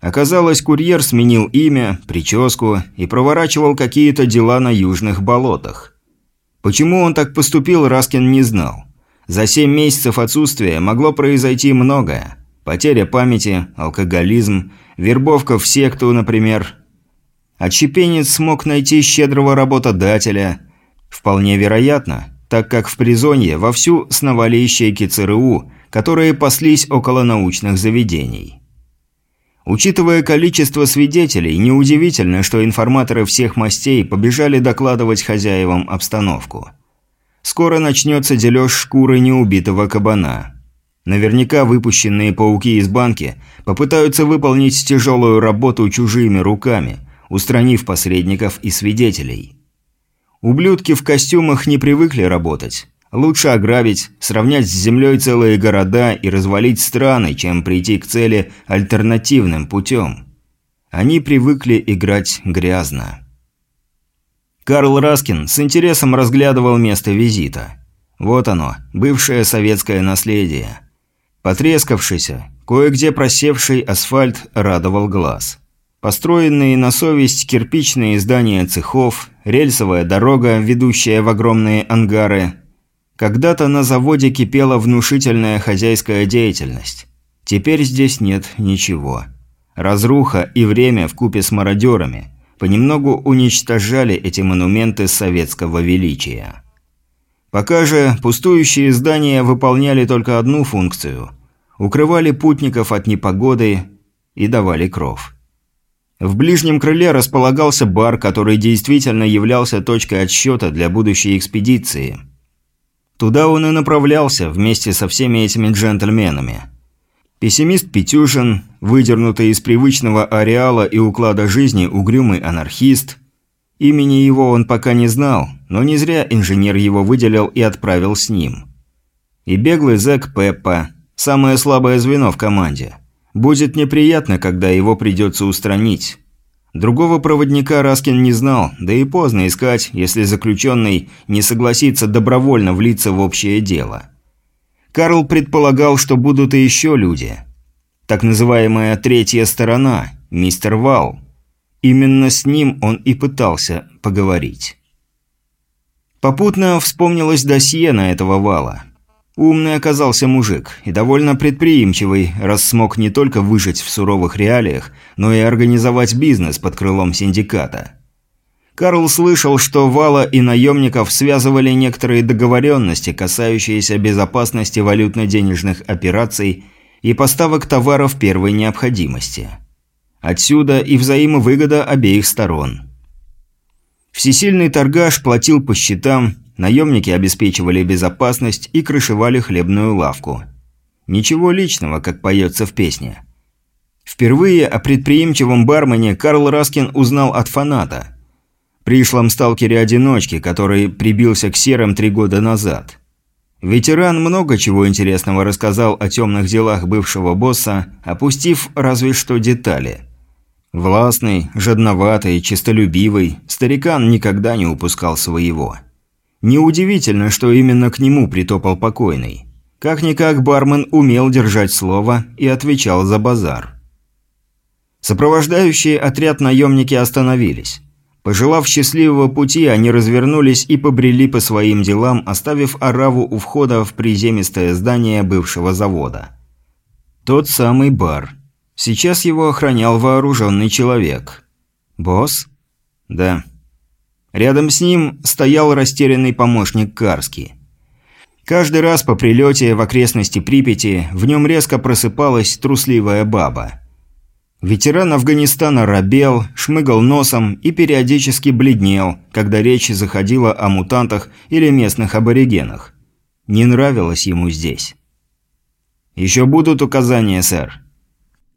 Оказалось, курьер сменил имя, прическу и проворачивал какие-то дела на южных болотах. Почему он так поступил, Раскин не знал. За семь месяцев отсутствия могло произойти многое. Потеря памяти, алкоголизм – вербовка в секту, например. Отщепенец смог найти щедрого работодателя. Вполне вероятно, так как в призонье вовсю сновали ищейки ЦРУ, которые паслись около научных заведений. Учитывая количество свидетелей, неудивительно, что информаторы всех мастей побежали докладывать хозяевам обстановку. Скоро начнется дележ шкуры неубитого кабана. Наверняка выпущенные пауки из банки попытаются выполнить тяжелую работу чужими руками, устранив посредников и свидетелей. Ублюдки в костюмах не привыкли работать. Лучше ограбить, сравнять с землей целые города и развалить страны, чем прийти к цели альтернативным путем. Они привыкли играть грязно. Карл Раскин с интересом разглядывал место визита. Вот оно, бывшее советское наследие. Потрескавшийся, кое-где просевший асфальт радовал глаз. Построенные на совесть кирпичные здания цехов, рельсовая дорога, ведущая в огромные ангары. Когда-то на заводе кипела внушительная хозяйская деятельность. Теперь здесь нет ничего. Разруха и время в купе с мародерами понемногу уничтожали эти монументы советского величия. Пока же пустующие здания выполняли только одну функцию – укрывали путников от непогоды и давали кров. В ближнем крыле располагался бар, который действительно являлся точкой отсчета для будущей экспедиции. Туда он и направлялся вместе со всеми этими джентльменами. Пессимист Петюшин, выдернутый из привычного ареала и уклада жизни угрюмый анархист. Имени его он пока не знал, но не зря инженер его выделил и отправил с ним. И беглый зэк Пеппа, Самое слабое звено в команде. Будет неприятно, когда его придется устранить. Другого проводника Раскин не знал, да и поздно искать, если заключенный не согласится добровольно влиться в общее дело. Карл предполагал, что будут и еще люди. Так называемая «третья сторона», мистер Вал. Именно с ним он и пытался поговорить. Попутно вспомнилось досье на этого Вала. Умный оказался мужик и довольно предприимчивый, раз смог не только выжить в суровых реалиях, но и организовать бизнес под крылом синдиката. Карл слышал, что Вала и наемников связывали некоторые договоренности, касающиеся безопасности валютно-денежных операций и поставок товаров первой необходимости. Отсюда и взаимовыгода обеих сторон. Всесильный торгаш платил по счетам, Наемники обеспечивали безопасность и крышевали хлебную лавку. Ничего личного, как поется в песне. Впервые о предприимчивом бармене Карл Раскин узнал от фаната. Пришлом сталкере-одиночке, который прибился к серым три года назад. Ветеран много чего интересного рассказал о темных делах бывшего босса, опустив разве что детали. Властный, жадноватый, честолюбивый, старикан никогда не упускал своего. Неудивительно, что именно к нему притопал покойный. Как-никак бармен умел держать слово и отвечал за базар. Сопровождающие отряд наемники остановились. Пожелав счастливого пути, они развернулись и побрели по своим делам, оставив ораву у входа в приземистое здание бывшего завода. Тот самый бар. Сейчас его охранял вооруженный человек. «Босс?» «Да». Рядом с ним стоял растерянный помощник Карски. Каждый раз по прилете в окрестности Припяти в нем резко просыпалась трусливая баба. Ветеран Афганистана робел, шмыгал носом и периодически бледнел, когда речь заходила о мутантах или местных аборигенах. Не нравилось ему здесь. «Еще будут указания, сэр?»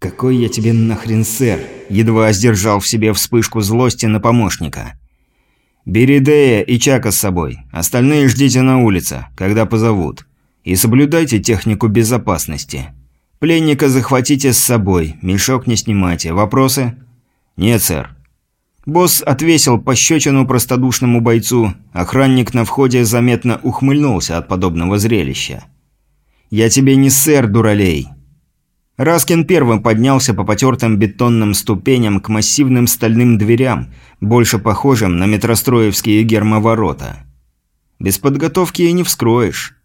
«Какой я тебе нахрен сэр?» Едва сдержал в себе вспышку злости на помощника. «Бери Дея и Чака с собой. Остальные ждите на улице, когда позовут. И соблюдайте технику безопасности. Пленника захватите с собой, мешок не снимайте. Вопросы?» «Нет, сэр». Босс отвесил пощечину простодушному бойцу. Охранник на входе заметно ухмыльнулся от подобного зрелища. «Я тебе не сэр, дуралей. Раскин первым поднялся по потертым бетонным ступеням к массивным стальным дверям, больше похожим на метростроевские гермоворота. Без подготовки и не вскроешь.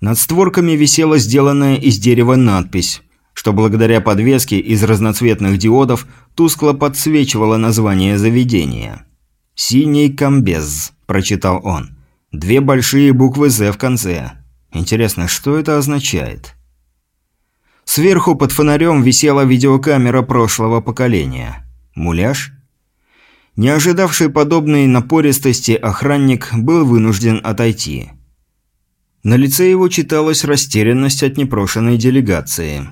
Над створками висела сделанная из дерева надпись, что благодаря подвеске из разноцветных диодов тускло подсвечивало название заведения. «Синий комбез», – прочитал он. Две большие буквы «З» в конце. Интересно, что это означает? Сверху под фонарем висела видеокамера прошлого поколения. Муляж? Не ожидавший подобной напористости охранник был вынужден отойти. На лице его читалась растерянность от непрошенной делегации.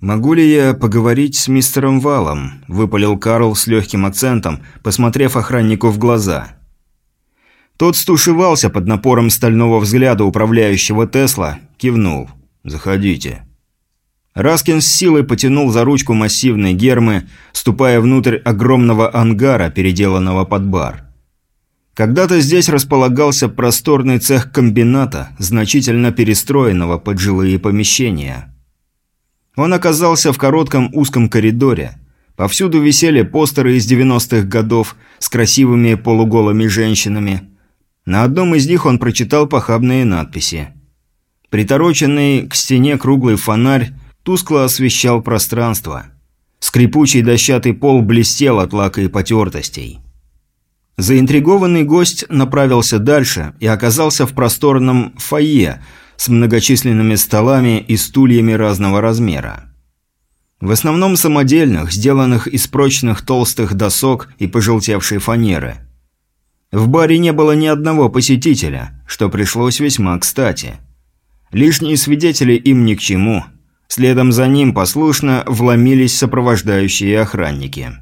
«Могу ли я поговорить с мистером Валом?» – выпалил Карл с легким акцентом, посмотрев охраннику в глаза. Тот стушевался под напором стального взгляда управляющего Тесла, кивнул. «Заходите». Раскин с силой потянул за ручку массивной гермы, ступая внутрь огромного ангара, переделанного под бар. Когда-то здесь располагался просторный цех комбината, значительно перестроенного под жилые помещения. Он оказался в коротком узком коридоре. Повсюду висели постеры из 90-х годов с красивыми полуголыми женщинами. На одном из них он прочитал похабные надписи. Притороченный к стене круглый фонарь тускло освещал пространство. Скрипучий дощатый пол блестел от лака и потертостей. Заинтригованный гость направился дальше и оказался в просторном фойе с многочисленными столами и стульями разного размера. В основном самодельных, сделанных из прочных толстых досок и пожелтевшей фанеры. В баре не было ни одного посетителя, что пришлось весьма кстати. Лишние свидетели им ни к чему – Следом за ним послушно вломились сопровождающие охранники.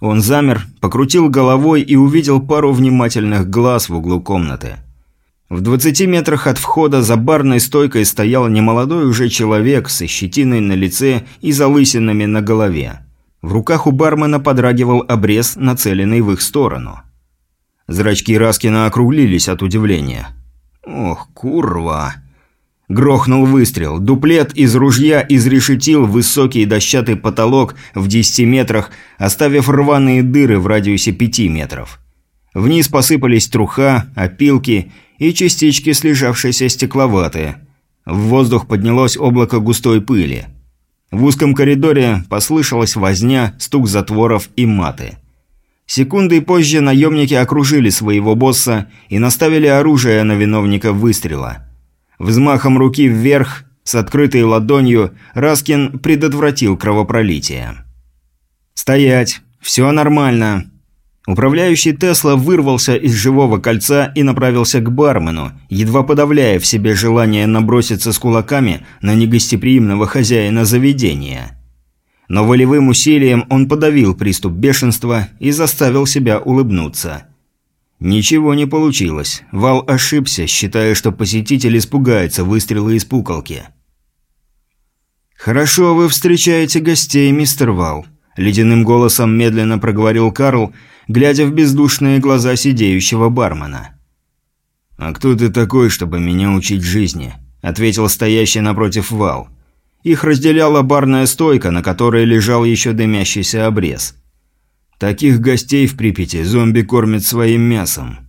Он замер, покрутил головой и увидел пару внимательных глаз в углу комнаты. В 20 метрах от входа за барной стойкой стоял немолодой уже человек со щетиной на лице и залысинами на голове. В руках у бармена подрагивал обрез, нацеленный в их сторону. Зрачки Раскина округлились от удивления. «Ох, курва!» Грохнул выстрел. Дуплет из ружья изрешетил высокий дощатый потолок в 10 метрах, оставив рваные дыры в радиусе 5 метров. Вниз посыпались труха, опилки и частички слежавшейся стекловаты. В воздух поднялось облако густой пыли. В узком коридоре послышалась возня, стук затворов и маты. Секунды позже наемники окружили своего босса и наставили оружие на виновника выстрела – Взмахом руки вверх, с открытой ладонью, Раскин предотвратил кровопролитие. «Стоять! Все нормально!» Управляющий Тесла вырвался из живого кольца и направился к бармену, едва подавляя в себе желание наброситься с кулаками на негостеприимного хозяина заведения. Но волевым усилием он подавил приступ бешенства и заставил себя улыбнуться – Ничего не получилось. Вал ошибся, считая, что посетитель испугается выстрела из пуколки. «Хорошо вы встречаете гостей, мистер Вал», – ледяным голосом медленно проговорил Карл, глядя в бездушные глаза сидеющего бармена. «А кто ты такой, чтобы меня учить жизни?» – ответил стоящий напротив Вал. Их разделяла барная стойка, на которой лежал еще дымящийся обрез – Таких гостей в Припяти зомби кормят своим мясом.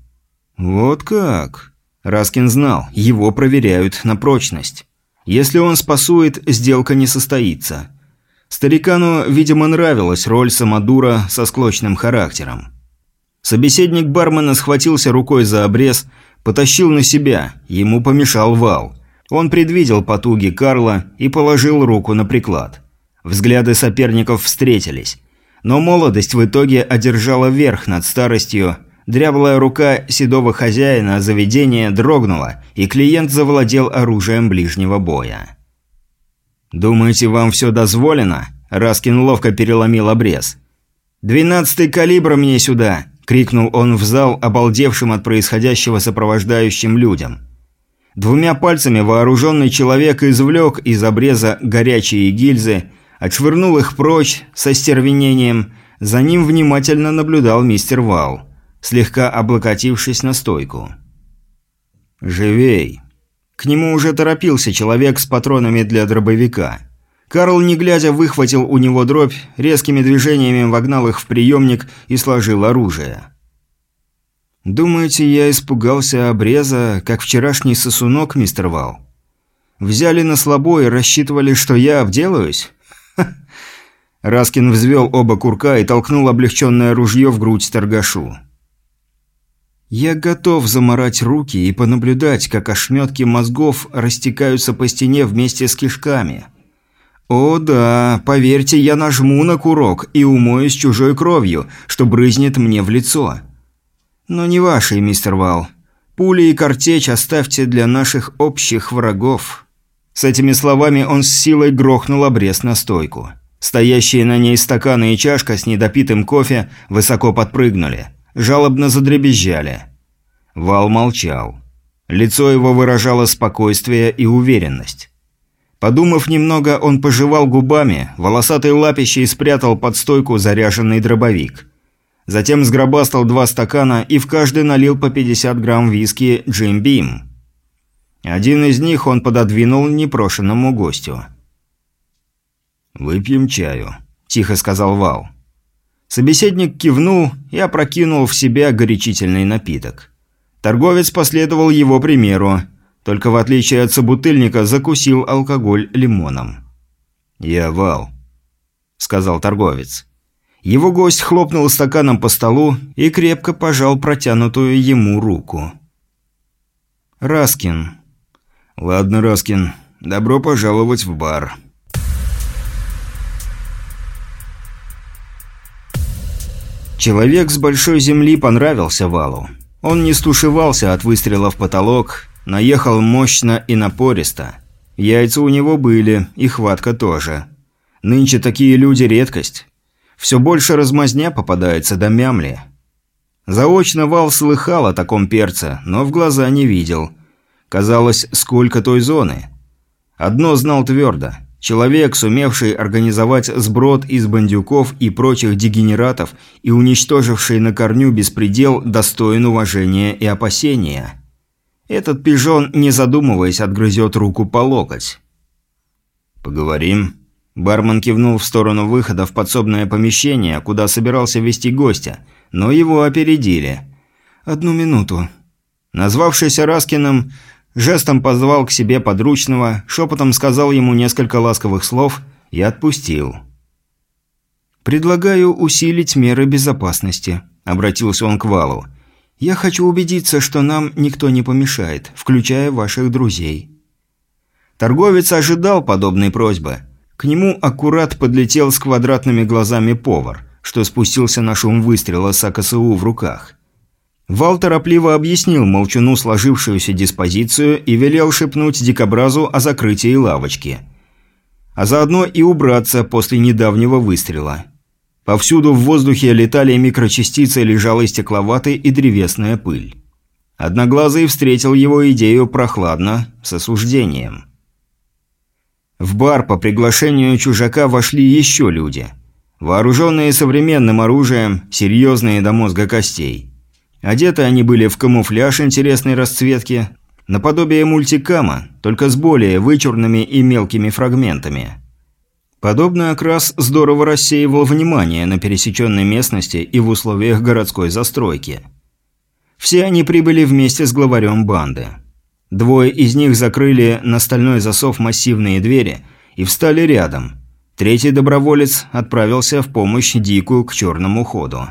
Вот как? Раскин знал, его проверяют на прочность. Если он спасует, сделка не состоится. Старикану, видимо, нравилась роль самодура со склочным характером. Собеседник бармена схватился рукой за обрез, потащил на себя, ему помешал вал. Он предвидел потуги Карла и положил руку на приклад. Взгляды соперников встретились. Но молодость в итоге одержала верх над старостью. Дряблая рука седого хозяина заведения дрогнула, и клиент завладел оружием ближнего боя. «Думаете, вам все дозволено?» Раскин ловко переломил обрез. «Двенадцатый калибр мне сюда!» – крикнул он в зал, обалдевшим от происходящего сопровождающим людям. Двумя пальцами вооруженный человек извлек из обреза горячие гильзы – отшвырнул их прочь со стервенением. За ним внимательно наблюдал мистер Вал, слегка облокотившись на стойку. «Живей!» К нему уже торопился человек с патронами для дробовика. Карл, не глядя, выхватил у него дробь, резкими движениями вогнал их в приемник и сложил оружие. «Думаете, я испугался обреза, как вчерашний сосунок, мистер Вал? Взяли на слабо и рассчитывали, что я обделаюсь? Раскин взвел оба курка и толкнул облегченное ружье в грудь торгашу. «Я готов заморать руки и понаблюдать, как ошметки мозгов растекаются по стене вместе с кишками. О да, поверьте, я нажму на курок и умоюсь чужой кровью, что брызнет мне в лицо. Но не вашей, мистер Вал. Пули и картечь оставьте для наших общих врагов». С этими словами он с силой грохнул обрез на стойку. Стоящие на ней стаканы и чашка с недопитым кофе высоко подпрыгнули, жалобно задребезжали. Вал молчал. Лицо его выражало спокойствие и уверенность. Подумав немного, он пожевал губами, волосатой лапищей спрятал под стойку заряженный дробовик. Затем сгробастал два стакана и в каждый налил по 50 грамм виски «Джим Бим». Один из них он пододвинул непрошенному гостю. «Выпьем чаю», – тихо сказал Вал. Собеседник кивнул и опрокинул в себя горячительный напиток. Торговец последовал его примеру, только в отличие от собутыльника закусил алкоголь лимоном. «Я Вал», – сказал торговец. Его гость хлопнул стаканом по столу и крепко пожал протянутую ему руку. «Раскин». «Ладно, Раскин, добро пожаловать в бар». Человек с большой земли понравился Валу. Он не стушевался от выстрела в потолок, наехал мощно и напористо. Яйца у него были, и хватка тоже. Нынче такие люди редкость. Все больше размазня попадается до мямли. Заочно Вал слыхал о таком перце, но в глаза не видел. Казалось, сколько той зоны. Одно знал твердо. Человек, сумевший организовать сброд из бандюков и прочих дегенератов и уничтоживший на корню беспредел, достоин уважения и опасения. Этот пижон, не задумываясь, отгрызет руку по локоть. «Поговорим?» Бармен кивнул в сторону выхода в подсобное помещение, куда собирался вести гостя, но его опередили. «Одну минуту». Назвавшийся Раскиным, жестом позвал к себе подручного, шепотом сказал ему несколько ласковых слов и отпустил. «Предлагаю усилить меры безопасности», – обратился он к Валу. «Я хочу убедиться, что нам никто не помешает, включая ваших друзей». Торговец ожидал подобной просьбы – к нему аккурат подлетел с квадратными глазами повар, что спустился на шум выстрела с АКСУ в руках. Вал торопливо объяснил молчуну сложившуюся диспозицию и велел шепнуть дикобразу о закрытии лавочки. А заодно и убраться после недавнего выстрела. Повсюду в воздухе летали микрочастицы лежалой стекловатой и древесная пыль. Одноглазый встретил его идею прохладно, с осуждением – в бар по приглашению чужака вошли еще люди. Вооруженные современным оружием, серьезные до мозга костей. Одеты они были в камуфляж интересной расцветки, наподобие мультикама, только с более вычурными и мелкими фрагментами. Подобный окрас здорово рассеивал внимание на пересеченной местности и в условиях городской застройки. Все они прибыли вместе с главарем банды. Двое из них закрыли на стальной засов массивные двери и встали рядом. Третий доброволец отправился в помощь Дику к черному ходу.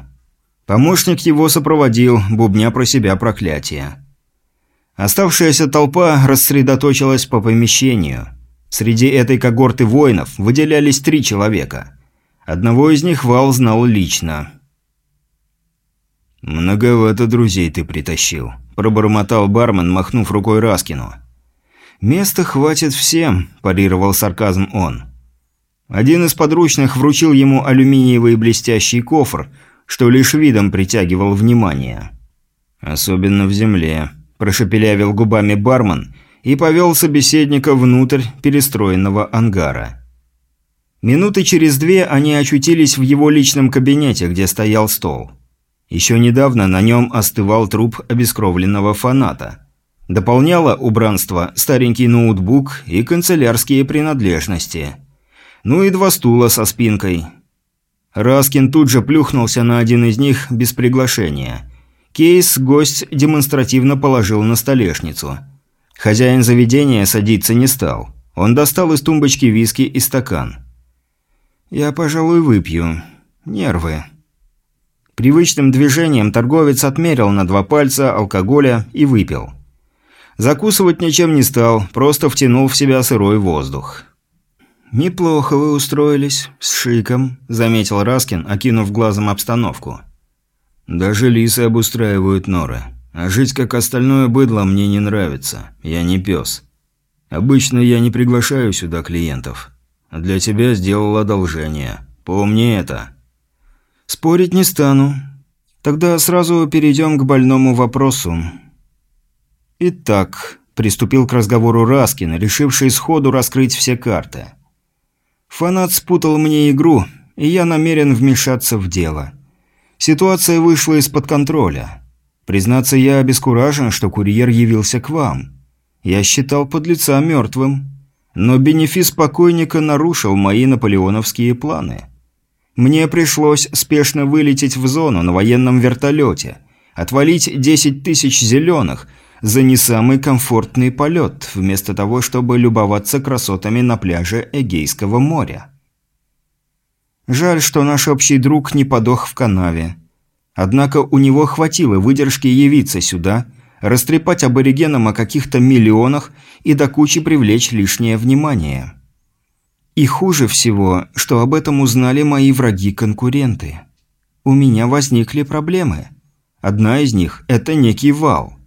Помощник его сопроводил, бубня про себя проклятие. Оставшаяся толпа рассредоточилась по помещению. Среди этой когорты воинов выделялись три человека. Одного из них Вал знал лично. «Многовато друзей ты притащил», – пробормотал бармен, махнув рукой Раскину. «Места хватит всем», – парировал сарказм он. Один из подручных вручил ему алюминиевый блестящий кофр, что лишь видом притягивал внимание. «Особенно в земле», – прошепелявил губами бармен и повел собеседника внутрь перестроенного ангара. Минуты через две они очутились в его личном кабинете, где стоял стол. Еще недавно на нем остывал труп обескровленного фаната. Дополняло убранство старенький ноутбук и канцелярские принадлежности. Ну и два стула со спинкой. Раскин тут же плюхнулся на один из них без приглашения. Кейс гость демонстративно положил на столешницу. Хозяин заведения садиться не стал. Он достал из тумбочки виски и стакан. «Я, пожалуй, выпью. Нервы». Привычным движением торговец отмерил на два пальца алкоголя и выпил. Закусывать ничем не стал, просто втянул в себя сырой воздух. «Неплохо вы устроились, с шиком», – заметил Раскин, окинув глазом обстановку. «Даже лисы обустраивают норы. А жить как остальное быдло мне не нравится. Я не пес. Обычно я не приглашаю сюда клиентов. Для тебя сделал одолжение. Помни это. Спорить не стану. Тогда сразу перейдем к больному вопросу. Итак, приступил к разговору Раскин, решивший сходу раскрыть все карты. Фанат спутал мне игру, и я намерен вмешаться в дело. Ситуация вышла из-под контроля. Признаться, я обескуражен, что курьер явился к вам. Я считал подлеца мертвым. Но бенефис покойника нарушил мои наполеоновские планы. Мне пришлось спешно вылететь в зону на военном вертолете, отвалить 10 тысяч зеленых за не самый комфортный полет, вместо того, чтобы любоваться красотами на пляже Эгейского моря. Жаль, что наш общий друг не подох в канаве. Однако у него хватило выдержки явиться сюда, растрепать аборигенам о каких-то миллионах и до кучи привлечь лишнее внимание. И хуже всего, что об этом узнали мои враги-конкуренты. У меня возникли проблемы. Одна из них – это некий вал.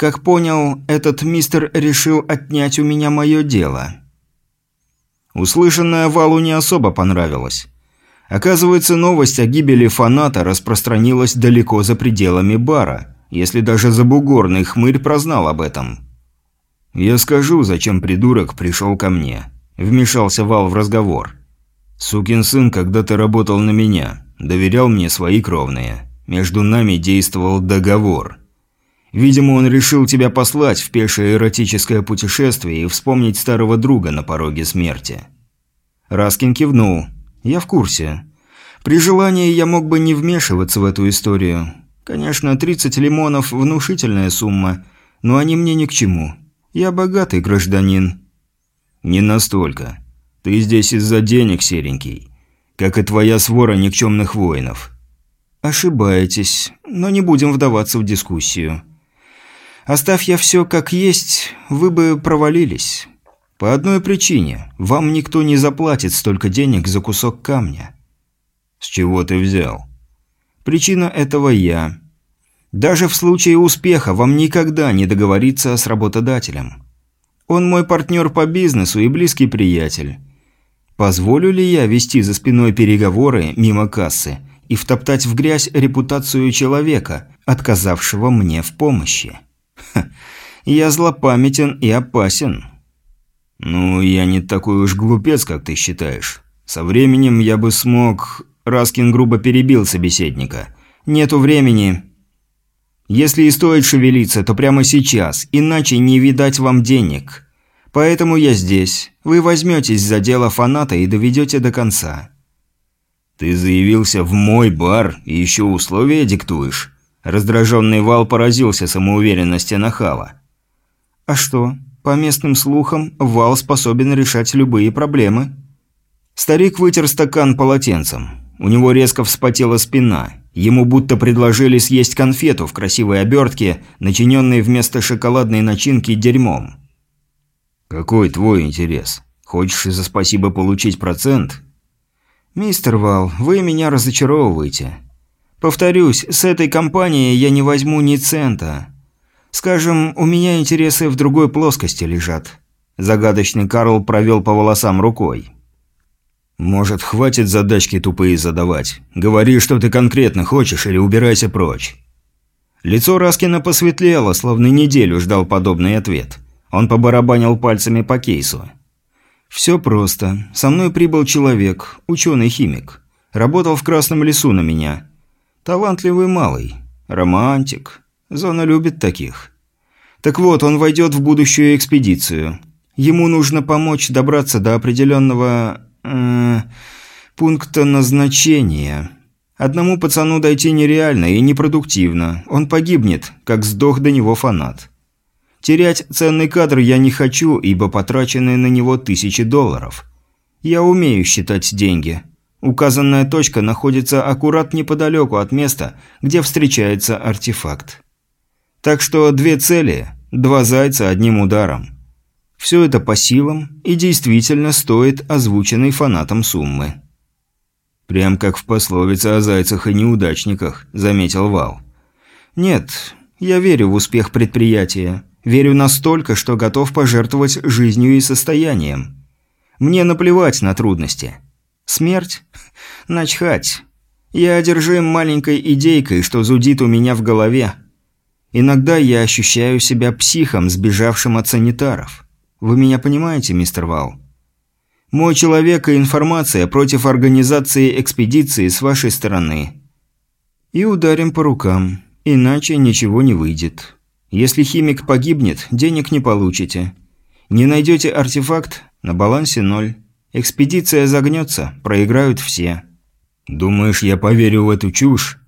Как понял, этот мистер решил отнять у меня мое дело. Услышанное Валу не особо понравилось. Оказывается, новость о гибели фаната распространилась далеко за пределами бара, если даже забугорный хмырь прознал об этом. «Я скажу, зачем придурок пришел ко мне», Вмешался Вал в разговор. «Сукин сын когда-то работал на меня, доверял мне свои кровные. Между нами действовал договор. Видимо, он решил тебя послать в пешее эротическое путешествие и вспомнить старого друга на пороге смерти». Раскин кивнул. «Я в курсе. При желании я мог бы не вмешиваться в эту историю. Конечно, 30 лимонов – внушительная сумма, но они мне ни к чему. Я богатый гражданин, «Не настолько. Ты здесь из-за денег, серенький. Как и твоя свора никчемных воинов». «Ошибаетесь, но не будем вдаваться в дискуссию. Оставь я все как есть, вы бы провалились. По одной причине. Вам никто не заплатит столько денег за кусок камня». «С чего ты взял?» «Причина этого я. Даже в случае успеха вам никогда не договориться с работодателем». Он мой партнер по бизнесу и близкий приятель. Позволю ли я вести за спиной переговоры мимо кассы и втоптать в грязь репутацию человека, отказавшего мне в помощи? Я злопамятен и опасен. Ну, я не такой уж глупец, как ты считаешь. Со временем я бы смог... Раскин грубо перебил собеседника. Нету времени. Если и стоит шевелиться, то прямо сейчас, иначе не видать вам денег. Поэтому я здесь. Вы возьметесь за дело фаната и доведете до конца». «Ты заявился в мой бар и еще условия диктуешь?» Раздраженный Вал поразился самоуверенности Нахала. «А что? По местным слухам, Вал способен решать любые проблемы». Старик вытер стакан полотенцем. У него резко вспотела спина. Ему будто предложили съесть конфету в красивой обертке, начиненной вместо шоколадной начинки дерьмом. «Какой твой интерес? Хочешь за спасибо получить процент?» «Мистер Вал, вы меня разочаровываете. Повторюсь, с этой компанией я не возьму ни цента. Скажем, у меня интересы в другой плоскости лежат». Загадочный Карл провел по волосам рукой. «Может, хватит задачки тупые задавать? Говори, что ты конкретно хочешь, или убирайся прочь». Лицо Раскина посветлело, словно неделю ждал подобный ответ. Он побарабанил пальцами по кейсу. «Все просто. Со мной прибыл человек, ученый-химик. Работал в Красном лесу на меня. Талантливый малый. Романтик. Зона любит таких. Так вот, он войдет в будущую экспедицию. Ему нужно помочь добраться до определенного э, пункта назначения. Одному пацану дойти нереально и непродуктивно. Он погибнет, как сдох до него фанат. Терять ценный кадр я не хочу, ибо потрачены на него тысячи долларов. Я умею считать деньги. Указанная точка находится аккурат неподалеку от места, где встречается артефакт. Так что две цели, два зайца одним ударом. Все это по силам и действительно стоит озвученной фанатом суммы. «Прям как в пословице о зайцах и неудачниках», – заметил Вал. «Нет, Я верю в успех предприятия. Верю настолько, что готов пожертвовать жизнью и состоянием. Мне наплевать на трудности. Смерть? Начхать. Я одержим маленькой идейкой, что зудит у меня в голове. Иногда я ощущаю себя психом, сбежавшим от санитаров. Вы меня понимаете, мистер Вал? Мой человек и информация против организации экспедиции с вашей стороны. И ударим по рукам, иначе ничего не выйдет. Если химик погибнет, денег не получите. Не найдете артефакт, на балансе ноль. Экспедиция загнется, проиграют все. Думаешь, я поверю в эту чушь?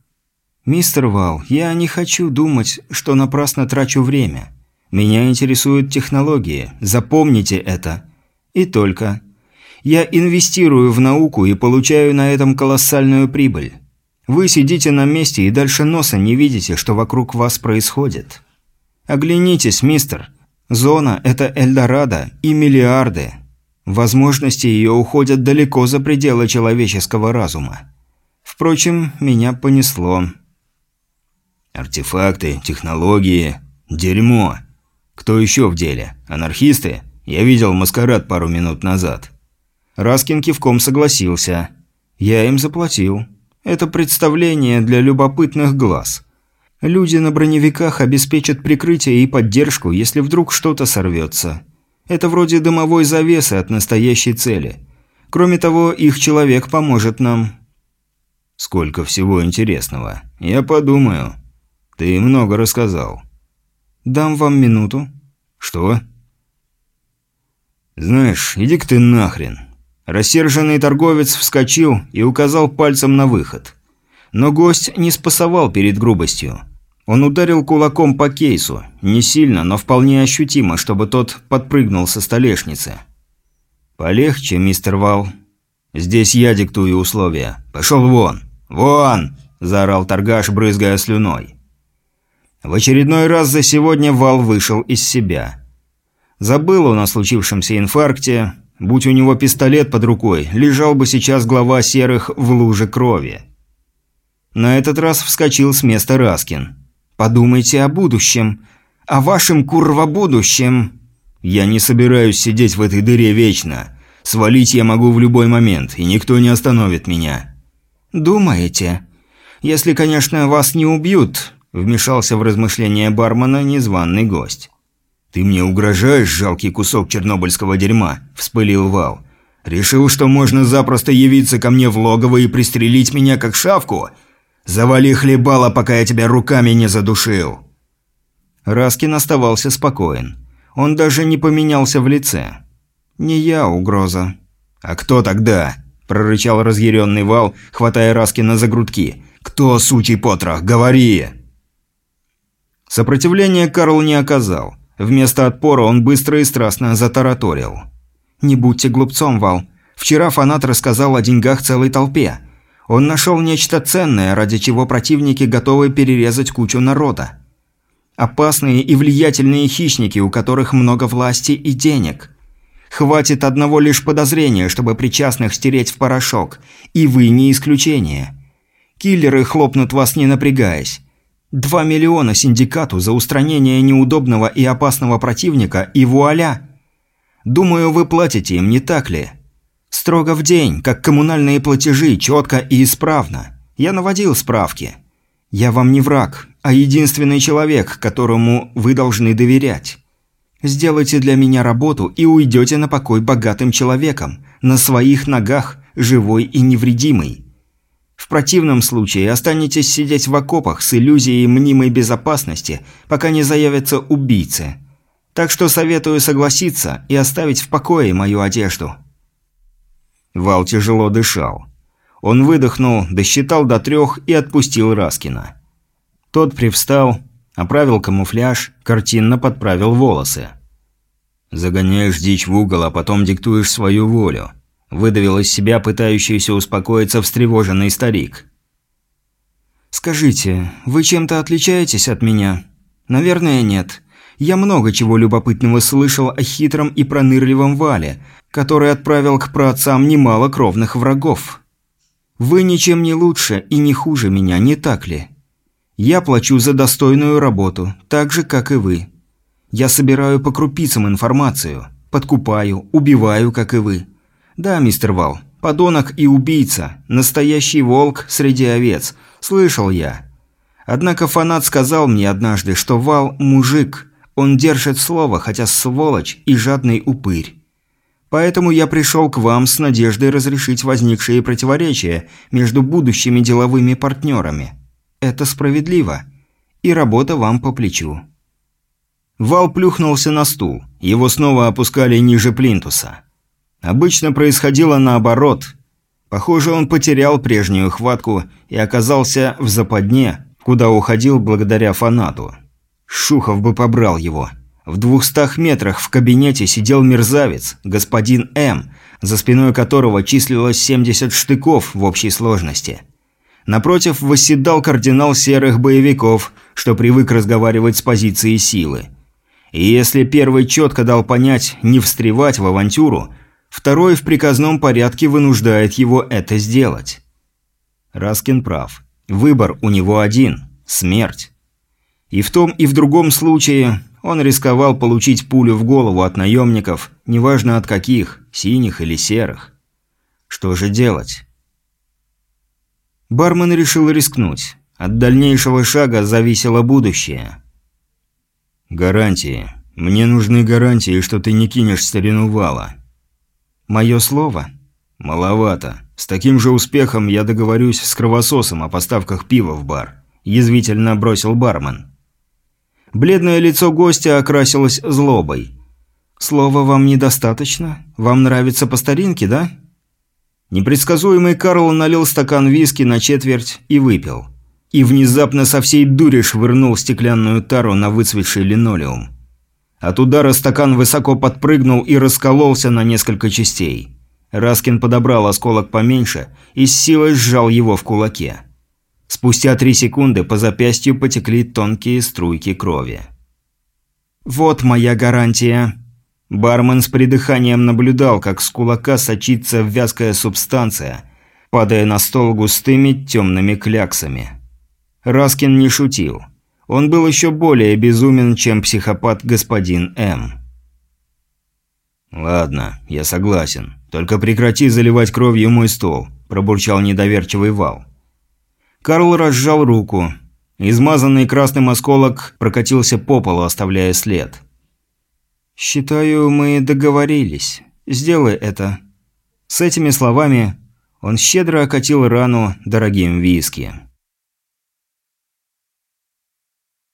Мистер Вал, я не хочу думать, что напрасно трачу время. Меня интересуют технологии, запомните это. И только. Я инвестирую в науку и получаю на этом колоссальную прибыль. Вы сидите на месте и дальше носа не видите, что вокруг вас происходит. Оглянитесь, мистер. Зона – это Эльдорадо и миллиарды. Возможности ее уходят далеко за пределы человеческого разума. Впрочем, меня понесло. Артефакты, технологии, дерьмо. Кто еще в деле? Анархисты? Я видел маскарад пару минут назад. Раскин кивком согласился. Я им заплатил. Это представление для любопытных глаз. Люди на броневиках обеспечат прикрытие и поддержку, если вдруг что-то сорвется. Это вроде дымовой завесы от настоящей цели. Кроме того, их человек поможет нам. Сколько всего интересного. Я подумаю. Ты много рассказал. Дам вам минуту. Что? Знаешь, иди-ка ты нахрен. Рассерженный торговец вскочил и указал пальцем на выход. Но гость не спасовал перед грубостью. Он ударил кулаком по кейсу, не сильно, но вполне ощутимо, чтобы тот подпрыгнул со столешницы. «Полегче, мистер Вал. Здесь я диктую условия. Пошел вон! Вон!» – заорал торгаш, брызгая слюной. В очередной раз за сегодня Вал вышел из себя. Забыл он о случившемся инфаркте. Будь у него пистолет под рукой, лежал бы сейчас глава серых в луже крови. На этот раз вскочил с места Раскин. Подумайте о будущем. О вашем курва-будущем. Я не собираюсь сидеть в этой дыре вечно. Свалить я могу в любой момент, и никто не остановит меня. Думаете? Если, конечно, вас не убьют, вмешался в размышления бармена незваный гость. «Ты мне угрожаешь, жалкий кусок чернобыльского дерьма?» – вспылил Вал. «Решил, что можно запросто явиться ко мне в логово и пристрелить меня как шавку? «Завали хлебало, пока я тебя руками не задушил!» Раскин оставался спокоен. Он даже не поменялся в лице. «Не я угроза». «А кто тогда?» – прорычал разъяренный вал, хватая Раскина за грудки. «Кто, сучий потрох? Говори!» Сопротивления Карл не оказал. Вместо отпора он быстро и страстно затараторил. «Не будьте глупцом, Вал. Вчера фанат рассказал о деньгах целой толпе. Он нашел нечто ценное, ради чего противники готовы перерезать кучу народа. Опасные и влиятельные хищники, у которых много власти и денег. Хватит одного лишь подозрения, чтобы причастных стереть в порошок. И вы не исключение. Киллеры хлопнут вас не напрягаясь. Два миллиона синдикату за устранение неудобного и опасного противника и вуаля. Думаю, вы платите им, не так ли?» Строго в день, как коммунальные платежи, четко и исправно. Я наводил справки. Я вам не враг, а единственный человек, которому вы должны доверять. Сделайте для меня работу и уйдете на покой богатым человеком, на своих ногах, живой и невредимый. В противном случае останетесь сидеть в окопах с иллюзией мнимой безопасности, пока не заявятся убийцы. Так что советую согласиться и оставить в покое мою одежду. Вал тяжело дышал. Он выдохнул, досчитал до трех и отпустил Раскина. Тот привстал, оправил камуфляж, картинно подправил волосы. «Загоняешь дичь в угол, а потом диктуешь свою волю», – выдавил из себя пытающийся успокоиться встревоженный старик. «Скажите, вы чем-то отличаетесь от меня?» «Наверное, нет. Я много чего любопытного слышал о хитром и пронырливом Вале, который отправил к праотцам немало кровных врагов. Вы ничем не лучше и не хуже меня, не так ли? Я плачу за достойную работу, так же, как и вы. Я собираю по крупицам информацию, подкупаю, убиваю, как и вы. Да, мистер Вал, подонок и убийца, настоящий волк среди овец, слышал я. Однако фанат сказал мне однажды, что Вал – мужик, он держит слово, хотя сволочь и жадный упырь. Поэтому я пришел к вам с надеждой разрешить возникшие противоречия между будущими деловыми партнерами. Это справедливо. И работа вам по плечу». Вал плюхнулся на стул. Его снова опускали ниже плинтуса. Обычно происходило наоборот. Похоже, он потерял прежнюю хватку и оказался в западне, куда уходил благодаря фанату. Шухов бы побрал его. В двухстах метрах в кабинете сидел мерзавец, господин М., за спиной которого числилось 70 штыков в общей сложности. Напротив восседал кардинал серых боевиков, что привык разговаривать с позиции силы. И если первый четко дал понять не встревать в авантюру, второй в приказном порядке вынуждает его это сделать. Раскин прав. Выбор у него один – смерть. И в том и в другом случае он рисковал получить пулю в голову от наемников, неважно от каких, синих или серых. Что же делать? Бармен решил рискнуть. От дальнейшего шага зависело будущее. «Гарантии. Мне нужны гарантии, что ты не кинешь старину вала». «Мое слово?» «Маловато. С таким же успехом я договорюсь с кровососом о поставках пива в бар», – язвительно бросил бармен. Бледное лицо гостя окрасилось злобой. «Слова вам недостаточно? Вам нравится по старинке, да?» Непредсказуемый Карл налил стакан виски на четверть и выпил. И внезапно со всей дури швырнул стеклянную тару на выцветший линолеум. От удара стакан высоко подпрыгнул и раскололся на несколько частей. Раскин подобрал осколок поменьше и с силой сжал его в кулаке. Спустя три секунды по запястью потекли тонкие струйки крови. «Вот моя гарантия». Бармен с придыханием наблюдал, как с кулака сочится вязкая субстанция, падая на стол густыми темными кляксами. Раскин не шутил. Он был еще более безумен, чем психопат господин М. «Ладно, я согласен. Только прекрати заливать кровью мой стол», – пробурчал недоверчивый Вал. Карл разжал руку. Измазанный красным осколок прокатился по полу, оставляя след. «Считаю, мы договорились. Сделай это». С этими словами он щедро окатил рану дорогим виски.